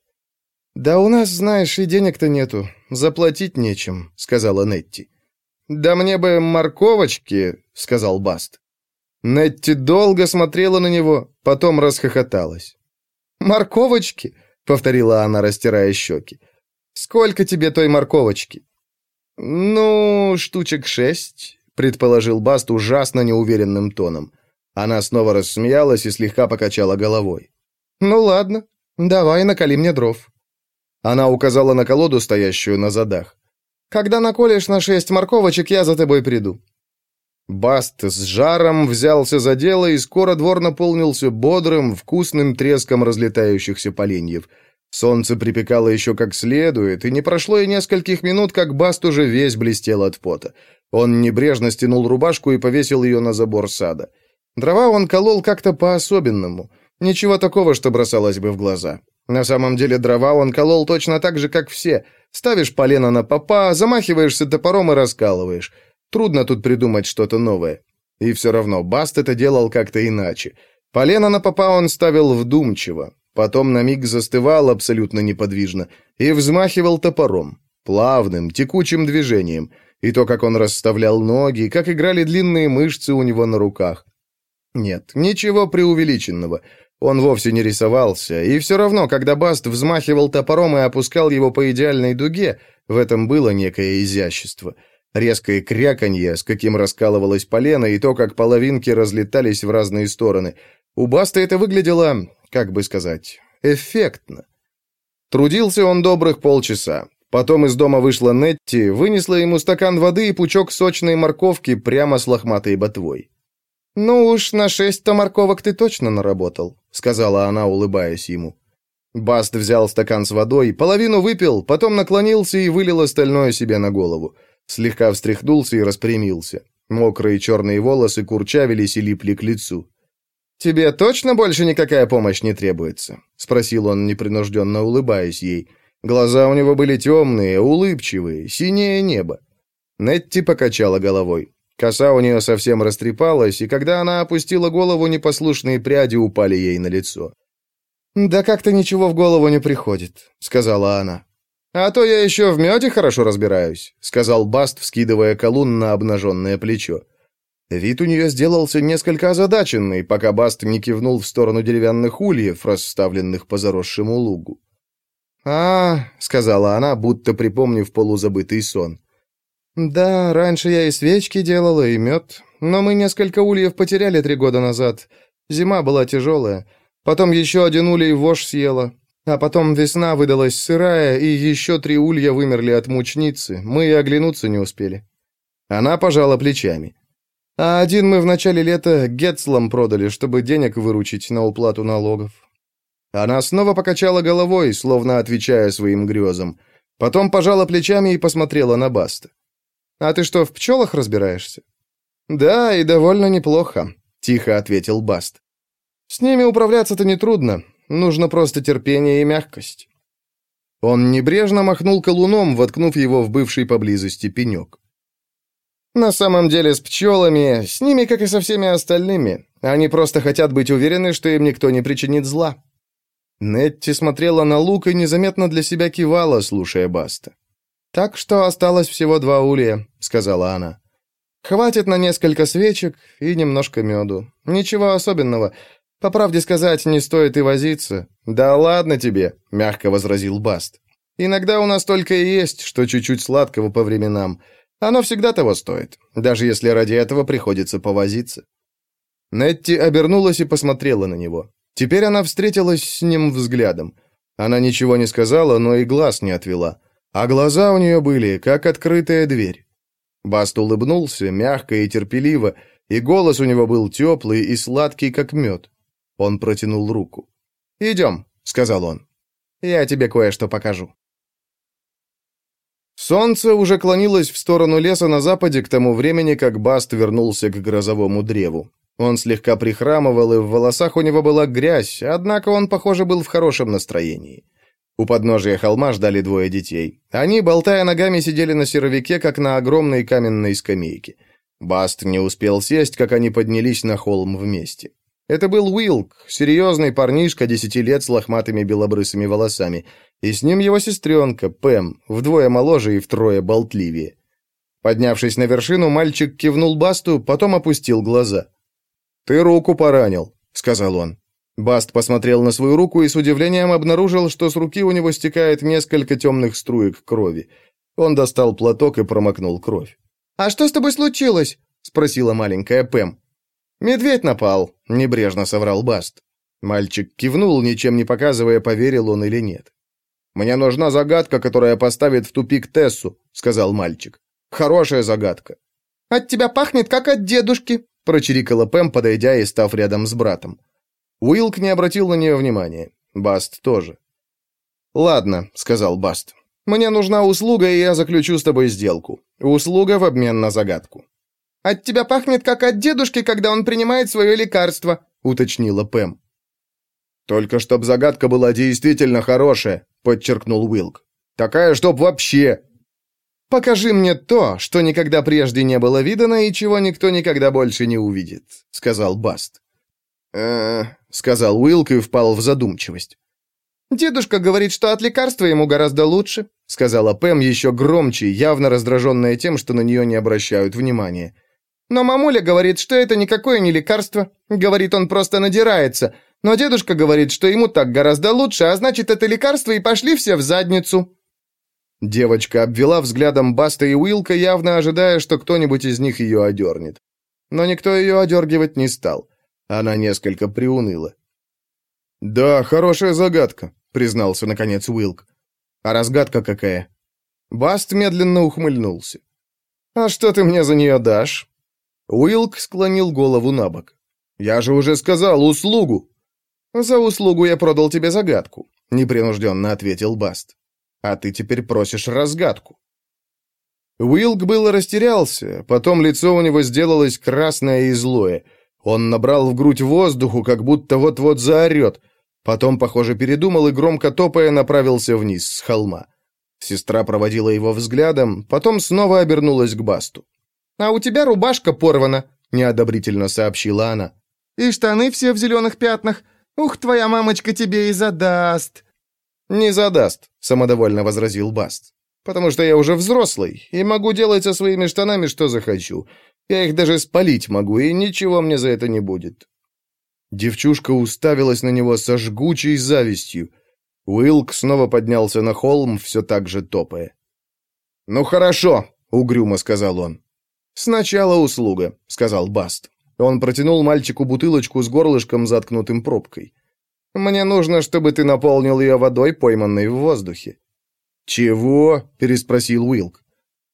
«Да у нас, знаешь, и денег-то нету. Заплатить нечем», — сказала Нетти. «Да мне бы морковочки», — сказал Баст. Нетти долго смотрела на него, потом расхохоталась. «Морковочки?» — повторила она, растирая щеки. «Сколько тебе той морковочки?» «Ну, штучек шесть», — предположил Баст ужасно неуверенным тоном. Она снова рассмеялась и слегка покачала головой. «Ну ладно, давай наколи мне дров». Она указала на колоду, стоящую на задах. «Когда наколешь на шесть морковочек, я за тобой приду». Баст с жаром взялся за дело, и скоро двор наполнился бодрым, вкусным треском разлетающихся поленьев. Солнце припекало еще как следует, и не прошло и нескольких минут, как Баст уже весь блестел от пота. Он небрежно стянул рубашку и повесил ее на забор сада. Дрова он колол как-то по-особенному. Ничего такого, что бросалось бы в глаза. На самом деле дрова он колол точно так же, как все. Ставишь полено на попа, замахиваешься топором и раскалываешь. Трудно тут придумать что-то новое. И все равно Баст это делал как-то иначе. Полено на попа он ставил вдумчиво, потом на миг застывал абсолютно неподвижно и взмахивал топором, плавным, текучим движением, и то, как он расставлял ноги, как играли длинные мышцы у него на руках. Нет, ничего преувеличенного. Он вовсе не рисовался, и все равно, когда Баст взмахивал топором и опускал его по идеальной дуге, в этом было некое изящество — резкое кряканье, с каким раскалывалось полено, и то, как половинки разлетались в разные стороны. У Баста это выглядело, как бы сказать, эффектно. Трудился он добрых полчаса. Потом из дома вышла Нетти, вынесла ему стакан воды и пучок сочной морковки прямо с лохматой ботвой. «Ну уж на шесть-то морковок ты точно наработал», — сказала она, улыбаясь ему. Баст взял стакан с водой, половину выпил, потом наклонился и вылил остальное себе на голову. Слегка встряхнулся и распрямился. Мокрые черные волосы курчавились и липли к лицу. «Тебе точно больше никакая помощь не требуется?» — спросил он, непринужденно улыбаясь ей. Глаза у него были темные, улыбчивые, синее небо. Нетти покачала головой. Коса у нее совсем растрепалась, и когда она опустила голову, непослушные пряди упали ей на лицо. «Да как-то ничего в голову не приходит», — сказала она. «А то я еще в меде хорошо разбираюсь», — сказал Баст, вскидывая колун на обнаженное плечо. Вид у нее сделался несколько озадаченный, пока Баст не кивнул в сторону деревянных ульев, расставленных по заросшему лугу. «А, — сказала она, будто припомнив полузабытый сон. «Да, раньше я и свечки делала, и мед, но мы несколько ульев потеряли три года назад. Зима была тяжелая. Потом еще один улей вошь съела. А потом весна выдалась сырая, и еще три улья вымерли от мучницы. Мы и оглянуться не успели. Она пожала плечами. А один мы в начале лета Гетслам продали, чтобы денег выручить на уплату налогов. Она снова покачала головой, словно отвечая своим грезам. Потом пожала плечами и посмотрела на Баста. «А ты что, в пчелах разбираешься?» «Да, и довольно неплохо», — тихо ответил Баст. «С ними управляться-то нетрудно. Нужно просто терпение и мягкость». Он небрежно махнул колуном, воткнув его в бывший поблизости пенек. «На самом деле с пчелами, с ними, как и со всеми остальными. Они просто хотят быть уверены, что им никто не причинит зла». Нетти смотрела на лук и незаметно для себя кивала, слушая Баста. «Так что осталось всего два улья», — сказала она. «Хватит на несколько свечек и немножко меду. Ничего особенного. По правде сказать, не стоит и возиться. Да ладно тебе, мягко возразил Баст. Иногда у нас только и есть, что чуть-чуть сладкого по временам. Оно всегда того стоит, даже если ради этого приходится повозиться. Нетти обернулась и посмотрела на него. Теперь она встретилась с ним взглядом. Она ничего не сказала, но и глаз не отвела. А глаза у нее были, как открытая дверь. Баст улыбнулся, мягко и терпеливо, и голос у него был теплый и сладкий, как мед. Он протянул руку. «Идем», — сказал он. «Я тебе кое-что покажу». Солнце уже клонилось в сторону леса на западе к тому времени, как Баст вернулся к грозовому древу. Он слегка прихрамывал, и в волосах у него была грязь, однако он, похоже, был в хорошем настроении. У подножия холма ждали двое детей. Они, болтая ногами, сидели на серовике, как на огромной каменной скамейке. Баст не успел сесть, как они поднялись на холм вместе. Это был Уилк, серьезный парнишка десяти лет с лохматыми белобрысыми волосами, и с ним его сестренка, Пэм, вдвое моложе и втрое болтливее. Поднявшись на вершину, мальчик кивнул Басту, потом опустил глаза. «Ты руку поранил», — сказал он. Баст посмотрел на свою руку и с удивлением обнаружил, что с руки у него стекает несколько темных струек крови. Он достал платок и промокнул кровь. «А что с тобой случилось?» — спросила маленькая Пэм. «Медведь напал», — небрежно соврал Баст. Мальчик кивнул, ничем не показывая, поверил он или нет. «Мне нужна загадка, которая поставит в тупик Тессу», — сказал мальчик. «Хорошая загадка». «От тебя пахнет, как от дедушки», — прочирикала Пэм, подойдя и став рядом с братом. Уилк не обратил на нее внимания. Баст тоже. «Ладно», — сказал Баст. «Мне нужна услуга, и я заключу с тобой сделку. Услуга в обмен на загадку». «От тебя пахнет, как от дедушки, когда он принимает свое лекарство», — уточнила Пэм. «Только чтоб загадка была действительно хорошая», — подчеркнул Уилк. «Такая, чтоб вообще...» «Покажи мне то, что никогда прежде не было видано и чего никто никогда больше не увидит», — сказал Баст. Э сказал Уилк и впал в задумчивость. «Дедушка говорит, что от лекарства ему гораздо лучше», — сказала Пэм еще громче, явно раздраженная тем, что на нее не обращают внимания. «Но мамуля говорит, что это никакое не лекарство. Говорит, он просто надирается. Но дедушка говорит, что ему так гораздо лучше, а значит, это лекарство, и пошли все в задницу». Девочка обвела взглядом Баста и Уилка, явно ожидая, что кто-нибудь из них ее одернет. Но никто ее одергивать не стал. Она несколько приуныла. «Да, хорошая загадка», — признался наконец Уилк. «А разгадка какая?» Баст медленно ухмыльнулся. «А что ты мне за нее дашь?» Уилк склонил голову на бок. «Я же уже сказал, услугу!» «За услугу я продал тебе загадку», — непринужденно ответил Баст. «А ты теперь просишь разгадку». Уилк было растерялся, потом лицо у него сделалось красное и злое — он набрал в грудь воздуху, как будто вот-вот заорет. Потом, похоже, передумал и, громко топая, направился вниз с холма. Сестра проводила его взглядом, потом снова обернулась к Басту. «А у тебя рубашка порвана», — неодобрительно сообщила она. «И штаны все в зеленых пятнах. Ух, твоя мамочка тебе и задаст». «Не задаст», — самодовольно возразил Баст. «Потому что я уже взрослый и могу делать со своими штанами, что захочу. Я их даже спалить могу, и ничего мне за это не будет». Девчушка уставилась на него со жгучей завистью. Уилк снова поднялся на холм, все так же топая. «Ну хорошо», — угрюмо сказал он. «Сначала услуга», — сказал Баст. Он протянул мальчику бутылочку с горлышком, заткнутым пробкой. «Мне нужно, чтобы ты наполнил ее водой, пойманной в воздухе». «Чего?» — переспросил Уилк.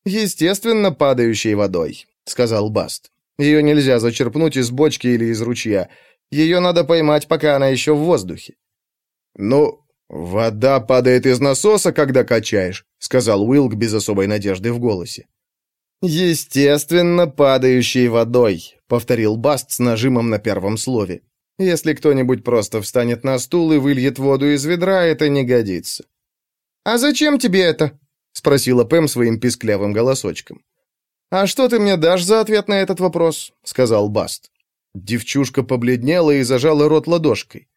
«Естественно, падающей водой. — сказал Баст. «Ее нельзя зачерпнуть из бочки или из ручья. Ее надо поймать, пока она еще в воздухе». «Ну, вода падает из насоса, когда качаешь», — сказал Уилк без особой надежды в голосе. «Естественно, падающей водой», — повторил Баст с нажимом на первом слове. «Если кто-нибудь просто встанет на стул и выльет воду из ведра, это не годится». «А зачем тебе это?» — спросила Пэм своим писклявым голосочком. «А что ты мне дашь за ответ на этот вопрос?» — сказал Баст. Девчушка побледнела и зажала рот ладошкой.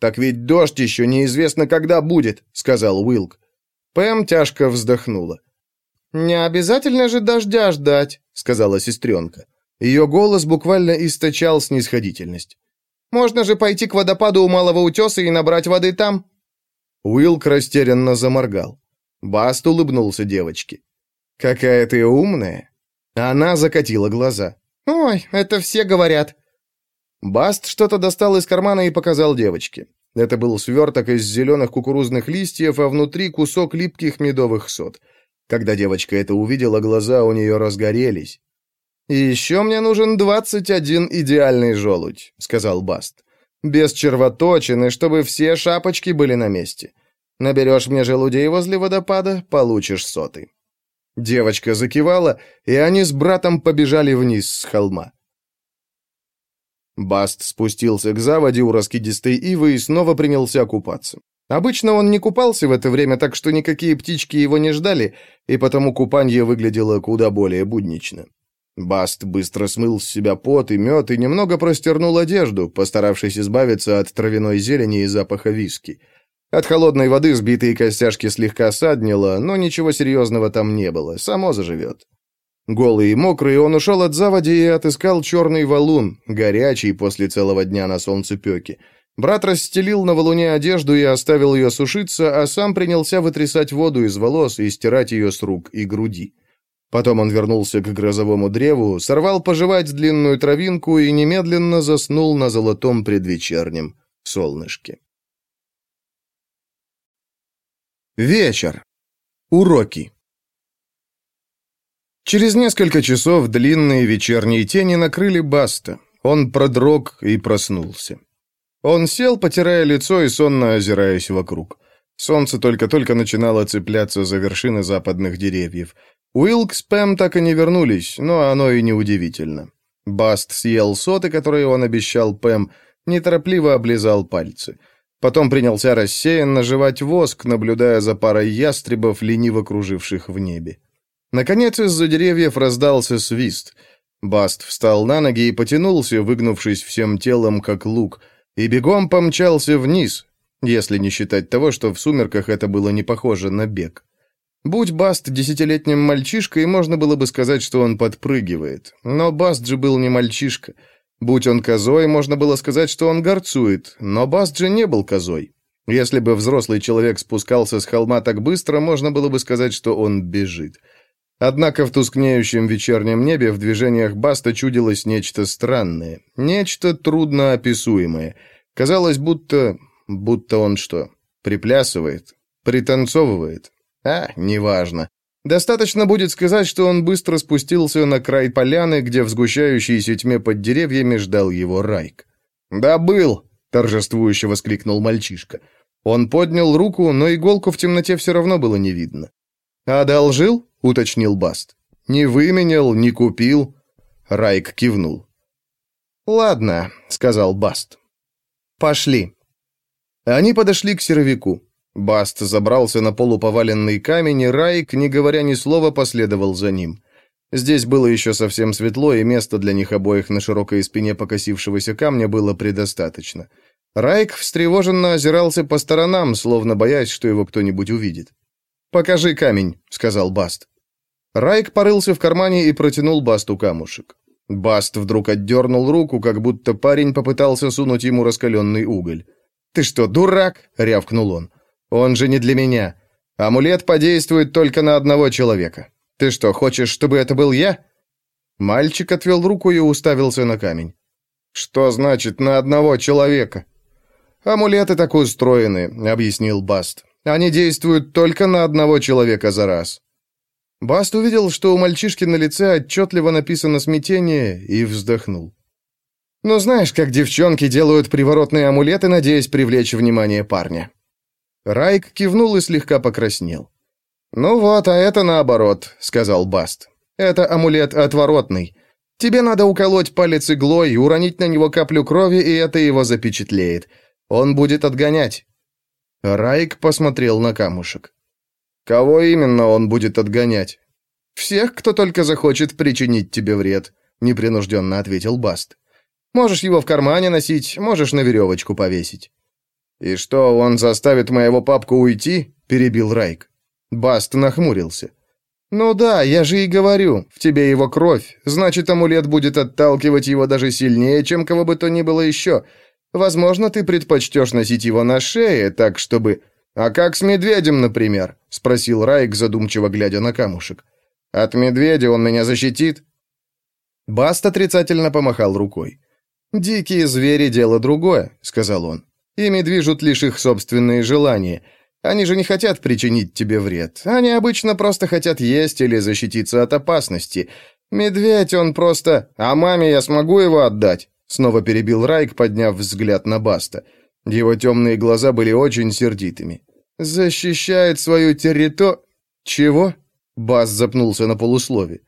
«Так ведь дождь еще неизвестно, когда будет», — сказал Уилк. Пэм тяжко вздохнула. «Не обязательно же дождя ждать», — сказала сестренка. Ее голос буквально источал снисходительность. «Можно же пойти к водопаду у Малого Утеса и набрать воды там». Уилк растерянно заморгал. Баст улыбнулся девочке. «Какая ты умная!» Она закатила глаза. «Ой, это все говорят». Баст что-то достал из кармана и показал девочке. Это был сверток из зеленых кукурузных листьев, а внутри кусок липких медовых сот. Когда девочка это увидела, глаза у нее разгорелись. «И еще мне нужен двадцать один идеальный желудь», — сказал Баст. «Без червоточины, чтобы все шапочки были на месте. Наберешь мне желудей возле водопада, получишь соты». Девочка закивала, и они с братом побежали вниз с холма. Баст спустился к заводе у раскидистой ивы и снова принялся купаться. Обычно он не купался в это время, так что никакие птички его не ждали, и потому купанье выглядело куда более буднично. Баст быстро смыл с себя пот и мед и немного простернул одежду, постаравшись избавиться от травяной зелени и запаха виски — от холодной воды сбитые костяшки слегка саднило, но ничего серьезного там не было, само заживет. Голый и мокрый, он ушел от заводи и отыскал черный валун, горячий после целого дня на солнцепеке. Брат расстелил на валуне одежду и оставил ее сушиться, а сам принялся вытрясать воду из волос и стирать ее с рук и груди. Потом он вернулся к грозовому древу, сорвал пожевать длинную травинку и немедленно заснул на золотом предвечернем солнышке. Вечер. Уроки. Через несколько часов длинные вечерние тени накрыли Баста. Он продрог и проснулся. Он сел, потирая лицо и сонно озираясь вокруг. Солнце только-только начинало цепляться за вершины западных деревьев. Уилк с Пэм так и не вернулись, но оно и не удивительно. Баст съел соты, которые он обещал Пэм, неторопливо облизал пальцы. Потом принялся рассеянно жевать воск, наблюдая за парой ястребов, лениво круживших в небе. Наконец из-за деревьев раздался свист. Баст встал на ноги и потянулся, выгнувшись всем телом, как лук — и бегом помчался вниз, если не считать того, что в сумерках это было не похоже на бег. Будь Баст десятилетним мальчишкой, можно было бы сказать, что он подпрыгивает. Но Баст же был не мальчишка. Будь он козой, можно было сказать, что он горцует, но Баст же не был козой. Если бы взрослый человек спускался с холма так быстро, можно было бы сказать, что он бежит. Однако в тускнеющем вечернем небе в движениях Баста чудилось нечто странное, нечто трудноописуемое. Казалось, будто... будто он что, приплясывает, пританцовывает? А, неважно. Достаточно будет сказать, что он быстро спустился на край поляны, где в сгущающейся тьме под деревьями ждал его Райк. «Да был!» — торжествующе воскликнул мальчишка. Он поднял руку, но иголку в темноте все равно было не видно. «Одолжил?» — уточнил Баст. «Не выменял, не купил?» Райк кивнул. «Ладно», — сказал Баст. «Пошли». Они подошли к серовику. Баст забрался на полуповаленный камень, и Райк, не говоря ни слова, последовал за ним. Здесь было еще совсем светло, и места для них обоих на широкой спине покосившегося камня было предостаточно. Райк встревоженно озирался по сторонам, словно боясь, что его кто-нибудь увидит. «Покажи камень», — сказал Баст. Райк порылся в кармане и протянул Басту камушек. Баст вдруг отдернул руку, как будто парень попытался сунуть ему раскаленный уголь. «Ты что, дурак?» — рявкнул он. «Он же не для меня. Амулет подействует только на одного человека. Ты что, хочешь, чтобы это был я?» Мальчик отвел руку и уставился на камень. «Что значит «на одного человека»?» «Амулеты так устроены», — объяснил Баст. Они действуют только на одного человека за раз. Баст увидел, что у мальчишки на лице отчетливо написано смятение, и вздохнул. «Ну знаешь, как девчонки делают приворотные амулеты, надеясь привлечь внимание парня». Райк кивнул и слегка покраснел. «Ну вот, а это наоборот», — сказал Баст. «Это амулет отворотный. Тебе надо уколоть палец иглой, уронить на него каплю крови, и это его запечатлеет. Он будет отгонять. Райк посмотрел на камушек. «Кого именно он будет отгонять?» «Всех, кто только захочет причинить тебе вред», — непринужденно ответил Баст. «Можешь его в кармане носить, можешь на веревочку повесить». «И что, он заставит моего папку уйти?» — перебил Райк. Баст нахмурился. «Ну да, я же и говорю, в тебе его кровь, значит, амулет будет отталкивать его даже сильнее, чем кого бы то ни было еще, Возможно, ты предпочтешь носить его на шее, так чтобы... А как с медведем, например?» — спросил Райк, задумчиво глядя на камушек. «От медведя он меня защитит?» Баст отрицательно помахал рукой. «Дикие звери — дело другое», — сказал он. «Ими движут лишь их собственные желания. Они же не хотят причинить тебе вред. Они обычно просто хотят есть или защититься от опасности. Медведь, он просто... А маме я смогу его отдать?» Снова перебил Райк, подняв взгляд на Баста. Его темные глаза были очень сердитыми. «Защищает свою территорию...» «Чего?» Бас запнулся на полуслове.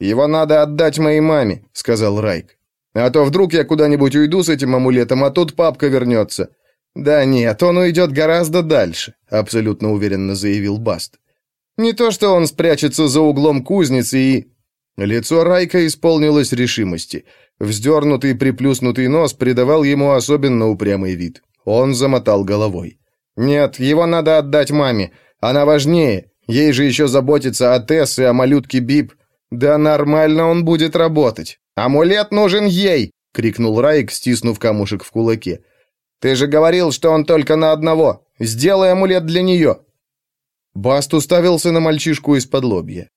«Его надо отдать моей маме», — сказал Райк. «А то вдруг я куда-нибудь уйду с этим амулетом, а тут папка вернется». «Да нет, он уйдет гораздо дальше», — абсолютно уверенно заявил Баст. «Не то, что он спрячется за углом кузницы и...» Лицо Райка исполнилось решимости. Вздернутый приплюснутый нос придавал ему особенно упрямый вид. Он замотал головой. «Нет, его надо отдать маме. Она важнее. Ей же еще заботиться о Тесс и о малютке Бип. «Да нормально он будет работать. Амулет нужен ей!» — крикнул Райк, стиснув камушек в кулаке. «Ты же говорил, что он только на одного. Сделай амулет для нее!» Баст уставился на мальчишку из-под лобья.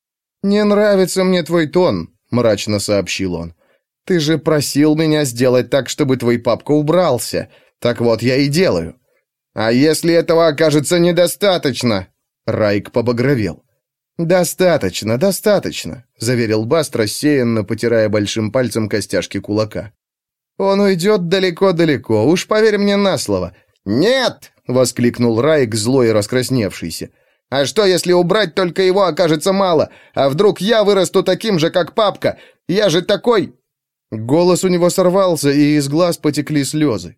«Не нравится мне твой тон», — мрачно сообщил он. «Ты же просил меня сделать так, чтобы твой папка убрался. Так вот, я и делаю». «А если этого окажется недостаточно?» Райк побагровел. «Достаточно, достаточно», — заверил Баст, рассеянно потирая большим пальцем костяшки кулака. «Он уйдет далеко-далеко, уж поверь мне на слово». «Нет!» — воскликнул Райк, злой и раскрасневшийся. «А что, если убрать только его окажется мало? А вдруг я вырасту таким же, как папка? Я же такой...» Голос у него сорвался, и из глаз потекли слезы.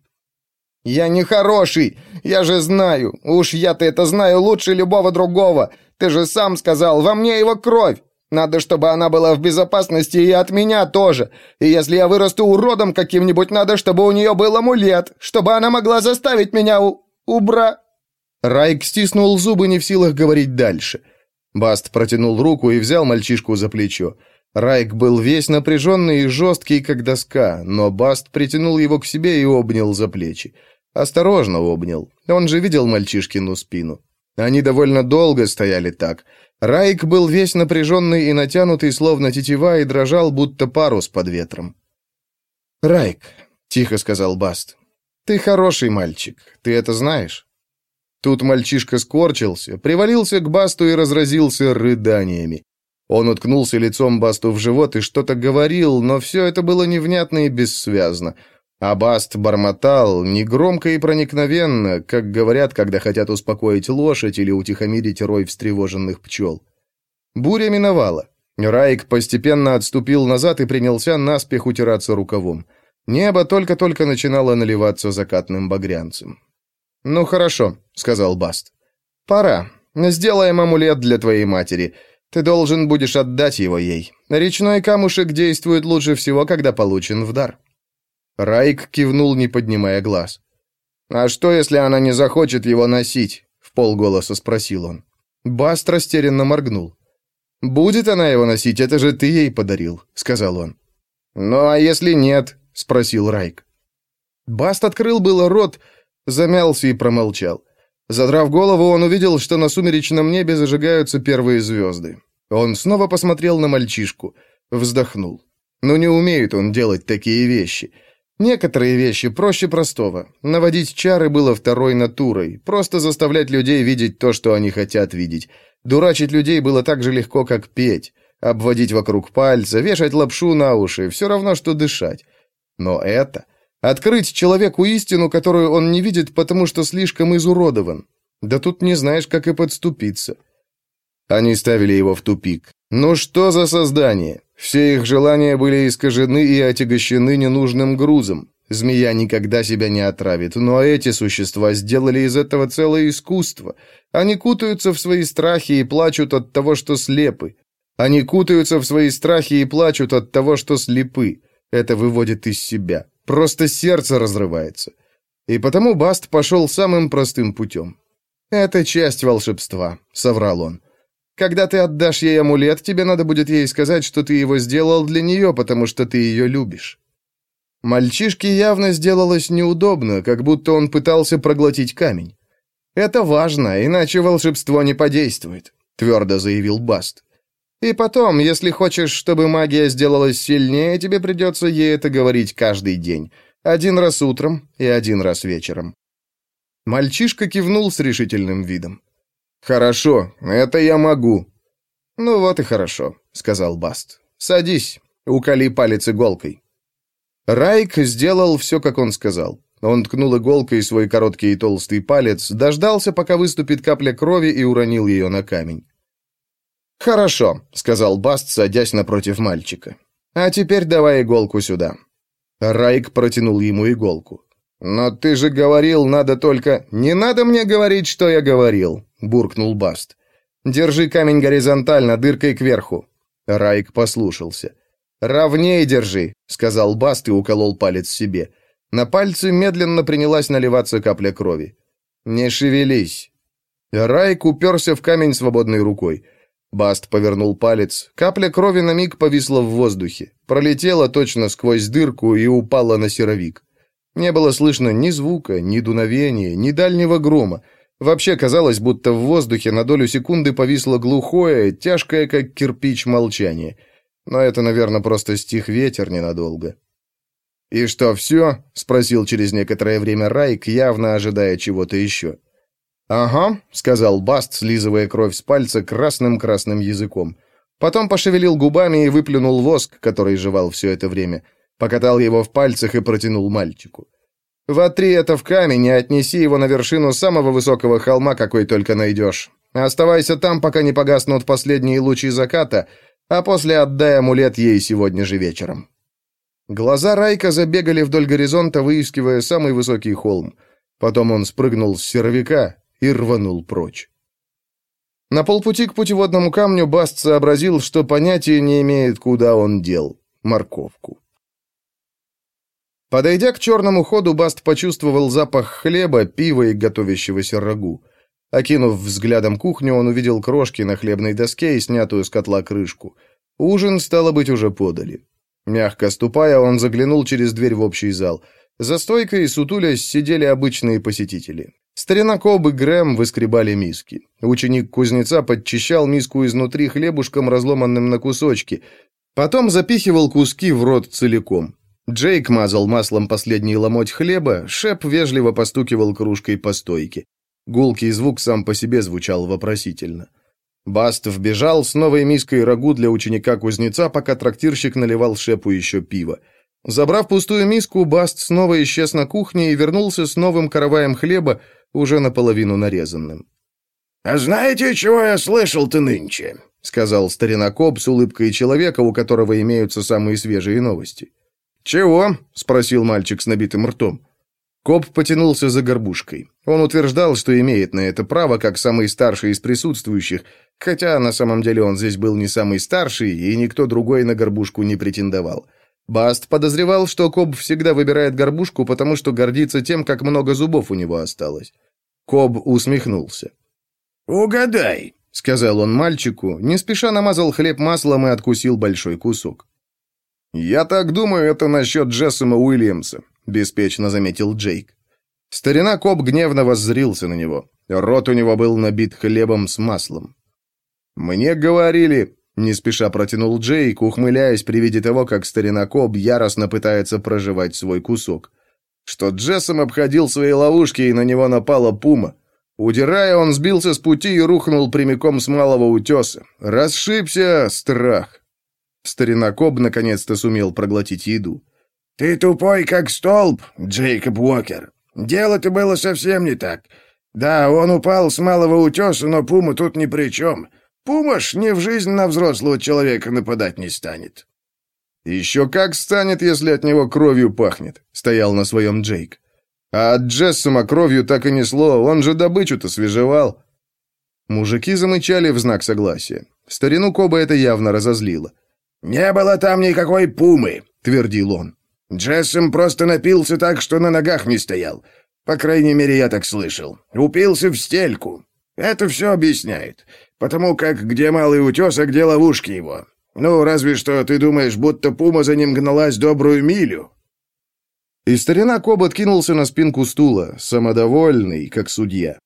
«Я не хороший, я же знаю. Уж я-то это знаю лучше любого другого. Ты же сам сказал, во мне его кровь. Надо, чтобы она была в безопасности и от меня тоже. И если я вырасту уродом каким-нибудь, надо, чтобы у нее был амулет, чтобы она могла заставить меня у... убра...» Райк стиснул зубы, не в силах говорить дальше. Баст протянул руку и взял мальчишку за плечо. Райк был весь напряженный и жесткий, как доска, но Баст притянул его к себе и обнял за плечи. Осторожно обнял. Он же видел мальчишкину спину. Они довольно долго стояли так. Райк был весь напряженный и натянутый, словно тетива, и дрожал, будто парус под ветром. «Райк», — тихо сказал Баст, — «ты хороший мальчик, ты это знаешь?» Тут мальчишка скорчился, привалился к Басту и разразился рыданиями. Он уткнулся лицом Басту в живот и что-то говорил, но все это было невнятно и бессвязно — Абаст бормотал, негромко и проникновенно, как говорят, когда хотят успокоить лошадь или утихомирить рой встревоженных пчел. Буря миновала. Райк постепенно отступил назад и принялся наспех утираться рукавом. Небо только-только начинало наливаться закатным багрянцем. «Ну хорошо», — сказал Баст. «Пора. Сделаем амулет для твоей матери. Ты должен будешь отдать его ей. Речной камушек действует лучше всего, когда получен в дар». Райк кивнул, не поднимая глаз. «А что, если она не захочет его носить?» — в полголоса спросил он. Баст растерянно моргнул. «Будет она его носить, это же ты ей подарил», — сказал он. «Ну, а если нет?» — спросил Райк. Баст открыл было рот, замялся и промолчал. Задрав голову, он увидел, что на сумеречном небе зажигаются первые звезды. Он снова посмотрел на мальчишку, вздохнул. «Ну не умеет он делать такие вещи». Некоторые вещи проще простого. Наводить чары было второй натурой, просто заставлять людей видеть то, что они хотят видеть. Дурачить людей было так же легко, как петь. Обводить вокруг пальца, вешать лапшу на уши, все равно, что дышать. Но это... Открыть человеку истину, которую он не видит, потому что слишком изуродован. Да тут не знаешь, как и подступиться. Они ставили его в тупик. Ну что за создание? Все их желания были искажены и отягощены ненужным грузом. Змея никогда себя не отравит, но эти существа сделали из этого целое искусство. Они кутаются в свои страхи и плачут от того, что слепы. Они кутаются в свои страхи и плачут от того, что слепы. Это выводит из себя. Просто сердце разрывается. И потому Баст пошел самым простым путем. «Это часть волшебства», — соврал он. Когда ты отдашь ей амулет, тебе надо будет ей сказать, что ты его сделал для нее, потому что ты ее любишь». Мальчишке явно сделалось неудобно, как будто он пытался проглотить камень. «Это важно, иначе волшебство не подействует», — твердо заявил Баст. «И потом, если хочешь, чтобы магия сделалась сильнее, тебе придется ей это говорить каждый день. Один раз утром и один раз вечером». Мальчишка кивнул с решительным видом. «Хорошо, это я могу». «Ну вот и хорошо», — сказал Баст. «Садись, уколи палец иголкой». Райк сделал все, как он сказал. Он ткнул иголкой свой короткий и толстый палец, дождался, пока выступит капля крови, и уронил ее на камень. «Хорошо», — сказал Баст, садясь напротив мальчика. «А теперь давай иголку сюда». Райк протянул ему иголку. «Но ты же говорил, надо только...» «Не надо мне говорить, что я говорил. — буркнул Баст. «Держи камень горизонтально, дыркой кверху». Райк послушался. «Ровнее держи», — сказал Баст и уколол палец себе. На пальце медленно принялась наливаться капля крови. «Не шевелись». Райк уперся в камень свободной рукой. Баст повернул палец. Капля крови на миг повисла в воздухе, пролетела точно сквозь дырку и упала на серовик. Не было слышно ни звука, ни дуновения, ни дальнего грома. Вообще казалось, будто в воздухе на долю секунды повисло глухое, тяжкое, как кирпич, молчание. Но это, наверное, просто стих ветер ненадолго. «И что, все?» — спросил через некоторое время Райк, явно ожидая чего-то еще. «Ага», — сказал Баст, слизывая кровь с пальца красным-красным языком. Потом пошевелил губами и выплюнул воск, который жевал все это время. Покатал его в пальцах и протянул мальчику. «Вотри это в камень и отнеси его на вершину самого высокого холма, какой только найдешь. Оставайся там, пока не погаснут последние лучи заката, а после отдай амулет ей сегодня же вечером». Глаза Райка забегали вдоль горизонта, выискивая самый высокий холм. Потом он спрыгнул с серовика и рванул прочь. На полпути к путеводному камню Баст сообразил, что понятия не имеет, куда он дел морковку. Подойдя к черному ходу, Баст почувствовал запах хлеба, пива и готовящегося рагу. Окинув взглядом кухню, он увидел крошки на хлебной доске и снятую с котла крышку. Ужин, стало быть, уже подали. Мягко ступая, он заглянул через дверь в общий зал. За стойкой, сутулясь, сидели обычные посетители. Старина Коб и Грэм выскребали миски. Ученик кузнеца подчищал миску изнутри хлебушком, разломанным на кусочки. Потом запихивал куски в рот целиком. Джейк мазал маслом последний ломоть хлеба, Шеп вежливо постукивал кружкой по стойке. Гулкий звук сам по себе звучал вопросительно. Баст вбежал с новой миской рагу для ученика-кузнеца, пока трактирщик наливал Шепу еще пиво. Забрав пустую миску, Баст снова исчез на кухне и вернулся с новым караваем хлеба, уже наполовину нарезанным. «А знаете, чего я слышал-то нынче?» — сказал старина Коб с улыбкой человека, у которого имеются самые свежие новости. «Чего?» — спросил мальчик с набитым ртом. Коп потянулся за горбушкой. Он утверждал, что имеет на это право, как самый старший из присутствующих, хотя на самом деле он здесь был не самый старший, и никто другой на горбушку не претендовал. Баст подозревал, что Коб всегда выбирает горбушку, потому что гордится тем, как много зубов у него осталось. Коб усмехнулся. «Угадай», — сказал он мальчику, не спеша намазал хлеб маслом и откусил большой кусок. «Я так думаю, это насчет Джессома Уильямса», — беспечно заметил Джейк. Старина Коб гневно воззрился на него. Рот у него был набит хлебом с маслом. «Мне говорили...» — не спеша протянул Джейк, ухмыляясь при виде того, как старина Коб яростно пытается проживать свой кусок. Что Джессом обходил свои ловушки, и на него напала пума. Удирая, он сбился с пути и рухнул прямиком с малого утеса. Расшибся страх. Старина Коб наконец-то сумел проглотить еду. «Ты тупой, как столб, Джейкоб Уокер. Дело-то было совсем не так. Да, он упал с малого утеса, но Пума тут ни при чем. Пума ж ни в жизнь на взрослого человека нападать не станет». «Еще как станет, если от него кровью пахнет», — стоял на своем Джейк. «А от Джессома кровью так и несло, он же добычу-то свежевал». Мужики замычали в знак согласия. Старину Коба это явно разозлило. «Не было там никакой пумы», — твердил он. Джессом просто напился так, что на ногах не стоял. По крайней мере, я так слышал. Упился в стельку. Это все объясняет. Потому как где малый утес, а где ловушки его. Ну, разве что ты думаешь, будто пума за ним гналась добрую милю. И старина Коб кинулся на спинку стула, самодовольный, как судья.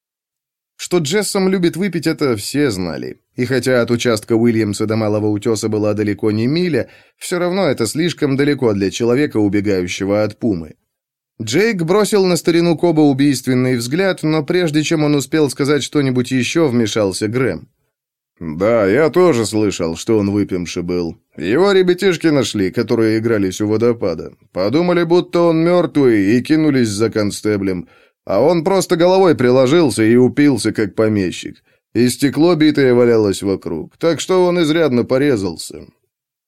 Что Джессом любит выпить, это все знали. И хотя от участка Уильямса до Малого Утеса была далеко не миля, все равно это слишком далеко для человека, убегающего от пумы. Джейк бросил на старину Коба убийственный взгляд, но прежде чем он успел сказать что-нибудь еще, вмешался Грэм. «Да, я тоже слышал, что он выпивший был. Его ребятишки нашли, которые игрались у водопада. Подумали, будто он мертвый, и кинулись за констеблем. А он просто головой приложился и упился, как помещик. И стекло битое валялось вокруг, так что он изрядно порезался.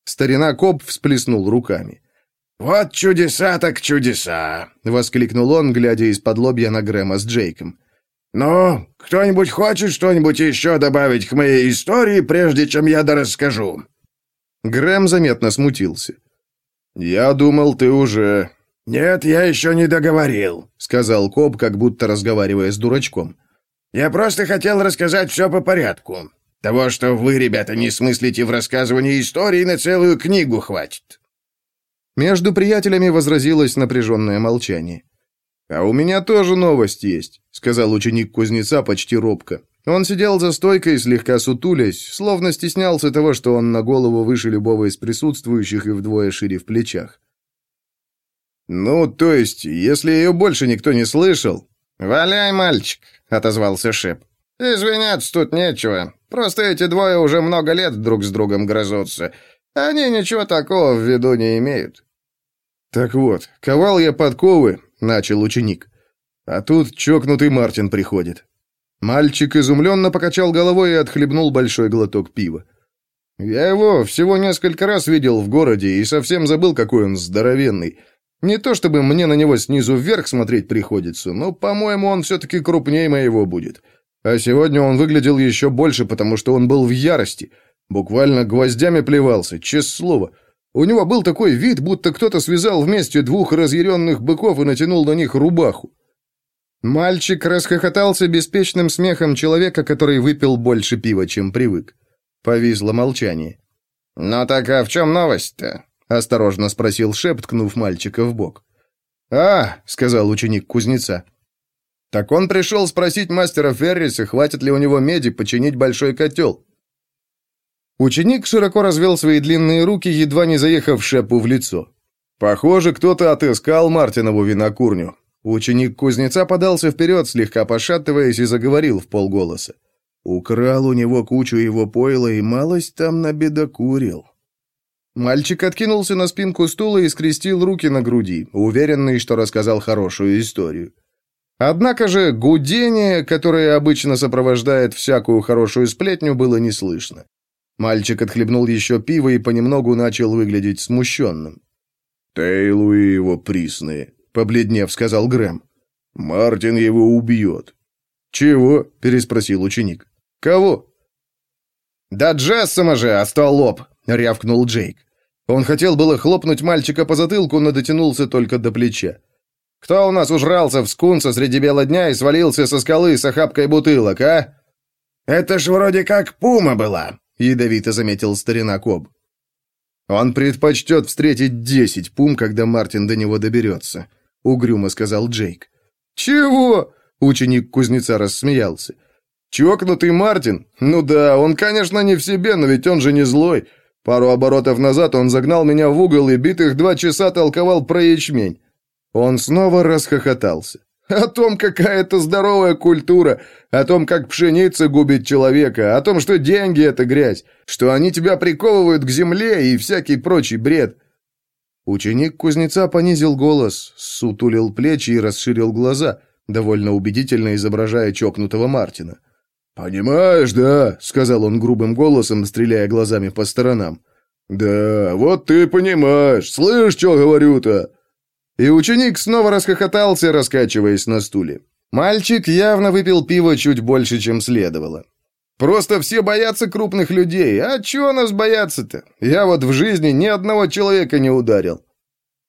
Старина Коп всплеснул руками. «Вот чудеса так чудеса!» — воскликнул он, глядя из-под лобья на Грэма с Джейком. «Ну, кто-нибудь хочет что-нибудь еще добавить к моей истории, прежде чем я дорасскажу?» Грэм заметно смутился. «Я думал, ты уже...» «Нет, я еще не договорил», — сказал Коб, как будто разговаривая с дурачком. «Я просто хотел рассказать все по порядку. Того, что вы, ребята, не смыслите в рассказывании истории, на целую книгу хватит». Между приятелями возразилось напряженное молчание. «А у меня тоже новость есть», — сказал ученик кузнеца почти робко. Он сидел за стойкой, слегка сутулясь, словно стеснялся того, что он на голову выше любого из присутствующих и вдвое шире в плечах. «Ну, то есть, если ее больше никто не слышал...» «Валяй, мальчик», — отозвался Шеп. «Извиняться тут нечего. Просто эти двое уже много лет друг с другом грызутся. Они ничего такого в виду не имеют». «Так вот, ковал я подковы», — начал ученик. «А тут чокнутый Мартин приходит. Мальчик изумленно покачал головой и отхлебнул большой глоток пива. «Я его всего несколько раз видел в городе и совсем забыл, какой он здоровенный. Не то чтобы мне на него снизу вверх смотреть приходится, но, по-моему, он все-таки крупнее моего будет. А сегодня он выглядел еще больше, потому что он был в ярости. Буквально гвоздями плевался, честное слово. У него был такой вид, будто кто-то связал вместе двух разъяренных быков и натянул на них рубаху. Мальчик расхохотался беспечным смехом человека, который выпил больше пива, чем привык. Повисло молчание. «Ну так а в чем новость-то?» — осторожно спросил Шеп, ткнув мальчика в бок. «А», — сказал ученик кузнеца. «Так он пришел спросить мастера Ферриса, хватит ли у него меди починить большой котел». Ученик широко развел свои длинные руки, едва не заехав Шепу в лицо. «Похоже, кто-то отыскал Мартинову винокурню. Ученик кузнеца подался вперед, слегка пошатываясь, и заговорил в полголоса. Украл у него кучу его пойла и малость там набедокурил. Мальчик откинулся на спинку стула и скрестил руки на груди, уверенный, что рассказал хорошую историю. Однако же гудение, которое обычно сопровождает всякую хорошую сплетню, было не слышно. Мальчик отхлебнул еще пиво и понемногу начал выглядеть смущенным. «Тейлу и его присные», — побледнев сказал Грэм. «Мартин его убьет». «Чего?» — переспросил ученик. «Кого?» «Да Джессома же, остолоп!» — рявкнул Джейк. Он хотел было хлопнуть мальчика по затылку, но дотянулся только до плеча. «Кто у нас ужрался в скунса среди бела дня и свалился со скалы с охапкой бутылок, а?» «Это ж вроде как пума была», — ядовито заметил старина Коб. «Он предпочтет встретить десять пум, когда Мартин до него доберется», — угрюмо сказал Джейк. «Чего?» — ученик кузнеца рассмеялся. «Чокнутый Мартин? Ну да, он, конечно, не в себе, но ведь он же не злой. Пару оборотов назад он загнал меня в угол и битых два часа толковал про ячмень». Он снова расхохотался. О том, какая это здоровая культура, о том, как пшеница губит человека, о том, что деньги — это грязь, что они тебя приковывают к земле и всякий прочий бред. Ученик кузнеца понизил голос, сутулил плечи и расширил глаза, довольно убедительно изображая чокнутого Мартина. «Понимаешь, да?» — сказал он грубым голосом, стреляя глазами по сторонам. «Да, вот ты понимаешь. Слышь, что говорю-то?» И ученик снова расхохотался, раскачиваясь на стуле. Мальчик явно выпил пиво чуть больше, чем следовало. Просто все боятся крупных людей. А чего нас бояться-то? Я вот в жизни ни одного человека не ударил.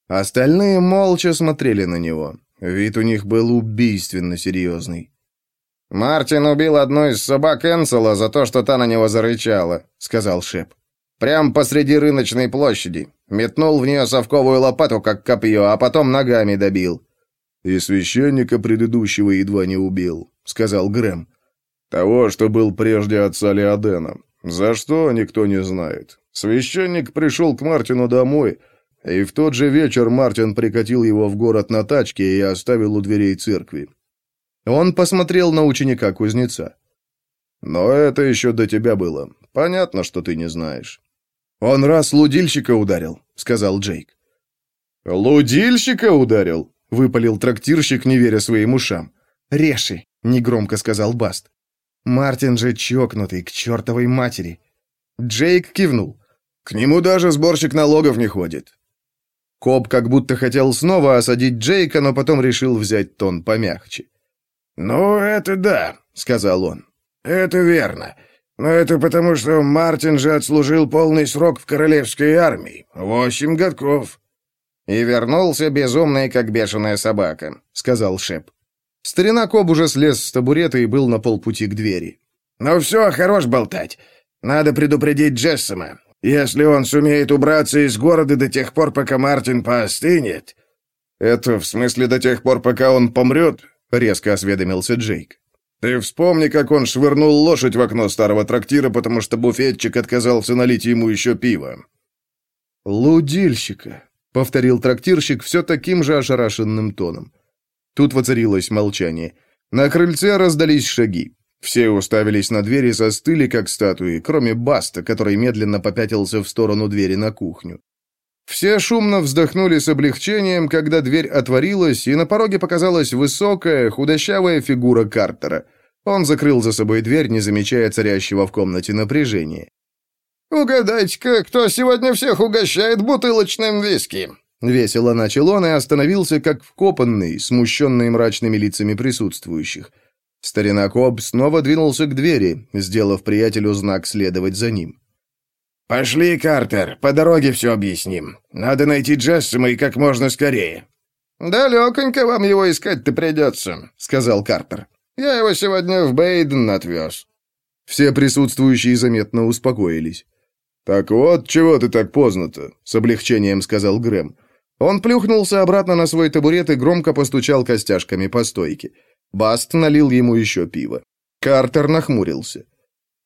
Остальные молча смотрели на него. Вид у них был убийственно серьезный. «Мартин убил одну из собак Энсела за то, что та на него зарычала», — сказал Шеп. «Прямо посреди рыночной площади. Метнул в нее совковую лопату, как копье, а потом ногами добил». «И священника предыдущего едва не убил», — сказал Грэм. Того, что был прежде отца Леодена. За что, никто не знает. Священник пришел к Мартину домой, и в тот же вечер Мартин прикатил его в город на тачке и оставил у дверей церкви. Он посмотрел на ученика кузнеца. «Но это еще до тебя было. Понятно, что ты не знаешь». «Он раз лудильщика ударил», — сказал Джейк. «Лудильщика ударил?» — выпалил трактирщик, не веря своим ушам. «Реши», — негромко сказал Баст. Мартин же чокнутый, к чертовой матери. Джейк кивнул. К нему даже сборщик налогов не ходит. Коб как будто хотел снова осадить Джейка, но потом решил взять тон помягче. «Ну, это да», — сказал он. «Это верно. Но это потому, что Мартин же отслужил полный срок в королевской армии. Восемь годков». «И вернулся безумный, как бешеная собака», — сказал Шеп. Старина Коб уже слез с табурета и был на полпути к двери. «Ну все, хорош болтать. Надо предупредить Джессома. Если он сумеет убраться из города до тех пор, пока Мартин поостынет...» «Это в смысле до тех пор, пока он помрет?» — резко осведомился Джейк. «Ты вспомни, как он швырнул лошадь в окно старого трактира, потому что буфетчик отказался налить ему еще пиво». «Лудильщика», — повторил трактирщик все таким же ошарашенным тоном. Тут воцарилось молчание. На крыльце раздались шаги. Все уставились на двери и застыли, как статуи, кроме Баста, который медленно попятился в сторону двери на кухню. Все шумно вздохнули с облегчением, когда дверь отворилась, и на пороге показалась высокая, худощавая фигура Картера. Он закрыл за собой дверь, не замечая царящего в комнате напряжения. «Угадайте-ка, кто сегодня всех угощает бутылочным виски?» Весело начал он и остановился, как вкопанный, смущенный мрачными лицами присутствующих. Старина Коб снова двинулся к двери, сделав приятелю знак следовать за ним. «Пошли, Картер, по дороге все объясним. Надо найти Джессома и как можно скорее». «Далеконько вам его искать-то придется», — сказал Картер. «Я его сегодня в Бейден отвез». Все присутствующие заметно успокоились. «Так вот, чего ты так поздно-то?» — с облегчением сказал Грэм. Он плюхнулся обратно на свой табурет и громко постучал костяшками по стойке. Баст налил ему еще пиво. Картер нахмурился.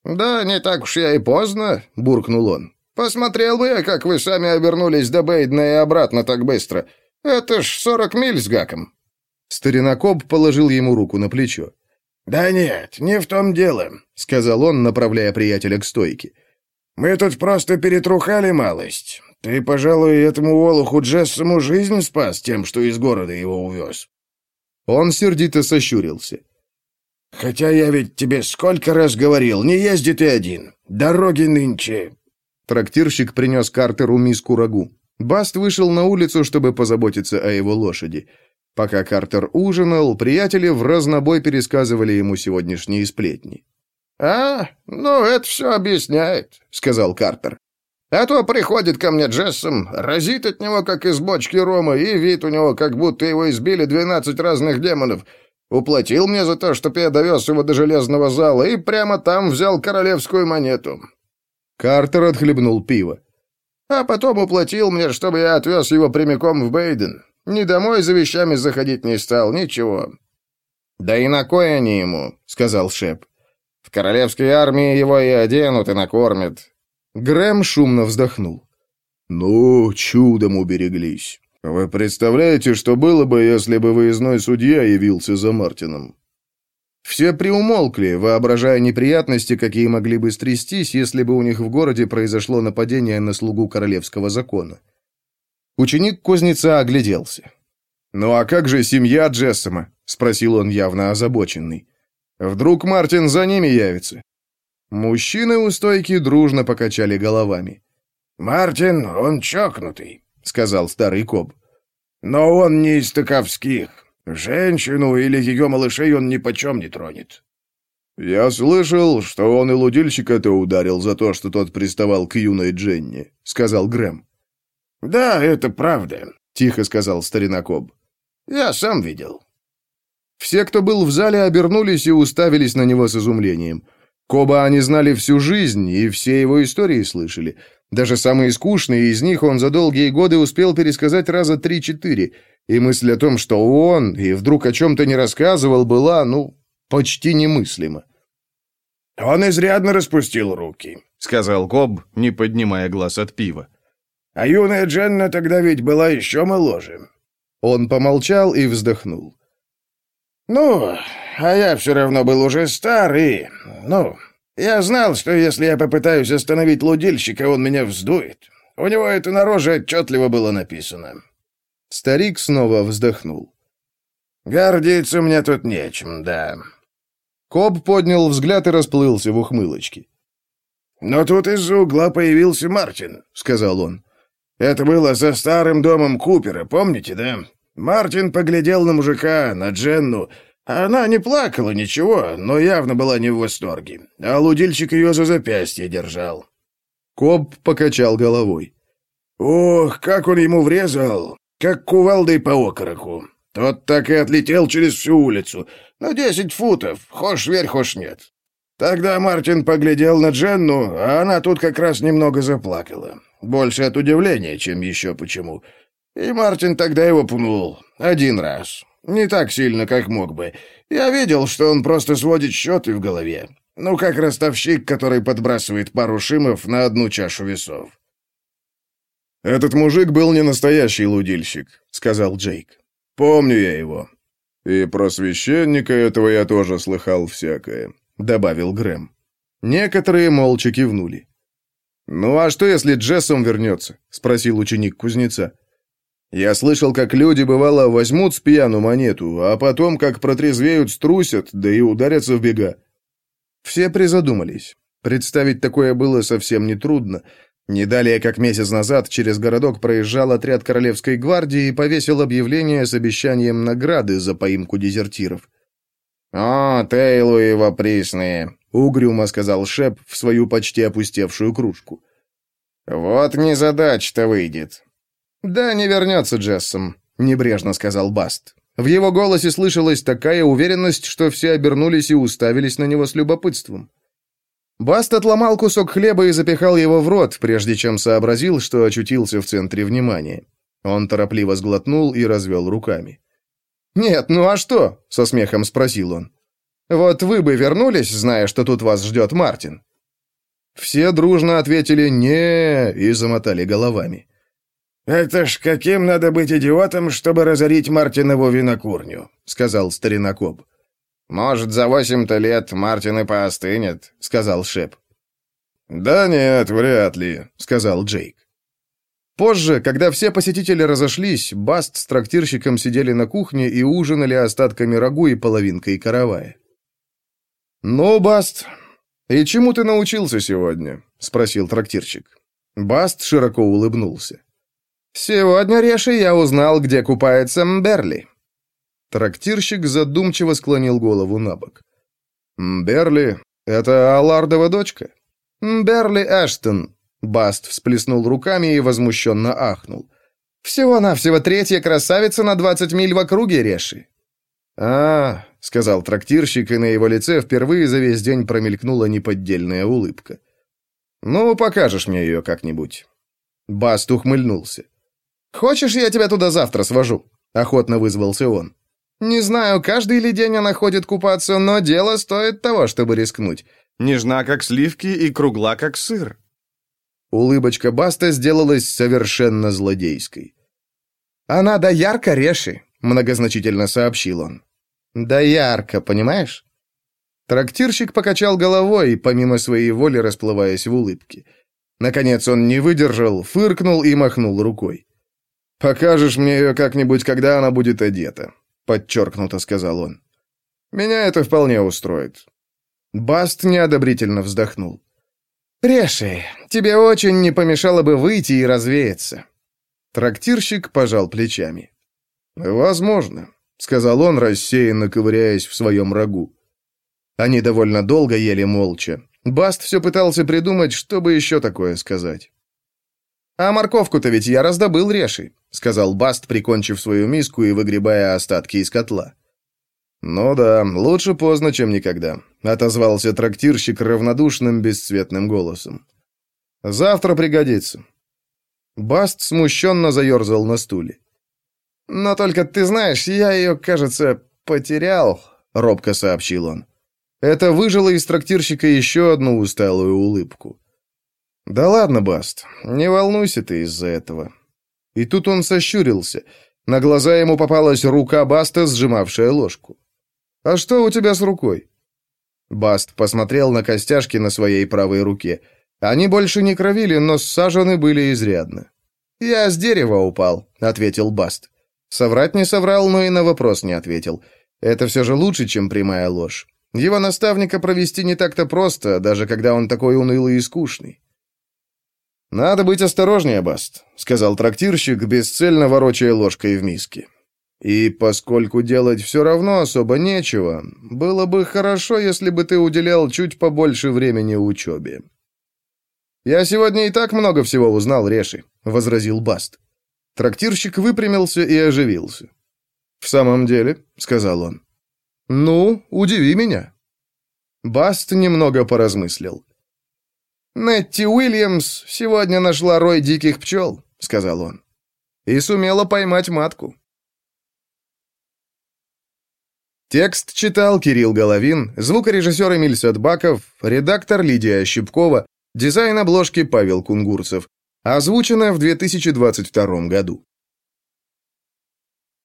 «Да не так уж я и поздно», — буркнул он. «Посмотрел бы я, как вы сами обернулись до Бейдна и обратно так быстро. Это ж сорок миль с гаком». Старинокоб положил ему руку на плечо. «Да нет, не в том дело», — сказал он, направляя приятеля к стойке. «Мы тут просто перетрухали малость. Ты, пожалуй, этому Олуху Джессому жизнь спас тем, что из города его увез». Он сердито сощурился. «Хотя я ведь тебе сколько раз говорил, не езди ты один. Дороги нынче...» Трактирщик принес Картеру миску рагу. Баст вышел на улицу, чтобы позаботиться о его лошади. Пока Картер ужинал, приятели в разнобой пересказывали ему сегодняшние сплетни. «А, ну это все объясняет», — сказал Картер. А то приходит ко мне Джессом, разит от него, как из бочки рома, и вид у него, как будто его избили двенадцать разных демонов. Уплатил мне за то, чтоб я довез его до железного зала, и прямо там взял королевскую монету». Картер отхлебнул пиво. «А потом уплатил мне, чтобы я отвез его прямиком в Бейден. Ни домой за вещами заходить не стал, ничего». «Да и на кой они ему?» — сказал Шеп. «В королевской армии его и оденут, и накормят. Грэм шумно вздохнул. «Ну, чудом убереглись. Вы представляете, что было бы, если бы выездной судья явился за Мартином?» Все приумолкли, воображая неприятности, какие могли бы стрястись, если бы у них в городе произошло нападение на слугу королевского закона. Ученик кузнеца огляделся. «Ну а как же семья Джессома?» — спросил он явно озабоченный. «Вдруг Мартин за ними явится?» Мужчины у стойки дружно покачали головами. «Мартин, он чокнутый», — сказал старый коб. «Но он не из таковских. Женщину или ее малышей он ни почем не тронет». «Я слышал, что он и лудильщика-то ударил за то, что тот приставал к юной Дженни», — сказал Грэм. «Да, это правда», — тихо сказал старина Коб. «Я сам видел». Все, кто был в зале, обернулись и уставились на него с изумлением — Коба они знали всю жизнь, и все его истории слышали. Даже самые скучные из них он за долгие годы успел пересказать раза три-четыре, и мысль о том, что он и вдруг о чем-то не рассказывал, была, ну, почти немыслима. «Он изрядно распустил руки», — сказал Коб, не поднимая глаз от пива. «А юная Дженна тогда ведь была еще моложе». Он помолчал и вздохнул. «Ну, а я все равно был уже старый. Ну, я знал, что если я попытаюсь остановить лудильщика, он меня вздует. У него это на роже отчетливо было написано». Старик снова вздохнул. «Гордиться мне тут нечем, да». Коб поднял взгляд и расплылся в ухмылочке. «Но тут из-за угла появился Мартин», — сказал он. «Это было за старым домом Купера, помните, да? Мартин поглядел на мужика, на Дженну. Она не плакала, ничего, но явно была не в восторге. А лудильщик ее за запястье держал. Коб покачал головой. Ох, как он ему врезал! Как кувалдой по окороку. Тот так и отлетел через всю улицу. На десять футов, хошь верь, хошь нет. Тогда Мартин поглядел на Дженну, а она тут как раз немного заплакала. Больше от удивления, чем еще почему. И Мартин тогда его пнул. Один раз. Не так сильно, как мог бы. Я видел, что он просто сводит счеты в голове. Ну, как ростовщик, который подбрасывает пару шимов на одну чашу весов. «Этот мужик был не настоящий лудильщик», — сказал Джейк. «Помню я его. И про священника этого я тоже слыхал всякое», — добавил Грэм. Некоторые молча кивнули. «Ну а что, если Джессом вернется?» — спросил ученик кузнеца. «Я слышал, как люди, бывало, возьмут с пьяну монету, а потом, как протрезвеют, струсят, да и ударятся в бега». Все призадумались. Представить такое было совсем нетрудно, не далее, как месяц назад, через городок проезжал отряд Королевской гвардии и повесил объявление с обещанием награды за поимку дезертиров. «О, Тейлу его присные», — угрюмо сказал Шеп в свою почти опустевшую кружку. «Вот незадач-то выйдет». «Да, не вернется Джессом», — небрежно сказал Баст. В его голосе слышалась такая уверенность, что все обернулись и уставились на него с любопытством. Баст отломал кусок хлеба и запихал его в рот, прежде чем сообразил, что очутился в центре внимания. Он торопливо сглотнул и развел руками. «Нет, ну а что?» — со смехом спросил он. «Вот вы бы вернулись, зная, что тут вас ждет Мартин». Все дружно ответили «не» и замотали головами. «Это ж каким надо быть идиотом, чтобы разорить Мартинову винокурню», — сказал старина Коб. «Может, за восемь-то лет Мартин и поостынет», — сказал Шеп. «Да нет, вряд ли», — сказал Джейк. Позже, когда все посетители разошлись, Баст с трактирщиком сидели на кухне и ужинали остатками рагу и половинкой каравая. «Ну, Баст, и чему ты научился сегодня?» — спросил трактирщик. Баст широко улыбнулся. «Сегодня, Реши, я узнал, где купается Мберли. Трактирщик задумчиво склонил голову на бок. «Берли, это Алардова дочка?» «Берли Эштон», — Баст всплеснул руками и возмущенно ахнул. «Всего-навсего третья красавица на двадцать миль в округе, Реши». «А, — сказал трактирщик, и на его лице впервые за весь день промелькнула неподдельная улыбка. «Ну, покажешь мне ее как-нибудь». Баст ухмыльнулся. «Хочешь, я тебя туда завтра свожу?» — охотно вызвался он. Не знаю, каждый ли день она ходит купаться, но дело стоит того, чтобы рискнуть. Нежна, как сливки, и кругла, как сыр». Улыбочка Баста сделалась совершенно злодейской. «Она да ярко реши», — многозначительно сообщил он. «Да ярко, понимаешь?» Трактирщик покачал головой, помимо своей воли расплываясь в улыбке. Наконец он не выдержал, фыркнул и махнул рукой. «Покажешь мне ее как-нибудь, когда она будет одета подчеркнуто сказал он. Меня это вполне устроит. Баст неодобрительно вздохнул. «Реши, тебе очень не помешало бы выйти и развеяться». Трактирщик пожал плечами. «Возможно», — сказал он, рассеянно ковыряясь в своем рагу. Они довольно долго ели молча. Баст все пытался придумать, что бы еще такое сказать. «А морковку-то ведь я раздобыл, Реши», — сказал Баст, прикончив свою миску и выгребая остатки из котла. «Ну да, лучше поздно, чем никогда», — отозвался трактирщик равнодушным, бесцветным голосом. «Завтра пригодится». Баст смущенно заерзал на стуле. «Но только ты знаешь, я ее, кажется, потерял», — робко сообщил он. Это выжило из трактирщика еще одну усталую улыбку. «Да ладно, Баст, не волнуйся ты из-за этого». И тут он сощурился. На глаза ему попалась рука Баста, сжимавшая ложку. «А что у тебя с рукой?» Баст посмотрел на костяшки на своей правой руке. Они больше не кровили, но сажены были изрядно. «Я с дерева упал», — ответил Баст. Соврать не соврал, но и на вопрос не ответил. Это все же лучше, чем прямая ложь. Его наставника провести не так-то просто, даже когда он такой унылый и скучный. «Надо быть осторожнее, Баст», — сказал трактирщик, бесцельно ворочая ложкой в миске. «И поскольку делать все равно особо нечего, было бы хорошо, если бы ты уделял чуть побольше времени учебе». «Я сегодня и так много всего узнал, Реши», — возразил Баст. Трактирщик выпрямился и оживился. «В самом деле», — сказал он. «Ну, удиви меня». Баст немного поразмыслил. «Нетти Уильямс сегодня нашла рой диких пчел», — сказал он. «И сумела поймать матку». Текст читал Кирилл Головин, звукорежиссер Эмиль Садбаков, редактор Лидия Щипкова, дизайн обложки Павел Кунгурцев. Озвучено в 2022 году.